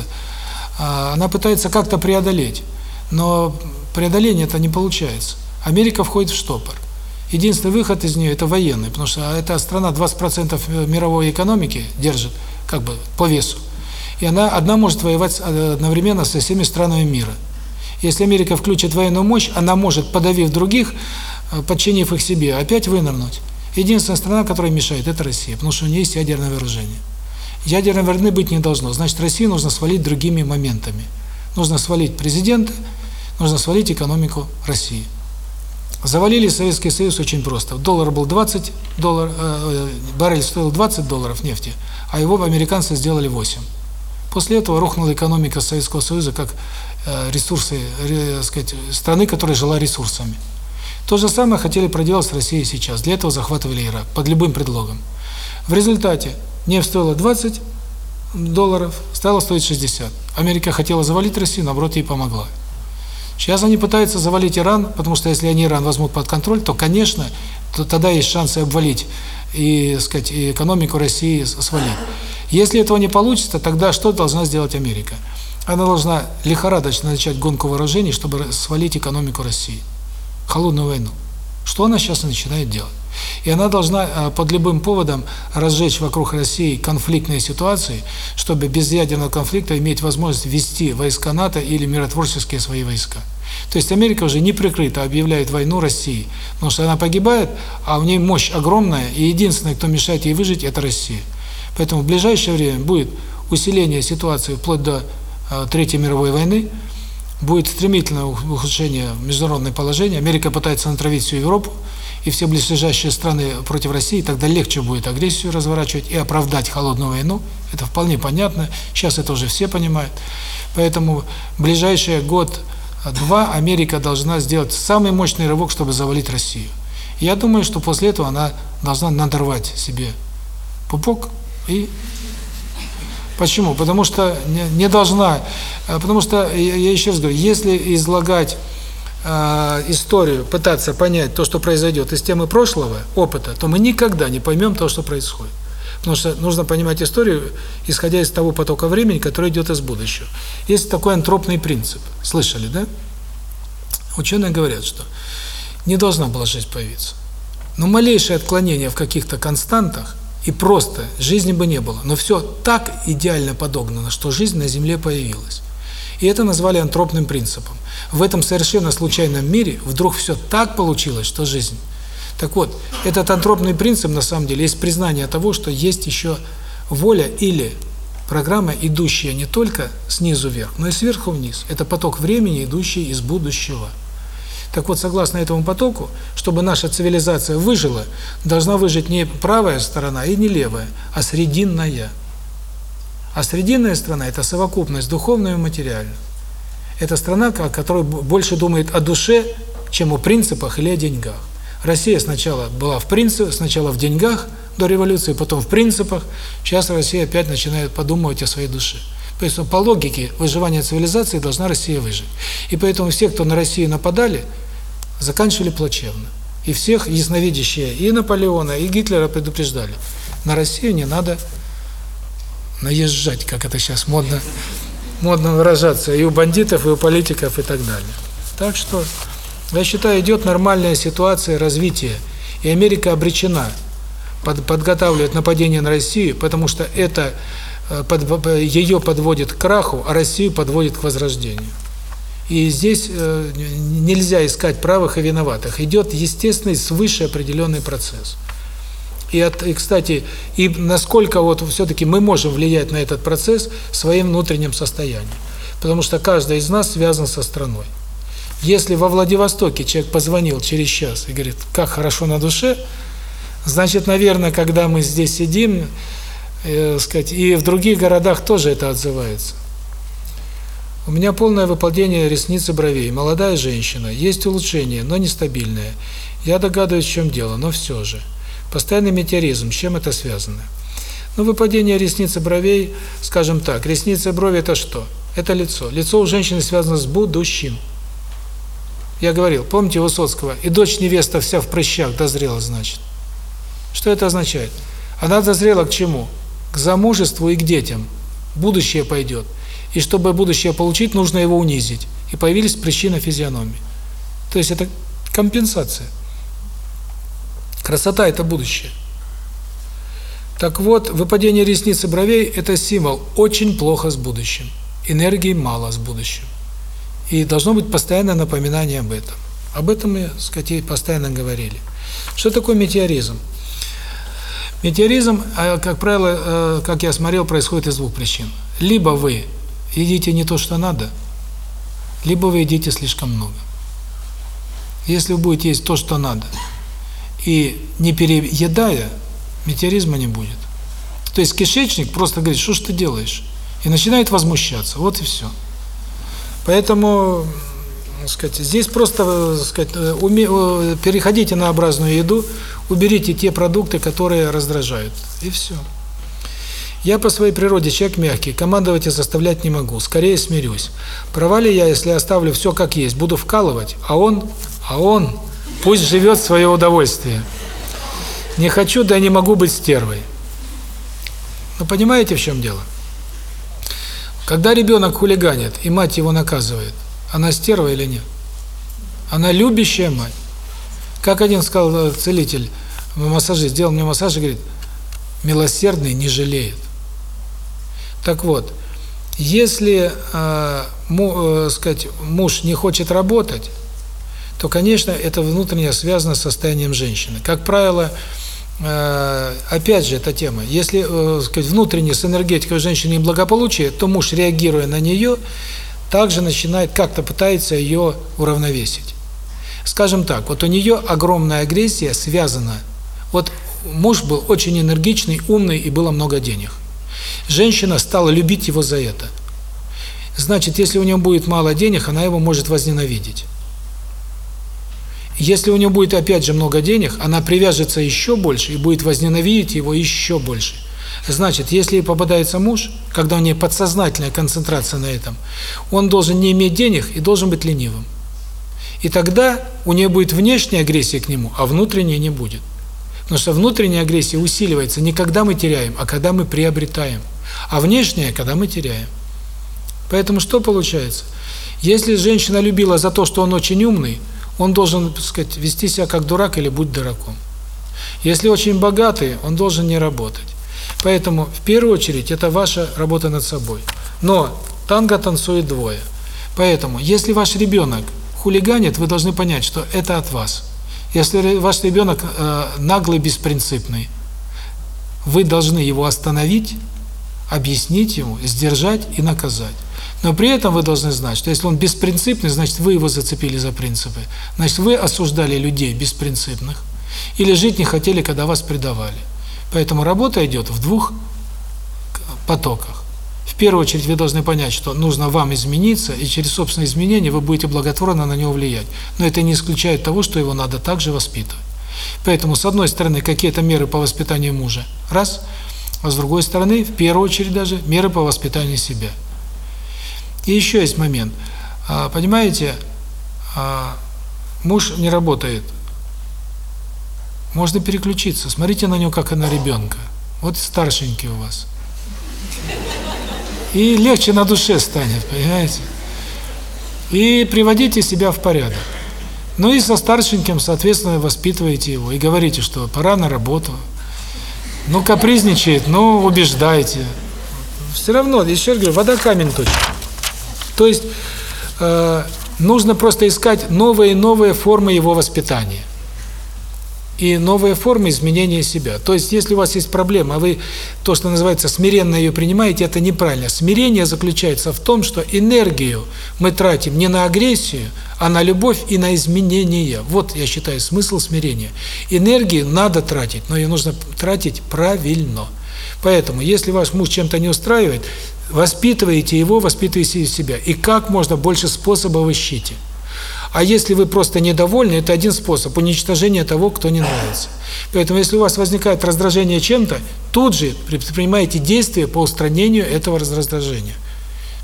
э, она пытается как-то преодолеть. Но преодоление это не получается. Америка входит в штопор. Единственный выход из нее – это военный, потому что эта страна 20% мировой экономики держит, как бы, по весу. И она одна может воевать одновременно со всеми странами мира. Если Америка включит военную мощь, она может, подавив других, э, подчинив их себе, опять вынырнуть. Единственная страна, которая мешает, это Россия, потому что у нее есть ядерное вооружение. Ядерной войны быть не должно. Значит, Россию нужно свалить другими моментами. Нужно свалить президента, нужно свалить экономику России. Завалили Советский Союз очень просто. Доллар был 20 долларов, э, э, баррель стоил 20 долларов нефти, а его американцы сделали 8. После этого рухнула экономика Советского Союза как э, ресурсы, э, сказать, страны, которая жила ресурсами. То же самое хотели проделать с Россией сейчас. Для этого захватывали Ирак под любым предлогом. В результате нефть стоила 20 долларов, стала стоить 60. Америка хотела завалить Россию, наоборот, ей помогла. Сейчас они пытаются завалить Иран, потому что если они Иран возьмут под контроль, то, конечно, то тогда есть шансы обвалить и, сказать, и экономику России свалить. Если этого не получится, тогда что должна сделать Америка? Она должна лихорадочно начать гонку вооружений, чтобы свалить экономику России. Холодную войну. Что она сейчас начинает делать? И она должна э, под любым поводом разжечь вокруг России конфликтные ситуации, чтобы без ядерного конфликта иметь возможность ввести войска НАТО или миротворческие свои войска. То есть Америка уже неприкрыто объявляет войну России, потому что она погибает, а у нее мощь огромная, и единственное, кто мешает ей выжить, это Россия. Поэтому в ближайшее время будет усиление ситуации вплоть до э, Третьей мировой войны, будет стремительное ухудшение международного положения. Америка пытается натравить всю Европу и все ближайшие страны против России, тогда легче будет агрессию разворачивать и оправдать холодную войну. Это вполне понятно. Сейчас это уже все понимают. Поэтому ближайший год-два Америка должна сделать самый мощный рывок, чтобы завалить Россию. Я думаю, что после этого она должна надорвать себе пупок и почему? Потому что не, не должна, э, потому что я, я еще раз говорю, если излагать э, историю, пытаться понять то, что произойдет из темы прошлого, опыта, то мы никогда не поймем то, что происходит. Потому что нужно понимать историю, исходя из того потока времени, который идет из будущего. Есть такой антропный принцип. Слышали, да? Ученые говорят, что не должна была жизнь появиться. Но малейшее отклонение в каких-то константах и просто жизни бы не было. Но все так идеально подогнано, что жизнь на Земле появилась. И это назвали антропным принципом. В этом совершенно случайном мире вдруг все так получилось, что жизнь. Так вот, этот антропный принцип на самом деле есть признание того, что есть еще воля или программа, идущая не только снизу вверх, но и сверху вниз. Это поток времени, идущий из будущего. Так вот, согласно этому потоку, чтобы наша цивилизация выжила, должна выжить не правая сторона и не левая, а срединная. А срединная страна – это совокупность духовную и материальную. Это страна, которая больше думает о душе, чем о принципах или о деньгах. Россия сначала была в принципах, сначала в деньгах до революции, потом в принципах. Сейчас Россия опять начинает подумывать о своей душе. Поэтому по логике выживания цивилизации должна Россия выжить. И поэтому все, кто на Россию нападали, заканчивали плачевно. И всех ясновидящие, и Наполеона, и Гитлера предупреждали. На Россию не надо наезжать, как это сейчас модно, модно выражаться, и у бандитов, и у политиков, и так далее. Так что Я считаю, идет нормальная ситуация развития, и Америка обречена под, подготавливать нападение на Россию, потому что это э, под, ее подводит к краху, а Россию подводит к возрождению. И здесь э, нельзя искать правых и виноватых. Идет естественный свыше определенный процесс. И, от, и кстати, и насколько вот все-таки мы можем влиять на этот процесс своим внутренним состоянием. Потому что каждый из нас связан со страной. Если во Владивостоке человек позвонил через час и говорит, как хорошо на душе, значит, наверное, когда мы здесь сидим, э, сказать, и в других городах тоже это отзывается. У меня полное выпадение ресниц и бровей. Молодая женщина. Есть улучшение, но нестабильное. Я догадываюсь, в чем дело, но все же. Постоянный метеоризм. С чем это связано? Ну, выпадение ресниц и бровей, скажем так, ресницы брови – это что? Это лицо. Лицо у женщины связано с будущим. Я говорил, помните Высоцкого? И дочь невеста вся в прыщах дозрела, значит. Что это означает? Она дозрела к чему? К замужеству и к детям. Будущее пойдет. И чтобы будущее получить, нужно его унизить. И появились прыщи на физиономии. То есть это компенсация. Красота – это будущее. Так вот, выпадение ресниц и бровей – это символ очень плохо с будущим. Энергии мало с будущим. И должно быть постоянное напоминание об этом. Об этом мы, так сказать, постоянно говорили. Что такое метеоризм? Метеоризм, а, как правило, э, как я смотрел, происходит из двух причин. Либо вы едите не то, что надо, либо вы едите слишком много. Если вы будете есть то, что надо, и не переедая, метеоризма не будет. То есть кишечник просто говорит, что ж ты делаешь? И начинает возмущаться. Вот и все. Поэтому, сказать, здесь просто, сказать, уме, переходите на образную еду, уберите те продукты, которые раздражают. И все. Я по своей природе человек мягкий, командовать и заставлять не могу, скорее смирюсь. Права я, если оставлю все как есть, буду вкалывать, а он, а он пусть живет свое удовольствие. Не хочу, да не могу быть стервой. Ну, понимаете, в чем дело? Когда ребенок хулиганит, и мать его наказывает, она стерва или нет? Она любящая мать. Как один сказал э, целитель, массажист, сделал мне массаж и говорит, милосердный не жалеет. Так вот, если, э, му, э, сказать, муж не хочет работать, то, конечно, это внутренне связано с состоянием женщины. Как правило, э, опять же, эта тема, если, э, сказать, внутренне с энергетикой женщины благополучие, то муж, реагируя на нее, также начинает, как-то пытается ее уравновесить. Скажем так, вот у нее огромная агрессия связана, вот муж был очень энергичный, умный и было много денег. Женщина стала любить его за это. Значит, если у него будет мало денег, она его может возненавидеть. Если у нее будет опять же много денег, она привяжется еще больше и будет возненавидеть его еще больше. Значит, если ей попадается муж, когда у нее подсознательная концентрация на этом, он должен не иметь денег и должен быть ленивым. И тогда у нее будет внешняя агрессия к нему, а внутренняя не будет. Потому что внутренняя агрессия усиливается не когда мы теряем, а когда мы приобретаем. А внешняя, когда мы теряем. Поэтому что получается? Если женщина любила за то, что он очень умный, он должен, так сказать, вести себя как дурак или будь дураком. Если очень богатый, он должен не работать. Поэтому, в первую очередь, это ваша работа над собой. Но танго танцует двое. Поэтому, если ваш ребенок хулиганит, вы должны понять, что это от вас. Если ваш ребенок э, наглый, беспринципный, вы должны его остановить, объяснить ему, сдержать и наказать. Но при этом вы должны знать, что если он беспринципный, значит вы его зацепили за принципы. Значит вы осуждали людей беспринципных или жить не хотели, когда вас предавали. Поэтому работа идет в двух потоках. В первую очередь вы должны понять, что нужно вам измениться, и через собственные изменения вы будете благотворно на него влиять. Но это не исключает того, что его надо также воспитывать. Поэтому, с одной стороны, какие-то меры по воспитанию мужа, раз, а с другой стороны, в первую очередь даже, меры по воспитанию себя. И еще есть момент. А, понимаете, а, муж не работает. Можно переключиться. Смотрите на него, как на ребенка. Вот старшенький у вас. И легче на душе станет, понимаете? И приводите себя в порядок. Ну и со старшеньким, соответственно, воспитываете его и говорите, что пора на работу. Ну, капризничает, ну, убеждайте. Все равно, еще раз говорю, вода камень точит. То есть э, нужно просто искать новые и новые формы его воспитания и новые формы изменения себя. То есть, если у вас есть проблема, а вы то, что называется смиренно ее принимаете, это неправильно. Смирение заключается в том, что энергию мы тратим не на агрессию, а на любовь и на изменения. Вот, я считаю, смысл смирения. Энергии надо тратить, но ее нужно тратить правильно. Поэтому, если ваш муж чем-то не устраивает, воспитывайте его, воспитывайте себя. И как можно больше способов ищите. А если вы просто недовольны, это один способ уничтожения того, кто не нравится. Поэтому если у вас возникает раздражение чем-то, тут же предпринимайте действия по устранению этого раздражения.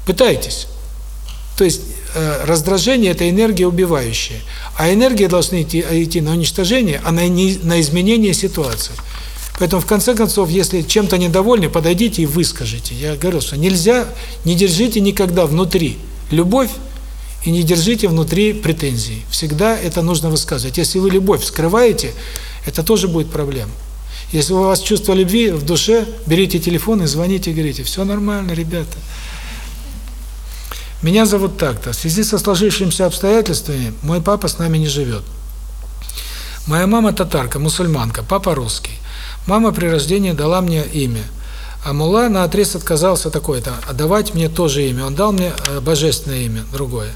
Пытайтесь. То есть э, раздражение – это энергия убивающая. А энергия должна идти, идти на уничтожение, а на, не, на изменение ситуации. Поэтому, в конце концов, если чем-то недовольны, подойдите и выскажите. Я говорил, что нельзя, не держите никогда внутри любовь, и не держите внутри претензий. Всегда это нужно высказывать. Если вы любовь скрываете, это тоже будет проблема. Если у вас чувство любви в душе, берите телефон и звоните говорите, все нормально, ребята. Меня зовут так-то. В связи со сложившимися обстоятельствами мой папа с нами не живет. Моя мама татарка, мусульманка, папа русский. Мама при рождении дала мне имя – а Мула на отрез отказался такое-то, а давать мне тоже имя. Он дал мне э, божественное имя, другое.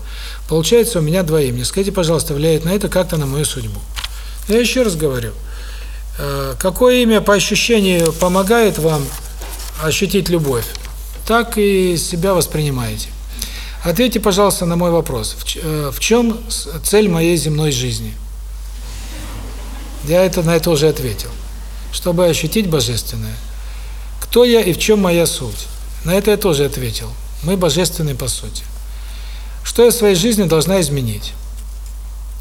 Получается, у меня два имени. Скажите, пожалуйста, влияет на это как-то на мою судьбу? Я еще раз говорю. Э, какое имя по ощущению помогает вам ощутить любовь, так и себя воспринимаете. Ответьте, пожалуйста, на мой вопрос. В, э, чем цель моей земной жизни? Я это на это уже ответил. Чтобы ощутить божественное. Кто я и в чем моя суть? На это я тоже ответил. Мы божественны по сути. Что я в своей жизни должна изменить?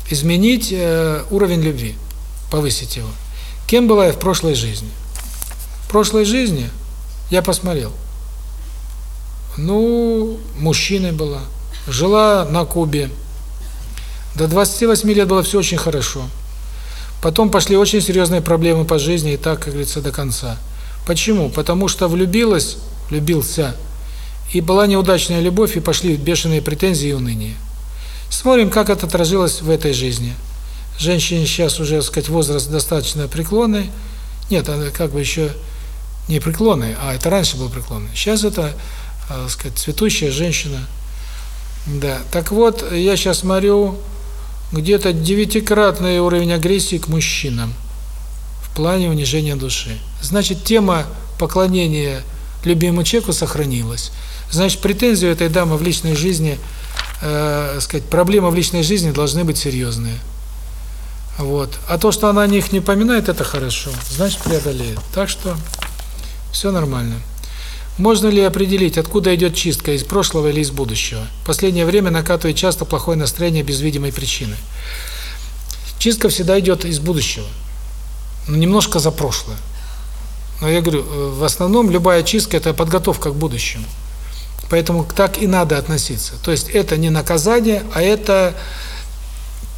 Изменить э, уровень любви, повысить его. Кем была я в прошлой жизни? В прошлой жизни я посмотрел. Ну, мужчиной была. Жила на Кубе. До 28 лет было все очень хорошо. Потом пошли очень серьезные проблемы по жизни, и так, как говорится, до конца. Почему? Потому что влюбилась, влюбился, и была неудачная любовь, и пошли бешеные претензии и уныние. Смотрим, как это отразилось в этой жизни. Женщине сейчас уже, так сказать, возраст достаточно преклонный. Нет, она как бы еще не преклонный, а это раньше был преклонный. Сейчас это, а, так сказать, цветущая женщина. Да. Так вот, я сейчас смотрю, где-то девятикратный уровень агрессии к мужчинам в плане унижения души. Значит, тема поклонения любимому человеку сохранилась. Значит, претензии этой дамы в личной жизни, э, сказать, проблемы в личной жизни должны быть серьезные. Вот. А то, что она о них не поминает, это хорошо. Значит, преодолеет. Так что все нормально. Можно ли определить, откуда идет чистка, из прошлого или из будущего? В последнее время накатывает часто плохое настроение без видимой причины. Чистка всегда идет из будущего ну, немножко за прошлое. Но я говорю, э, в основном любая чистка – это подготовка к будущему. Поэтому так и надо относиться. То есть это не наказание, а это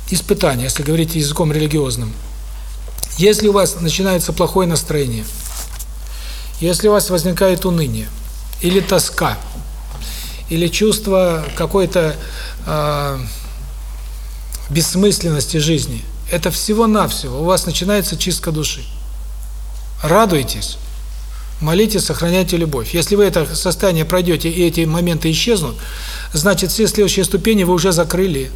испытание, если говорить языком религиозным. Если у вас начинается плохое настроение, если у вас возникает уныние, или тоска, или чувство какой-то э, бессмысленности жизни – это всего-навсего. У вас начинается чистка души. Радуйтесь, молитесь, сохраняйте любовь. Если вы это состояние пройдете и эти моменты исчезнут, значит все следующие ступени вы уже закрыли.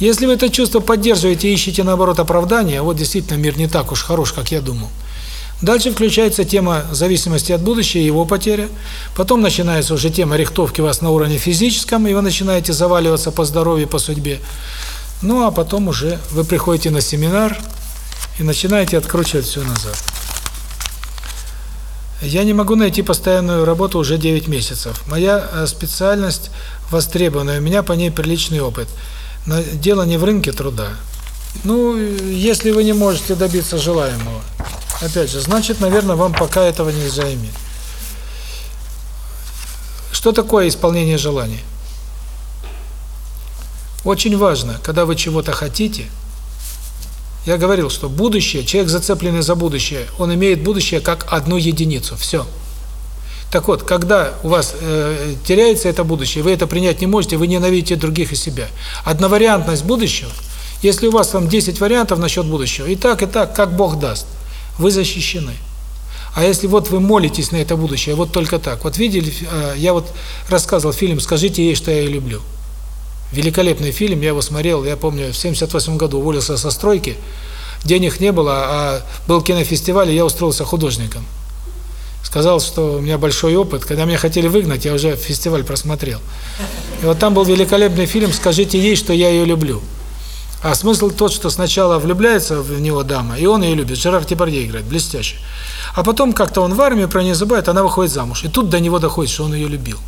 Если вы это чувство поддерживаете и ищете наоборот оправдания, вот действительно мир не так уж хорош, как я думал. Дальше включается тема зависимости от будущего и его потеря. Потом начинается уже тема рихтовки вас на уровне физическом, и вы начинаете заваливаться по здоровью, по судьбе. Ну, а потом уже вы приходите на семинар и начинаете откручивать все назад. Я не могу найти постоянную работу уже 9 месяцев. Моя э, специальность востребованная, у меня по ней приличный опыт. Но дело не в рынке труда. Ну, если вы не можете добиться желаемого, опять же, значит, наверное, вам пока этого нельзя иметь. Что такое исполнение желаний? Очень важно, когда вы чего-то хотите, Я говорил, что будущее, человек зацепленный за будущее, он имеет будущее как одну единицу. Все. Так вот, когда у вас э, теряется это будущее, вы это принять не можете, вы ненавидите других и себя. Одновариантность будущего, если у вас там 10 вариантов насчет будущего, и так, и так, как Бог даст, вы защищены. А если вот вы молитесь на это будущее, вот только так. Вот видели, э, я вот рассказывал фильм «Скажите ей, что я ее люблю». Великолепный фильм, я его смотрел, я помню, в 78 году уволился со стройки, денег не было, а был кинофестиваль, и я устроился художником. Сказал, что у меня большой опыт. Когда меня хотели выгнать, я уже фестиваль просмотрел. И вот там был великолепный фильм «Скажите ей, что я ее люблю». А смысл тот, что сначала влюбляется в него дама, и он ее любит. Жерар Депардье играет, блестяще. А потом как-то он в армию про нее забывает, она выходит замуж. И тут до него доходит, что он ее любил.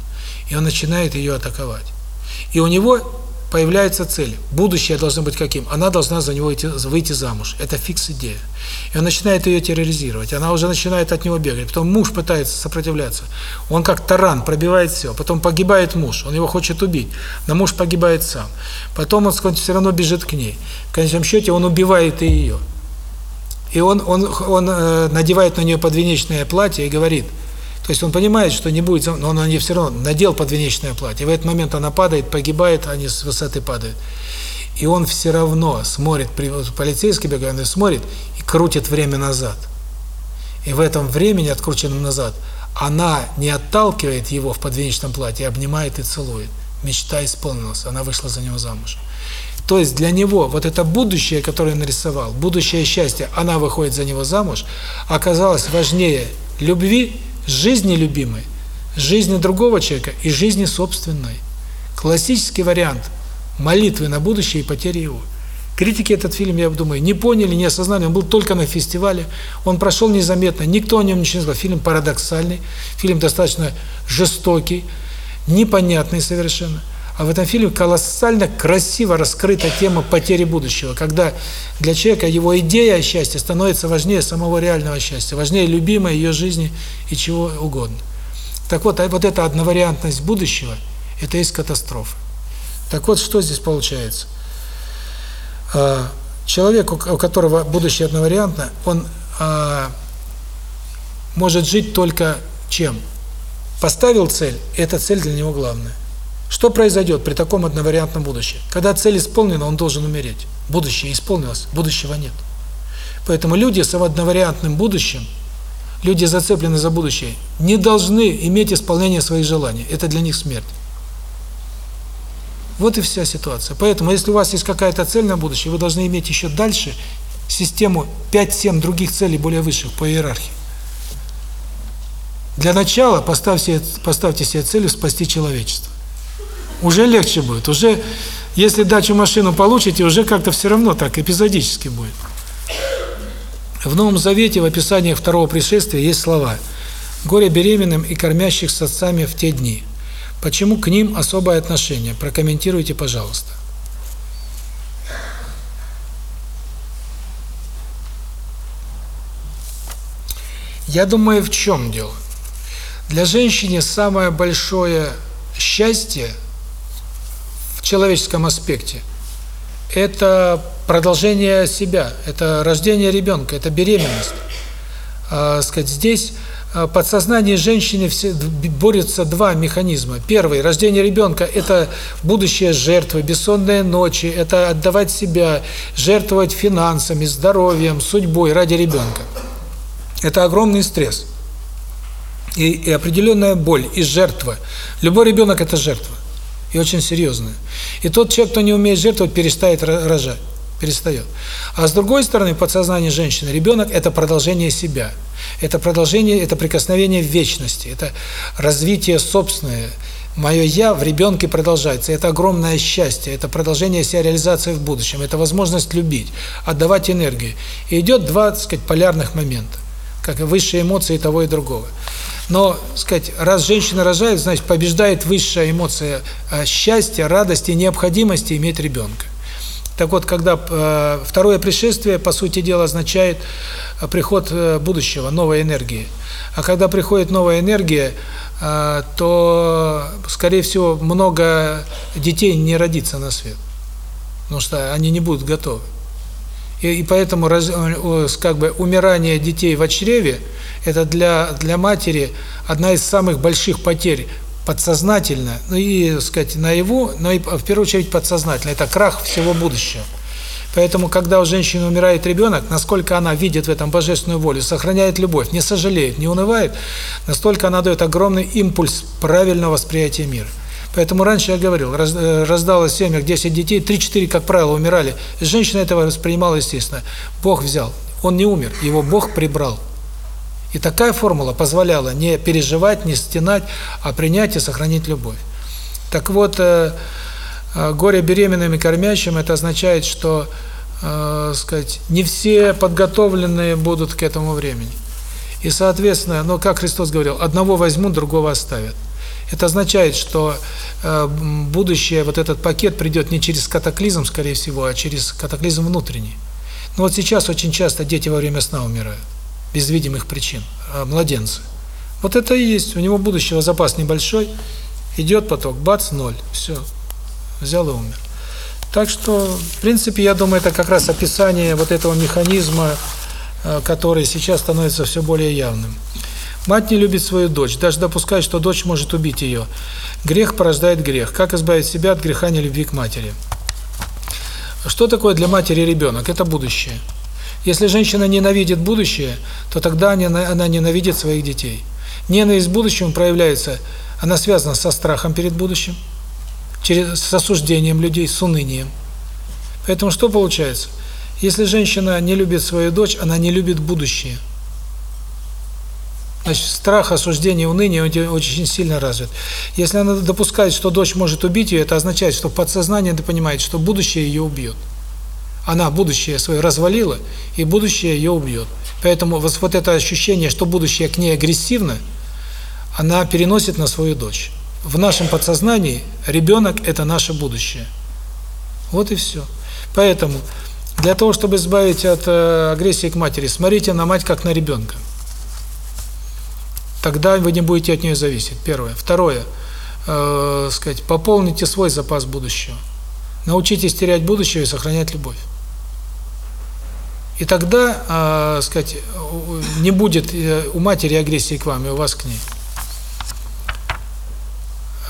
И он начинает ее атаковать. И у него появляется цель. Будущее должно быть каким? Она должна за него идти, выйти замуж. Это фикс-идея. И он начинает ее терроризировать. Она уже начинает от него бегать. Потом муж пытается сопротивляться. Он как таран пробивает все. Потом погибает муж. Он его хочет убить. Но муж погибает сам. Потом он все равно бежит к ней. В конечном счете он убивает и ее. И он, он, он э, надевает на нее подвенечное платье и говорит – то есть он понимает, что не будет, но он нее все равно надел подвенечное платье. В этот момент она падает, погибает, они с высоты падают. И он все равно смотрит, полицейский бегает, он смотрит и крутит время назад. И в этом времени, открученном назад, она не отталкивает его в подвенечном платье, а обнимает и целует. Мечта исполнилась, она вышла за него замуж. То есть для него вот это будущее, которое он нарисовал, будущее счастье, она выходит за него замуж, оказалось важнее любви жизни любимой, жизни другого человека и жизни собственной. Классический вариант молитвы на будущее и потери его. Критики этот фильм, я думаю, не поняли, не осознали. Он был только на фестивале, он прошел незаметно, никто о нем ничего не сказал. Фильм парадоксальный, фильм достаточно жестокий, непонятный совершенно. А в этом фильме колоссально красиво раскрыта тема потери будущего, когда для человека его идея о счастье становится важнее самого реального счастья, важнее любимой ее жизни и чего угодно. Так вот, а вот эта одновариантность будущего – это есть катастрофа. Так вот, что здесь получается? А, человек, у которого будущее одновариантно, он а, может жить только чем? Поставил цель, эта цель для него главная. Что произойдет при таком одновариантном будущем? Когда цель исполнена, он должен умереть. Будущее исполнилось, будущего нет. Поэтому люди с одновариантным будущим, люди зацеплены за будущее, не должны иметь исполнение своих желаний. Это для них смерть. Вот и вся ситуация. Поэтому, если у вас есть какая-то цель на будущее, вы должны иметь еще дальше систему 5-7 других целей более высших по иерархии. Для начала поставьте, поставьте себе целью спасти человечество уже легче будет. Уже, если дачу машину получите, уже как-то все равно так эпизодически будет. В Новом Завете в описании второго пришествия есть слова «Горе беременным и кормящих с отцами в те дни». Почему к ним особое отношение? Прокомментируйте, пожалуйста. Я думаю, в чем дело? Для женщины самое большое счастье – человеческом аспекте, это продолжение себя, это рождение ребенка, это беременность. А, сказать, здесь а, подсознание женщины все, борются два механизма. Первый – рождение ребенка – это будущее жертвы, бессонные ночи, это отдавать себя, жертвовать финансами, здоровьем, судьбой ради ребенка. Это огромный стресс. И, и определенная боль, и жертва. Любой ребенок – это жертва и очень серьезная. И тот человек, кто не умеет жертвовать, перестает рожать, перестает. А с другой стороны, подсознание женщины, ребенок – это продолжение себя. Это продолжение, это прикосновение в вечности, это развитие собственное. Мое «я» в ребенке продолжается. Это огромное счастье, это продолжение себя реализации в будущем, это возможность любить, отдавать энергию. И идет два, так сказать, полярных момента, как высшие эмоции того и другого. Но, сказать, раз женщина рожает, значит, побеждает высшая эмоция э, счастья, радости, необходимости иметь ребенка. Так вот, когда э, второе пришествие, по сути дела, означает э, приход будущего, новой энергии. А когда приходит новая энергия, то, скорее всего, много детей не родится на свет. Потому что они не будут готовы. И, и поэтому раз, э, как бы умирание детей в чреве это для для матери одна из самых больших потерь подсознательно, ну и, так сказать, наяву, но и в первую очередь подсознательно. Это крах всего будущего. Поэтому, когда у женщины умирает ребенок, насколько она видит в этом божественную волю, сохраняет любовь, не сожалеет, не унывает, настолько она дает огромный импульс правильного восприятия мира. Поэтому раньше я говорил, раз, э, раздалось в семьях 10 детей, 3-4, как правило, умирали. Женщина этого воспринимала естественно. Бог взял. Он не умер, его Бог прибрал. И такая формула позволяла не переживать, не стенать, а принять и сохранить любовь. Так вот, э, э, горе беременным и кормящим, это означает, что, э, сказать, не все подготовленные будут к этому времени. И, соответственно, ну, как Христос говорил, одного возьмут, другого оставят. Это означает, что э, будущее, вот этот пакет придет не через катаклизм, скорее всего, а через катаклизм внутренний. Но вот сейчас очень часто дети во время сна умирают без видимых причин, а младенцы. Вот это и есть, у него будущего запас небольшой, идет поток, бац, ноль, все, взял и умер. Так что, в принципе, я думаю, это как раз описание вот этого механизма, э, который сейчас становится все более явным. Мать не любит свою дочь, даже допускает, что дочь может убить ее. Грех порождает грех. Как избавить себя от греха нелюбви к матери? Что такое для матери ребенок? Это будущее. Если женщина ненавидит будущее, то тогда она ненавидит своих детей. Ненависть к будущему проявляется, она связана со страхом перед будущим, через, с осуждением людей, с унынием. Поэтому что получается? Если женщина не любит свою дочь, она не любит будущее. Значит, страх, осуждение, уныние очень сильно развит. Если она допускает, что дочь может убить ее, это означает, что подсознание понимает, что будущее ее убьет. Она будущее свое развалила, и будущее ее убьет. Поэтому вот, вот это ощущение, что будущее к ней агрессивно, она переносит на свою дочь. В нашем подсознании ребенок – это наше будущее. Вот и все. Поэтому для того, чтобы избавить от э, агрессии к матери, смотрите на мать как на ребенка. Тогда вы не будете от нее зависеть. Первое. Второе. Э, сказать, пополните свой запас будущего. Научитесь терять будущее и сохранять любовь. И тогда, э, сказать, не будет э, у матери агрессии к вам, и у вас к ней.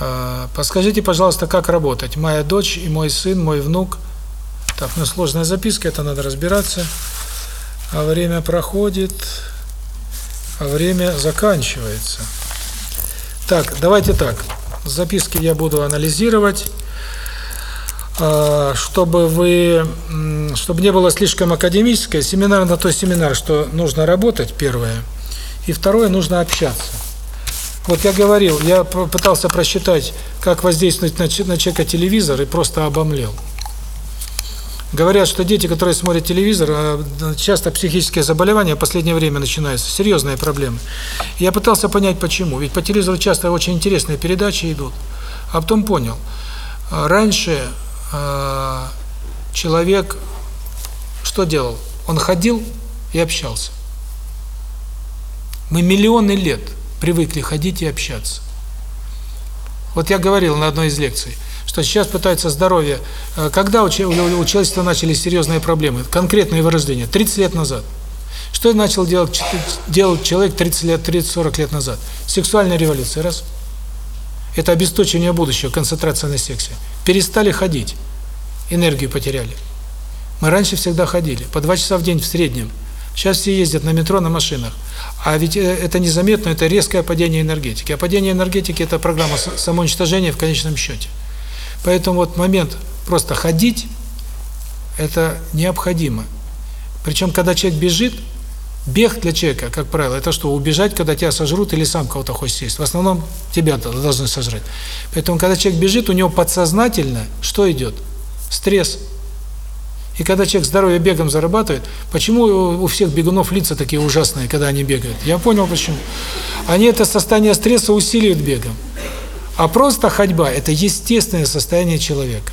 Э, подскажите, пожалуйста, как работать? Моя дочь и мой сын, мой внук. Так, ну сложная записка, это надо разбираться. А время проходит, время заканчивается. Так, давайте так. Записки я буду анализировать. А, чтобы вы, чтобы не было слишком академическое, семинар на то семинар, что нужно работать, первое, и второе, нужно общаться. Вот я говорил, я пытался просчитать, как воздействовать на человека телевизор, и просто обомлел. Говорят, что дети, которые смотрят телевизор, а, часто психические заболевания в последнее время начинаются, серьезные проблемы. Я пытался понять, почему. Ведь по телевизору часто очень интересные передачи идут. А потом понял, раньше Э, человек что делал? Он ходил и общался. Мы миллионы лет привыкли ходить и общаться. Вот я говорил на одной из лекций, что сейчас пытаются здоровье. Э, когда у человечества начались серьезные проблемы, конкретные вырождения? 30 лет назад. Что начал делать делать человек 30 лет, 30-40 лет назад? Сексуальная революция, раз. Это обесточение будущего, концентрация на сексе перестали ходить, энергию потеряли. Мы раньше всегда ходили, по два часа в день в среднем. Сейчас все ездят на метро, на машинах. А ведь э, это незаметно, это резкое падение энергетики. А падение энергетики – это программа самоуничтожения в конечном счете. Поэтому вот момент просто ходить – это необходимо. Причем, когда человек бежит, бег для человека, как правило, это что, убежать, когда тебя сожрут или сам кого-то хочешь съесть. В основном тебя должны сожрать. Поэтому, когда человек бежит, у него подсознательно что идет? Стресс. И когда человек здоровье бегом зарабатывает, почему у всех бегунов лица такие ужасные, когда они бегают? Я понял почему. Они это состояние стресса усиливают бегом. А просто ходьба – это естественное состояние человека.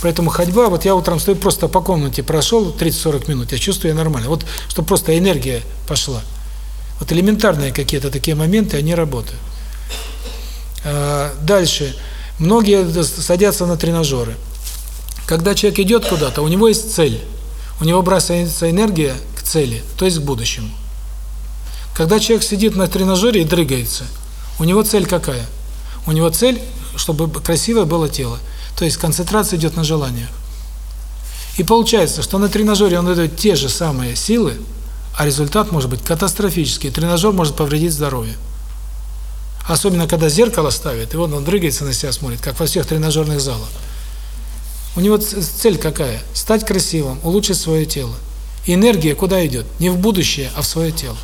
Поэтому ходьба, вот я утром стою, просто по комнате прошел 30-40 минут, я чувствую я нормально. Вот, чтобы просто энергия пошла. Вот элементарные какие-то такие моменты, они работают. А, дальше. Многие садятся на тренажеры. Когда человек идет куда-то, у него есть цель. у него бросается энергия к цели, то есть к будущему. Когда человек сидит на тренажере и дрыгается, у него цель какая? У него цель, чтобы красивое было тело. То есть концентрация идет на желаниях. И получается, что на тренажере он дает те же самые силы, а результат может быть катастрофический. Тренажер может повредить здоровье. Особенно, когда зеркало ставит, и вот он дрыгается на себя смотрит, как во всех тренажерных залах. У него цель какая? Стать красивым, улучшить свое тело. И энергия куда идет? Не в будущее, а в свое тело.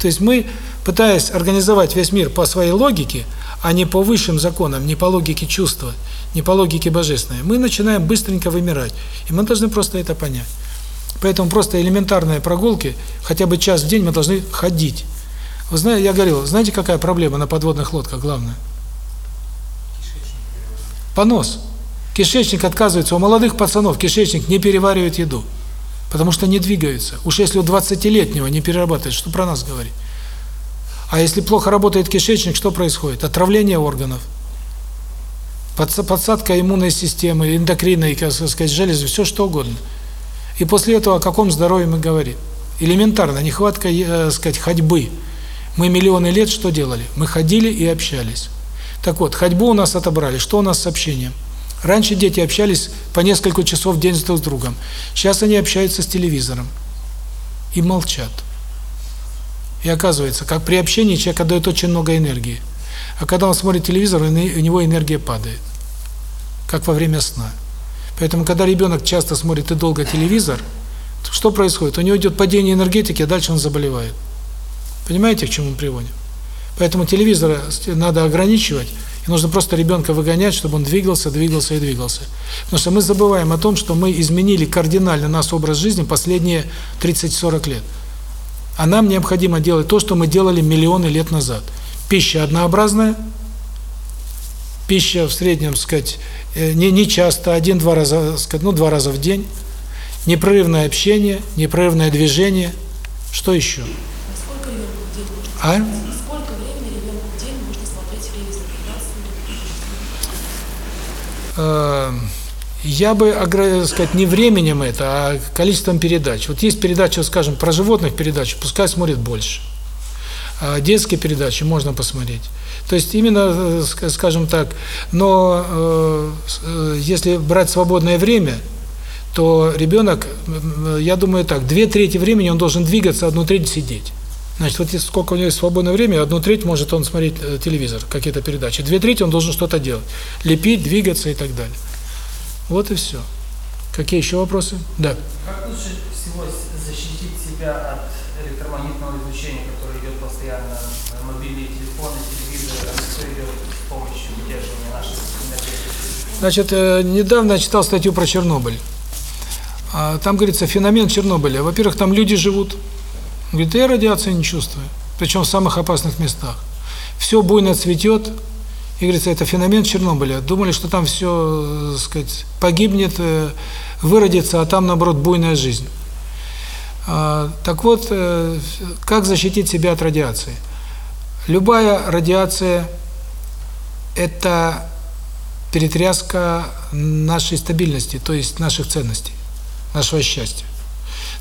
То есть мы, пытаясь организовать весь мир по своей логике, а не по высшим законам, не по логике чувства, не по логике божественной, мы начинаем быстренько вымирать. И мы должны просто это понять. Поэтому просто элементарные прогулки, хотя бы час в день мы должны ходить. Вы знаете, я говорил, знаете, какая проблема на подводных лодках главная? Понос. Кишечник отказывается. У молодых пацанов кишечник не переваривает еду. Потому что не двигаются. Уж если у 20-летнего не перерабатывает, что про нас говорить? А если плохо работает кишечник, что происходит? Отравление органов. Подсадка иммунной системы, эндокринной, как сказать, железы, все что угодно. И после этого о каком здоровье мы говорим? Элементарно, нехватка, э, сказать, ходьбы. Мы миллионы лет что делали? Мы ходили и общались. Так вот, ходьбу у нас отобрали. Что у нас с общением? Раньше дети общались по несколько часов в день друг с другом. Сейчас они общаются с телевизором и молчат. И оказывается, как при общении человек отдает очень много энергии. А когда он смотрит телевизор, у него энергия падает. Как во время сна. Поэтому, когда ребенок часто смотрит и долго телевизор, что происходит? У него идет падение энергетики, а дальше он заболевает. Понимаете, к чему мы приводим? Поэтому телевизор надо ограничивать, и нужно просто ребенка выгонять, чтобы он двигался, двигался и двигался. Потому что мы забываем о том, что мы изменили кардинально наш образ жизни последние 30-40 лет. А нам необходимо делать то, что мы делали миллионы лет назад. Пища однообразная, пища в среднем, сказать, э, не, не часто, один-два раза, сказать, ну, два раза в день, непрерывное общение, непрерывное движение. Что еще? А? Сколько времени ребенку в день можно смотреть телевизор? 15 минут? Э, я бы, сказать, не временем это, а количеством передач. Вот есть передача, скажем, про животных передачи, пускай смотрит больше. А детские передачи можно посмотреть. То есть именно, э, скажем так, но э, э, если брать свободное время, то ребенок, я думаю так, две трети времени он должен двигаться, одну треть сидеть. Значит, вот сколько у него есть свободное время, одну треть может он смотреть телевизор, какие-то передачи. Две трети он должен что-то делать. Лепить, двигаться и так далее. Вот и все. Какие еще вопросы? Да. Как лучше всего защитить себя от электромагнитного излучения, которое идет постоянно на мобильные телефоны, телевизоры, что идет с помощью удерживания нашей энергетики? Значит, недавно я читал статью про Чернобыль. Там говорится феномен Чернобыля. Во-первых, там люди живут. Говорит, я радиации не чувствую. Причем в самых опасных местах. Все буйно цветет, и говорится, это феномен Чернобыля. Думали, что там все, сказать, погибнет, выродится, а там, наоборот, буйная жизнь. Так вот, как защитить себя от радиации? Любая радиация – это перетряска нашей стабильности, то есть наших ценностей, нашего счастья.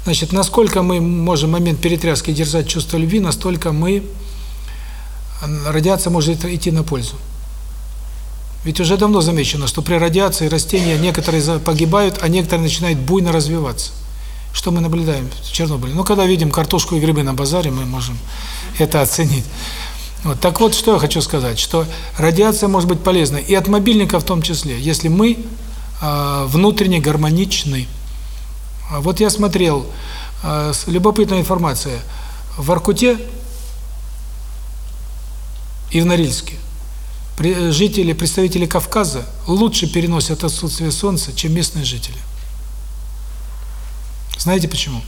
Значит, насколько мы можем момент перетряски держать чувство любви, настолько мы, радиация может идти на пользу. Ведь уже давно замечено, что при радиации растения некоторые погибают, а некоторые начинают буйно развиваться. Что мы наблюдаем в Чернобыле? Ну, когда видим картошку и грибы на базаре, мы можем это оценить. Вот. Так вот, что я хочу сказать, что радиация может быть полезна, и от мобильника в том числе, если мы э, внутренне гармоничны. Вот я смотрел, э, любопытная информация, в Аркуте и в Норильске жители, представители Кавказа лучше переносят отсутствие солнца, чем местные жители. Знаете почему?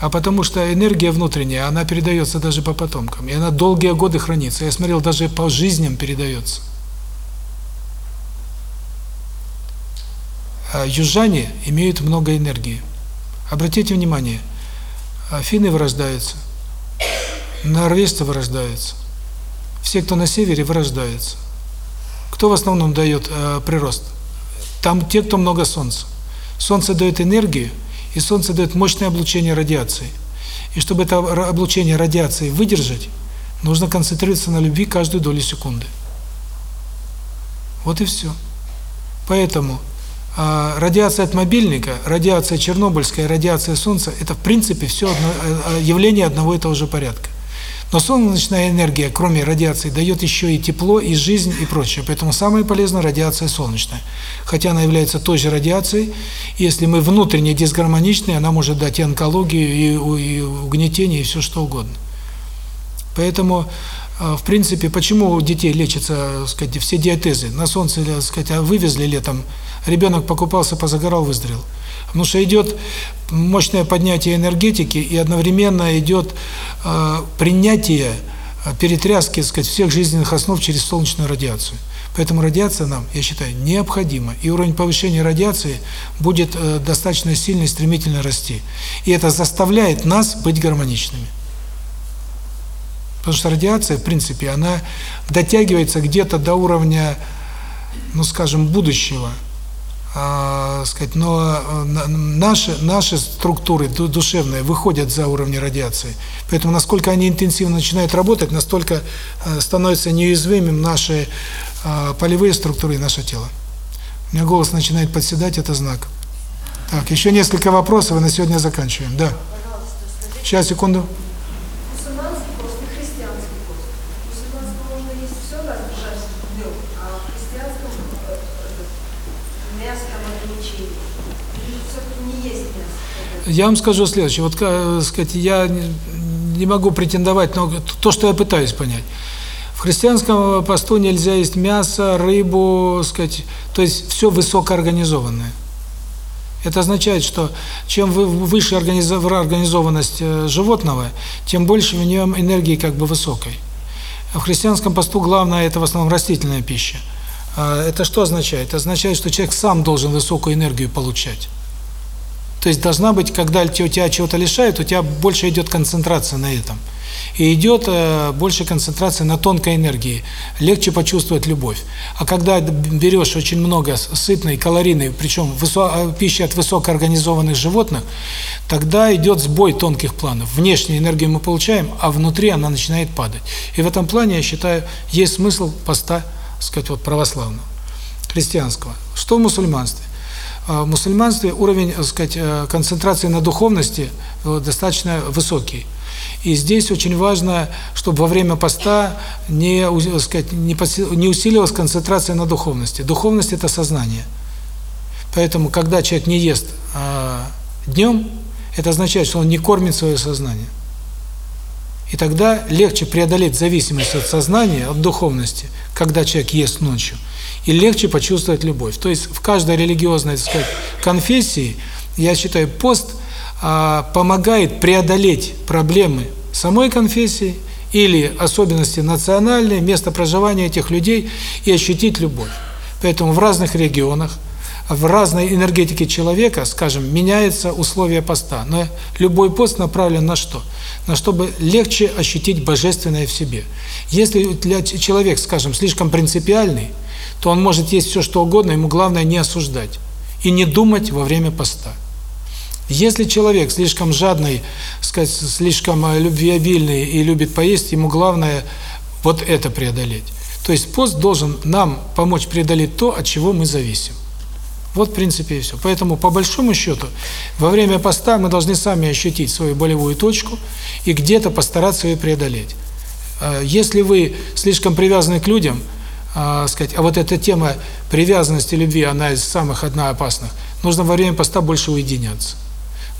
А потому что энергия внутренняя, она передается даже по потомкам, и она долгие годы хранится. Я смотрел, даже по жизням передается. Южане имеют много энергии. Обратите внимание, финны вырождаются, норвежцы вырождаются, все, кто на севере, вырождаются. Кто в основном дает э, прирост? Там те, кто много солнца. Солнце дает энергию, и Солнце дает мощное облучение радиации. И чтобы это облучение радиации выдержать, нужно концентрироваться на любви каждую долю секунды. Вот и все. Поэтому а, радиация от мобильника, радиация чернобыльская, радиация Солнца – это в принципе все одно, э, э, явление одного и того же порядка. Но солнечная энергия, кроме радиации, дает еще и тепло, и жизнь, и прочее. Поэтому самая полезная радиация солнечная. Хотя она является той же радиацией, если мы внутренне дисгармоничны, она может дать и онкологию, и, и угнетение, и все что угодно. Поэтому, в принципе, почему у детей лечатся, сказать, все диатезы? На солнце, так сказать, а вывезли летом, ребенок покупался, позагорал, выздоровел. Потому что идет мощное поднятие энергетики, и одновременно идет э, принятие, перетряски, сказать, всех жизненных основ через солнечную радиацию. Поэтому радиация нам, я считаю, необходима. И уровень повышения радиации будет э, достаточно сильно и стремительно расти. И это заставляет нас быть гармоничными. Потому что радиация, в принципе, она дотягивается где-то до уровня, ну, скажем, будущего. А, сказать, но э, на- наши, наши структуры ду- душевные выходят за уровни радиации. Поэтому насколько они интенсивно начинают работать, настолько э, становятся неуязвимым наши э, полевые структуры и наше тело. У меня голос начинает подседать, это знак. Так, еще несколько вопросов, и на сегодня заканчиваем. Да. Сейчас, секунду. Мусульманский пост и христианский пост. В мусульманском можно есть все разбежать днем, а в христианском э, э, мясо там ограничение. Или все-таки не есть мясо? Я вам скажу следующее. Вот, э, сказать, я не- могу претендовать, но то, что я пытаюсь понять. В христианском посту нельзя есть мясо, рыбу, сказать, то есть все высокоорганизованное. Это означает, что чем вы- выше организо- организованность э, животного, тем больше в нем энергии как бы высокой. В христианском посту главное – это в основном растительная пища. А Это что означает? Это означает, что человек сам должен высокую энергию получать. То есть должна быть, когда у тебя чего-то лишают, у тебя больше идет концентрация на этом. И идет э, больше концентрация на тонкой энергии. Легче почувствовать любовь. А когда берешь очень много сытной, калорийной, причем высо- э, пищи от высокоорганизованных животных, тогда идет сбой тонких планов. Внешнюю энергию мы получаем, а внутри она начинает падать. И в этом плане, я считаю, есть смысл поста, так сказать, вот православного, христианского. Что в мусульманстве? А В мусульманстве уровень, так сказать, э, концентрации на духовности э, достаточно высокий. И здесь очень важно, чтобы во время поста не, сказать, не, усиливалась концентрация на духовности. Духовность – это сознание. Поэтому, когда человек не ест а, днем, это означает, что он не кормит свое сознание. И тогда легче преодолеть зависимость от сознания, от духовности, когда человек ест ночью, и легче почувствовать любовь. То есть в каждой религиозной, так сказать, конфессии, я считаю, пост а, помогает преодолеть проблемы самой конфессии или особенности национальные, место проживания этих людей и ощутить любовь. Поэтому в разных регионах, в разной энергетике человека, скажем, меняются условия поста. Но любой пост направлен на что? На чтобы легче ощутить божественное в себе. Если человек, скажем, слишком принципиальный, то он может есть все что угодно, ему главное не осуждать и не думать во время поста. Если человек слишком жадный, сказать, слишком э, любвеобильный и любит поесть, ему главное вот это преодолеть. То есть пост должен нам помочь преодолеть то, от чего мы зависим. Вот, в принципе, и все. Поэтому, по большому счету, во время поста мы должны сами ощутить свою болевую точку и где-то постараться ее преодолеть. Э, Если вы слишком привязаны к людям, а, сказать, а вот эта тема привязанности любви, она из самых одна опасных, нужно во время поста больше уединяться.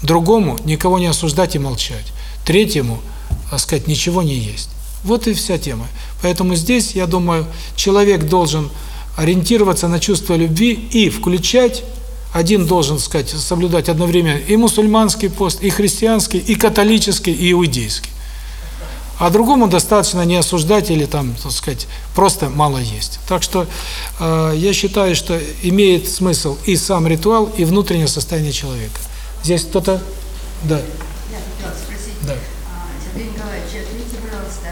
Другому никого не осуждать и молчать. Третьему, так сказать, ничего не есть. Вот и вся тема. Поэтому здесь, я думаю, человек должен ориентироваться на чувство любви и включать, один должен, сказать, соблюдать одновременно и мусульманский пост, и христианский, и католический, и иудейский. А другому достаточно не осуждать или там, так сказать, просто мало есть. Так что э, я считаю, что имеет смысл и сам ритуал, и внутреннее состояние человека. Здесь кто-то... Да. Я хотела спросить, Да. а, Сергей Николаевич, ответьте, пожалуйста,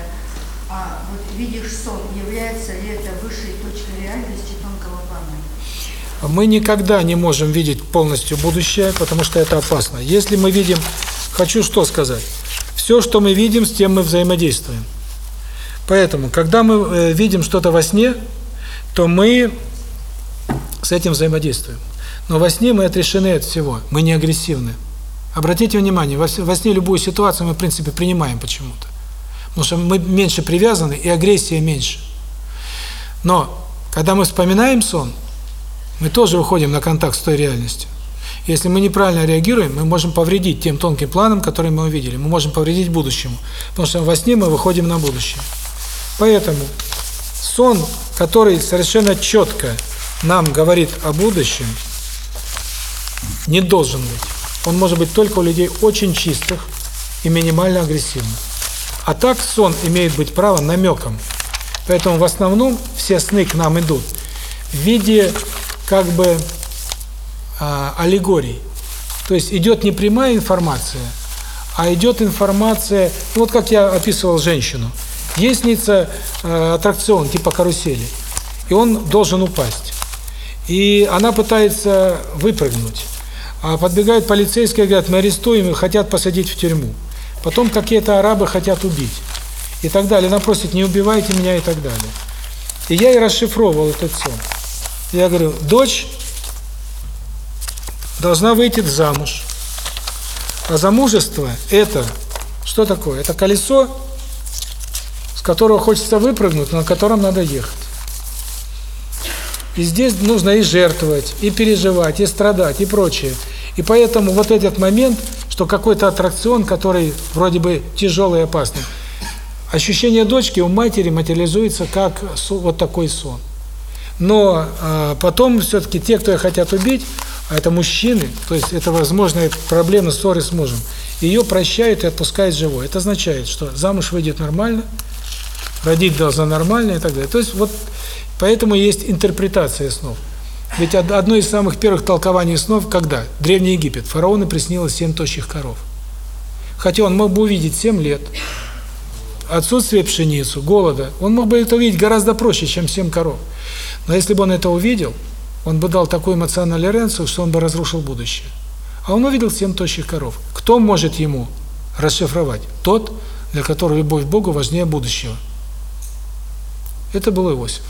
а вот видишь сон, является ли это высшей точкой реальности тонкого плана? Мы никогда не можем видеть полностью будущее, потому что это опасно. Если мы видим, хочу что сказать, все, что мы видим, с тем мы взаимодействуем. Поэтому, когда мы э, видим что-то во сне, то мы с этим взаимодействуем. Но во сне мы отрешены от всего, мы не агрессивны. Обратите внимание, во, сне любую ситуацию мы, в принципе, принимаем почему-то. Потому что мы меньше привязаны, и агрессия меньше. Но, когда мы вспоминаем сон, мы тоже выходим на контакт с той реальностью. Если мы неправильно реагируем, мы можем повредить тем тонким планам, которые мы увидели. Мы можем повредить будущему. Потому что во сне мы выходим на будущее. Поэтому сон, который совершенно четко нам говорит о будущем, не должен быть. Он может быть только у людей очень чистых и минимально агрессивных. А так сон имеет быть право намеком. Поэтому в основном все сны к нам идут в виде как бы а, аллегорий. То есть идет не прямая информация, а идет информация, ну вот как я описывал женщину. Есть снится э, аттракцион типа карусели, и он должен упасть. И она пытается выпрыгнуть. А подбегают полицейские говорят, мы арестуем и хотят посадить в тюрьму. Потом какие-то арабы хотят убить. И так далее. Она просит, не убивайте меня и так далее. И я и расшифровывал этот сон. Я говорю, дочь должна выйти замуж. А замужество – это что такое? Это колесо, с которого хочется выпрыгнуть, на котором надо ехать. И здесь нужно и жертвовать, и переживать, и страдать, и прочее. И поэтому вот этот момент, что какой-то аттракцион, который вроде бы тяжелый и опасный, ощущение дочки у матери материализуется как вот такой сон. Но э, потом все-таки те, кто ее хотят убить, а это мужчины, то есть это возможные проблемы, ссоры с мужем, ее прощают и отпускают живой. Это означает, что замуж выйдет нормально, родить должна нормально и так далее. То есть вот поэтому есть интерпретация снов. Ведь одно из самых первых толкований снов, когда? Древний Египет. Фараону приснилось семь тощих коров. Хотя он мог бы увидеть семь лет, отсутствие пшеницу, голода. Он мог бы это увидеть гораздо проще, чем семь коров. Но если бы он это увидел, он бы дал такую эмоциональную реакцию, что он бы разрушил будущее. А он увидел семь тощих коров. Кто может ему расшифровать? Тот, для которого любовь к Богу важнее будущего. Это был Иосиф.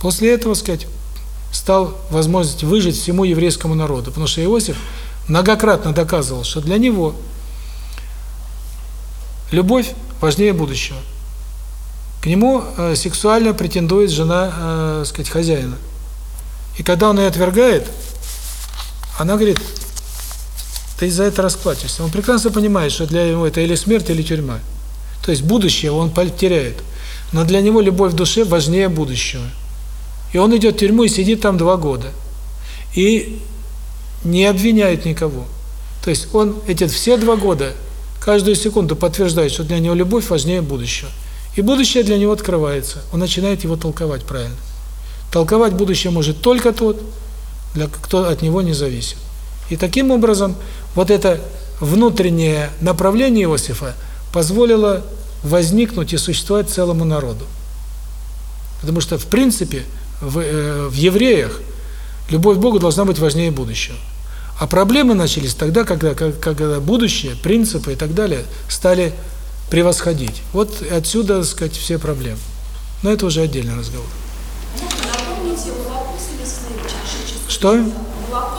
После этого, сказать, стал возможность выжить всему еврейскому народу, потому что Иосиф многократно доказывал, что для него любовь важнее будущего. К нему э, сексуально претендует жена, э, сказать, хозяина. И когда он ее отвергает, она говорит, ты за это расплатишься. Он прекрасно понимает, что для него это или смерть, или тюрьма. То есть будущее он потеряет. Но для него любовь в душе важнее будущего. И он идет в тюрьму и сидит там два года. И не обвиняет никого. То есть он эти все два года, каждую секунду подтверждает, что для него любовь важнее будущего. И будущее для него открывается. Он начинает его толковать правильно. Толковать будущее может только тот, для кто от него не зависит. И таким образом вот это внутреннее направление Иосифа позволило возникнуть и существовать целому народу. Потому что, в принципе, в, э, в евреях любовь к Богу должна быть важнее будущего. А проблемы начались тогда, когда, когда будущее, принципы и так далее стали превосходить. Вот отсюда, так сказать, все проблемы. Но это уже отдельный разговор. Напомните, молоко свинины через 6 часов. Что? Молоко,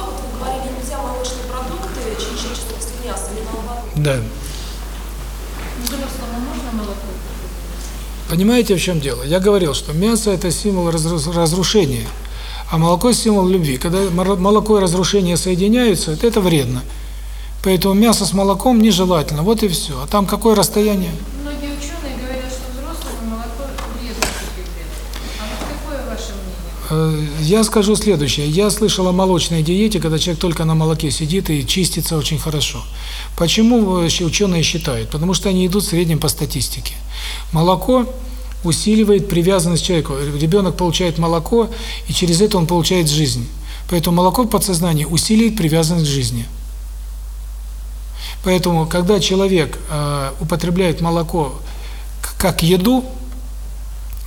вот вы говорили, нельзя молочные продукты через 6 часов после мяса или наоборот. Да. Понимаете, в чем дело? Я говорил, что мясо – это символ разрушения, а молоко – символ любви. Когда молоко и разрушение соединяются, это вредно. Поэтому мясо с молоком нежелательно. Вот и все. А там какое расстояние? Многие ученые говорят, что взрослому молоко вредно употреблять. А вот какое ваше мнение? Э, я скажу следующее. Я слышал о молочной диете, когда человек только на молоке сидит и чистится очень хорошо. Почему ученые считают? Потому что они идут в среднем по статистике. Молоко усиливает привязанность человека. Ребенок получает молоко, и через это он получает жизнь. Поэтому молоко в подсознании усиливает привязанность к жизни. Поэтому, когда человек э, употребляет молоко как еду,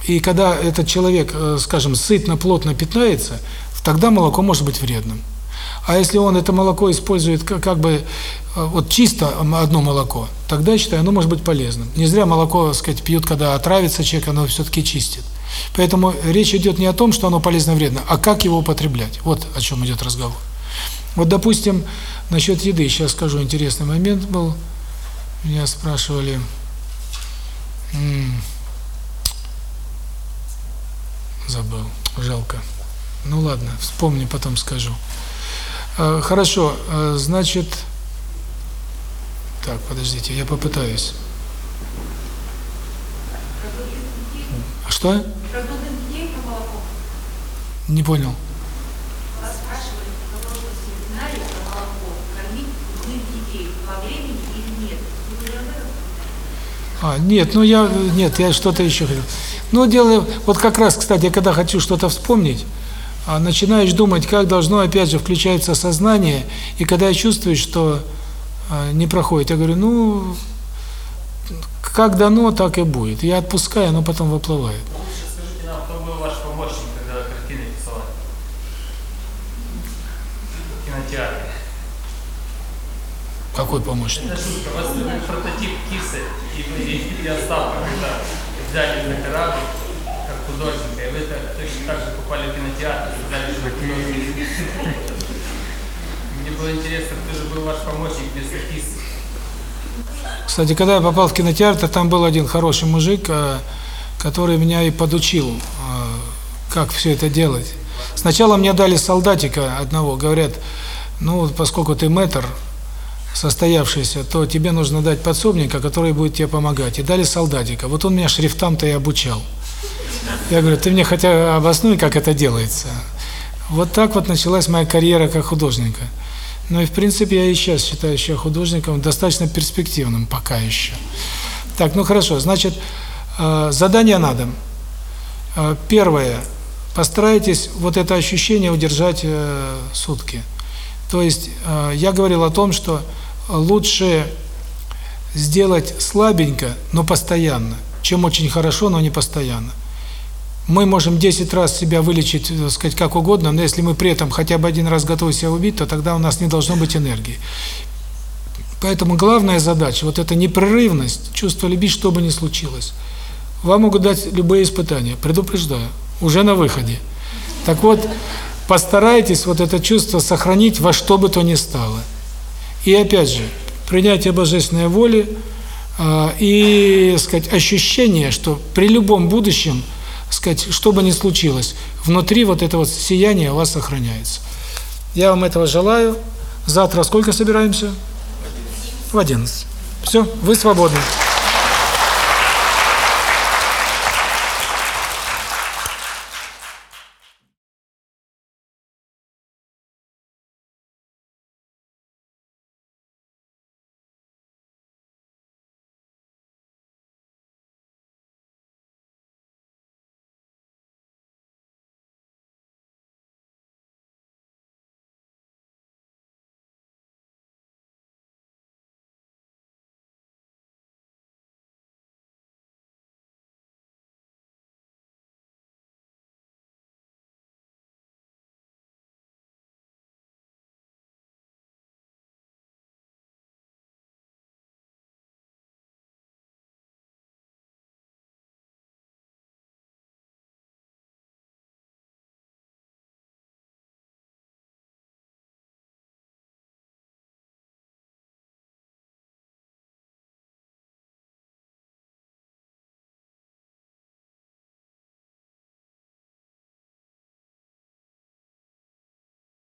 И когда этот человек, э, скажем, сытно, плотно питается, тогда молоко может быть вредным. А если он это молоко использует как, как бы э, вот чисто одно молоко, тогда, я считаю, оно может быть полезным. Не зря молоко, так сказать, пьют, когда отравится человек, оно все-таки чистит. Поэтому речь идет не о том, что оно полезно вредно, а как его употреблять. Вот о чем идет разговор. Вот, допустим, насчет еды, сейчас скажу, интересный момент был. Меня спрашивали... Забыл, жалко. Ну ладно, вспомню, потом скажу. Хорошо, значит... Так, подождите, я попытаюсь. Что? Не понял. А, нет, ну я, нет, я что-то еще хотел. Ну, дело, вот как раз, кстати, когда хочу что-то вспомнить, начинаешь думать, как должно, опять же, включается сознание, и когда я чувствую, что не проходит, я говорю, ну, как дано, так и будет. Я отпускаю, оно потом выплывает. Лучше скажите нам, кто был ваш помощник, когда картины рисовали? В кинотеатре. Какой помощник? Это шутка. У вас прототип кисы и, и, и Остапа, когда взяли на корабль, как художника, и вы так, точно так же попали в кинотеатр и сказали, что художник. Мне было интересно, кто же был ваш помощник вместо кисы? Кстати, когда я попал в кинотеатр, там был один хороший мужик, который меня и подучил, как все это делать. Сначала мне дали солдатика одного, говорят, ну, поскольку ты мэтр, состоявшийся, то тебе нужно дать подсобника, который будет тебе помогать. И дали солдатика. Вот он меня шрифтам-то и обучал. Я говорю, ты мне хотя обоснуй, как это делается. Вот так вот началась моя карьера как художника. Ну и в принципе я и сейчас считаю себя художником достаточно перспективным пока еще. Так, ну хорошо, значит, задание на дом. Первое. Постарайтесь вот это ощущение удержать сутки. То есть я говорил о том, что лучше сделать слабенько, но постоянно, чем очень хорошо, но не постоянно. Мы можем 10 раз себя вылечить, так сказать, как угодно, но если мы при этом хотя бы один раз готовы себя убить, то тогда у нас не должно быть энергии. Поэтому главная задача, вот эта непрерывность, чувство любви, что бы ни случилось. Вам могут дать любые испытания, предупреждаю, уже на выходе. Так вот, постарайтесь вот это чувство сохранить во что бы то ни стало. И опять же, принятие божественной воли э, и, сказать, ощущение, что при любом будущем – сказать, что бы ни случилось, внутри вот это вот сияние у вас сохраняется. Я вам этого желаю. Завтра сколько собираемся? В 11. Все, вы свободны.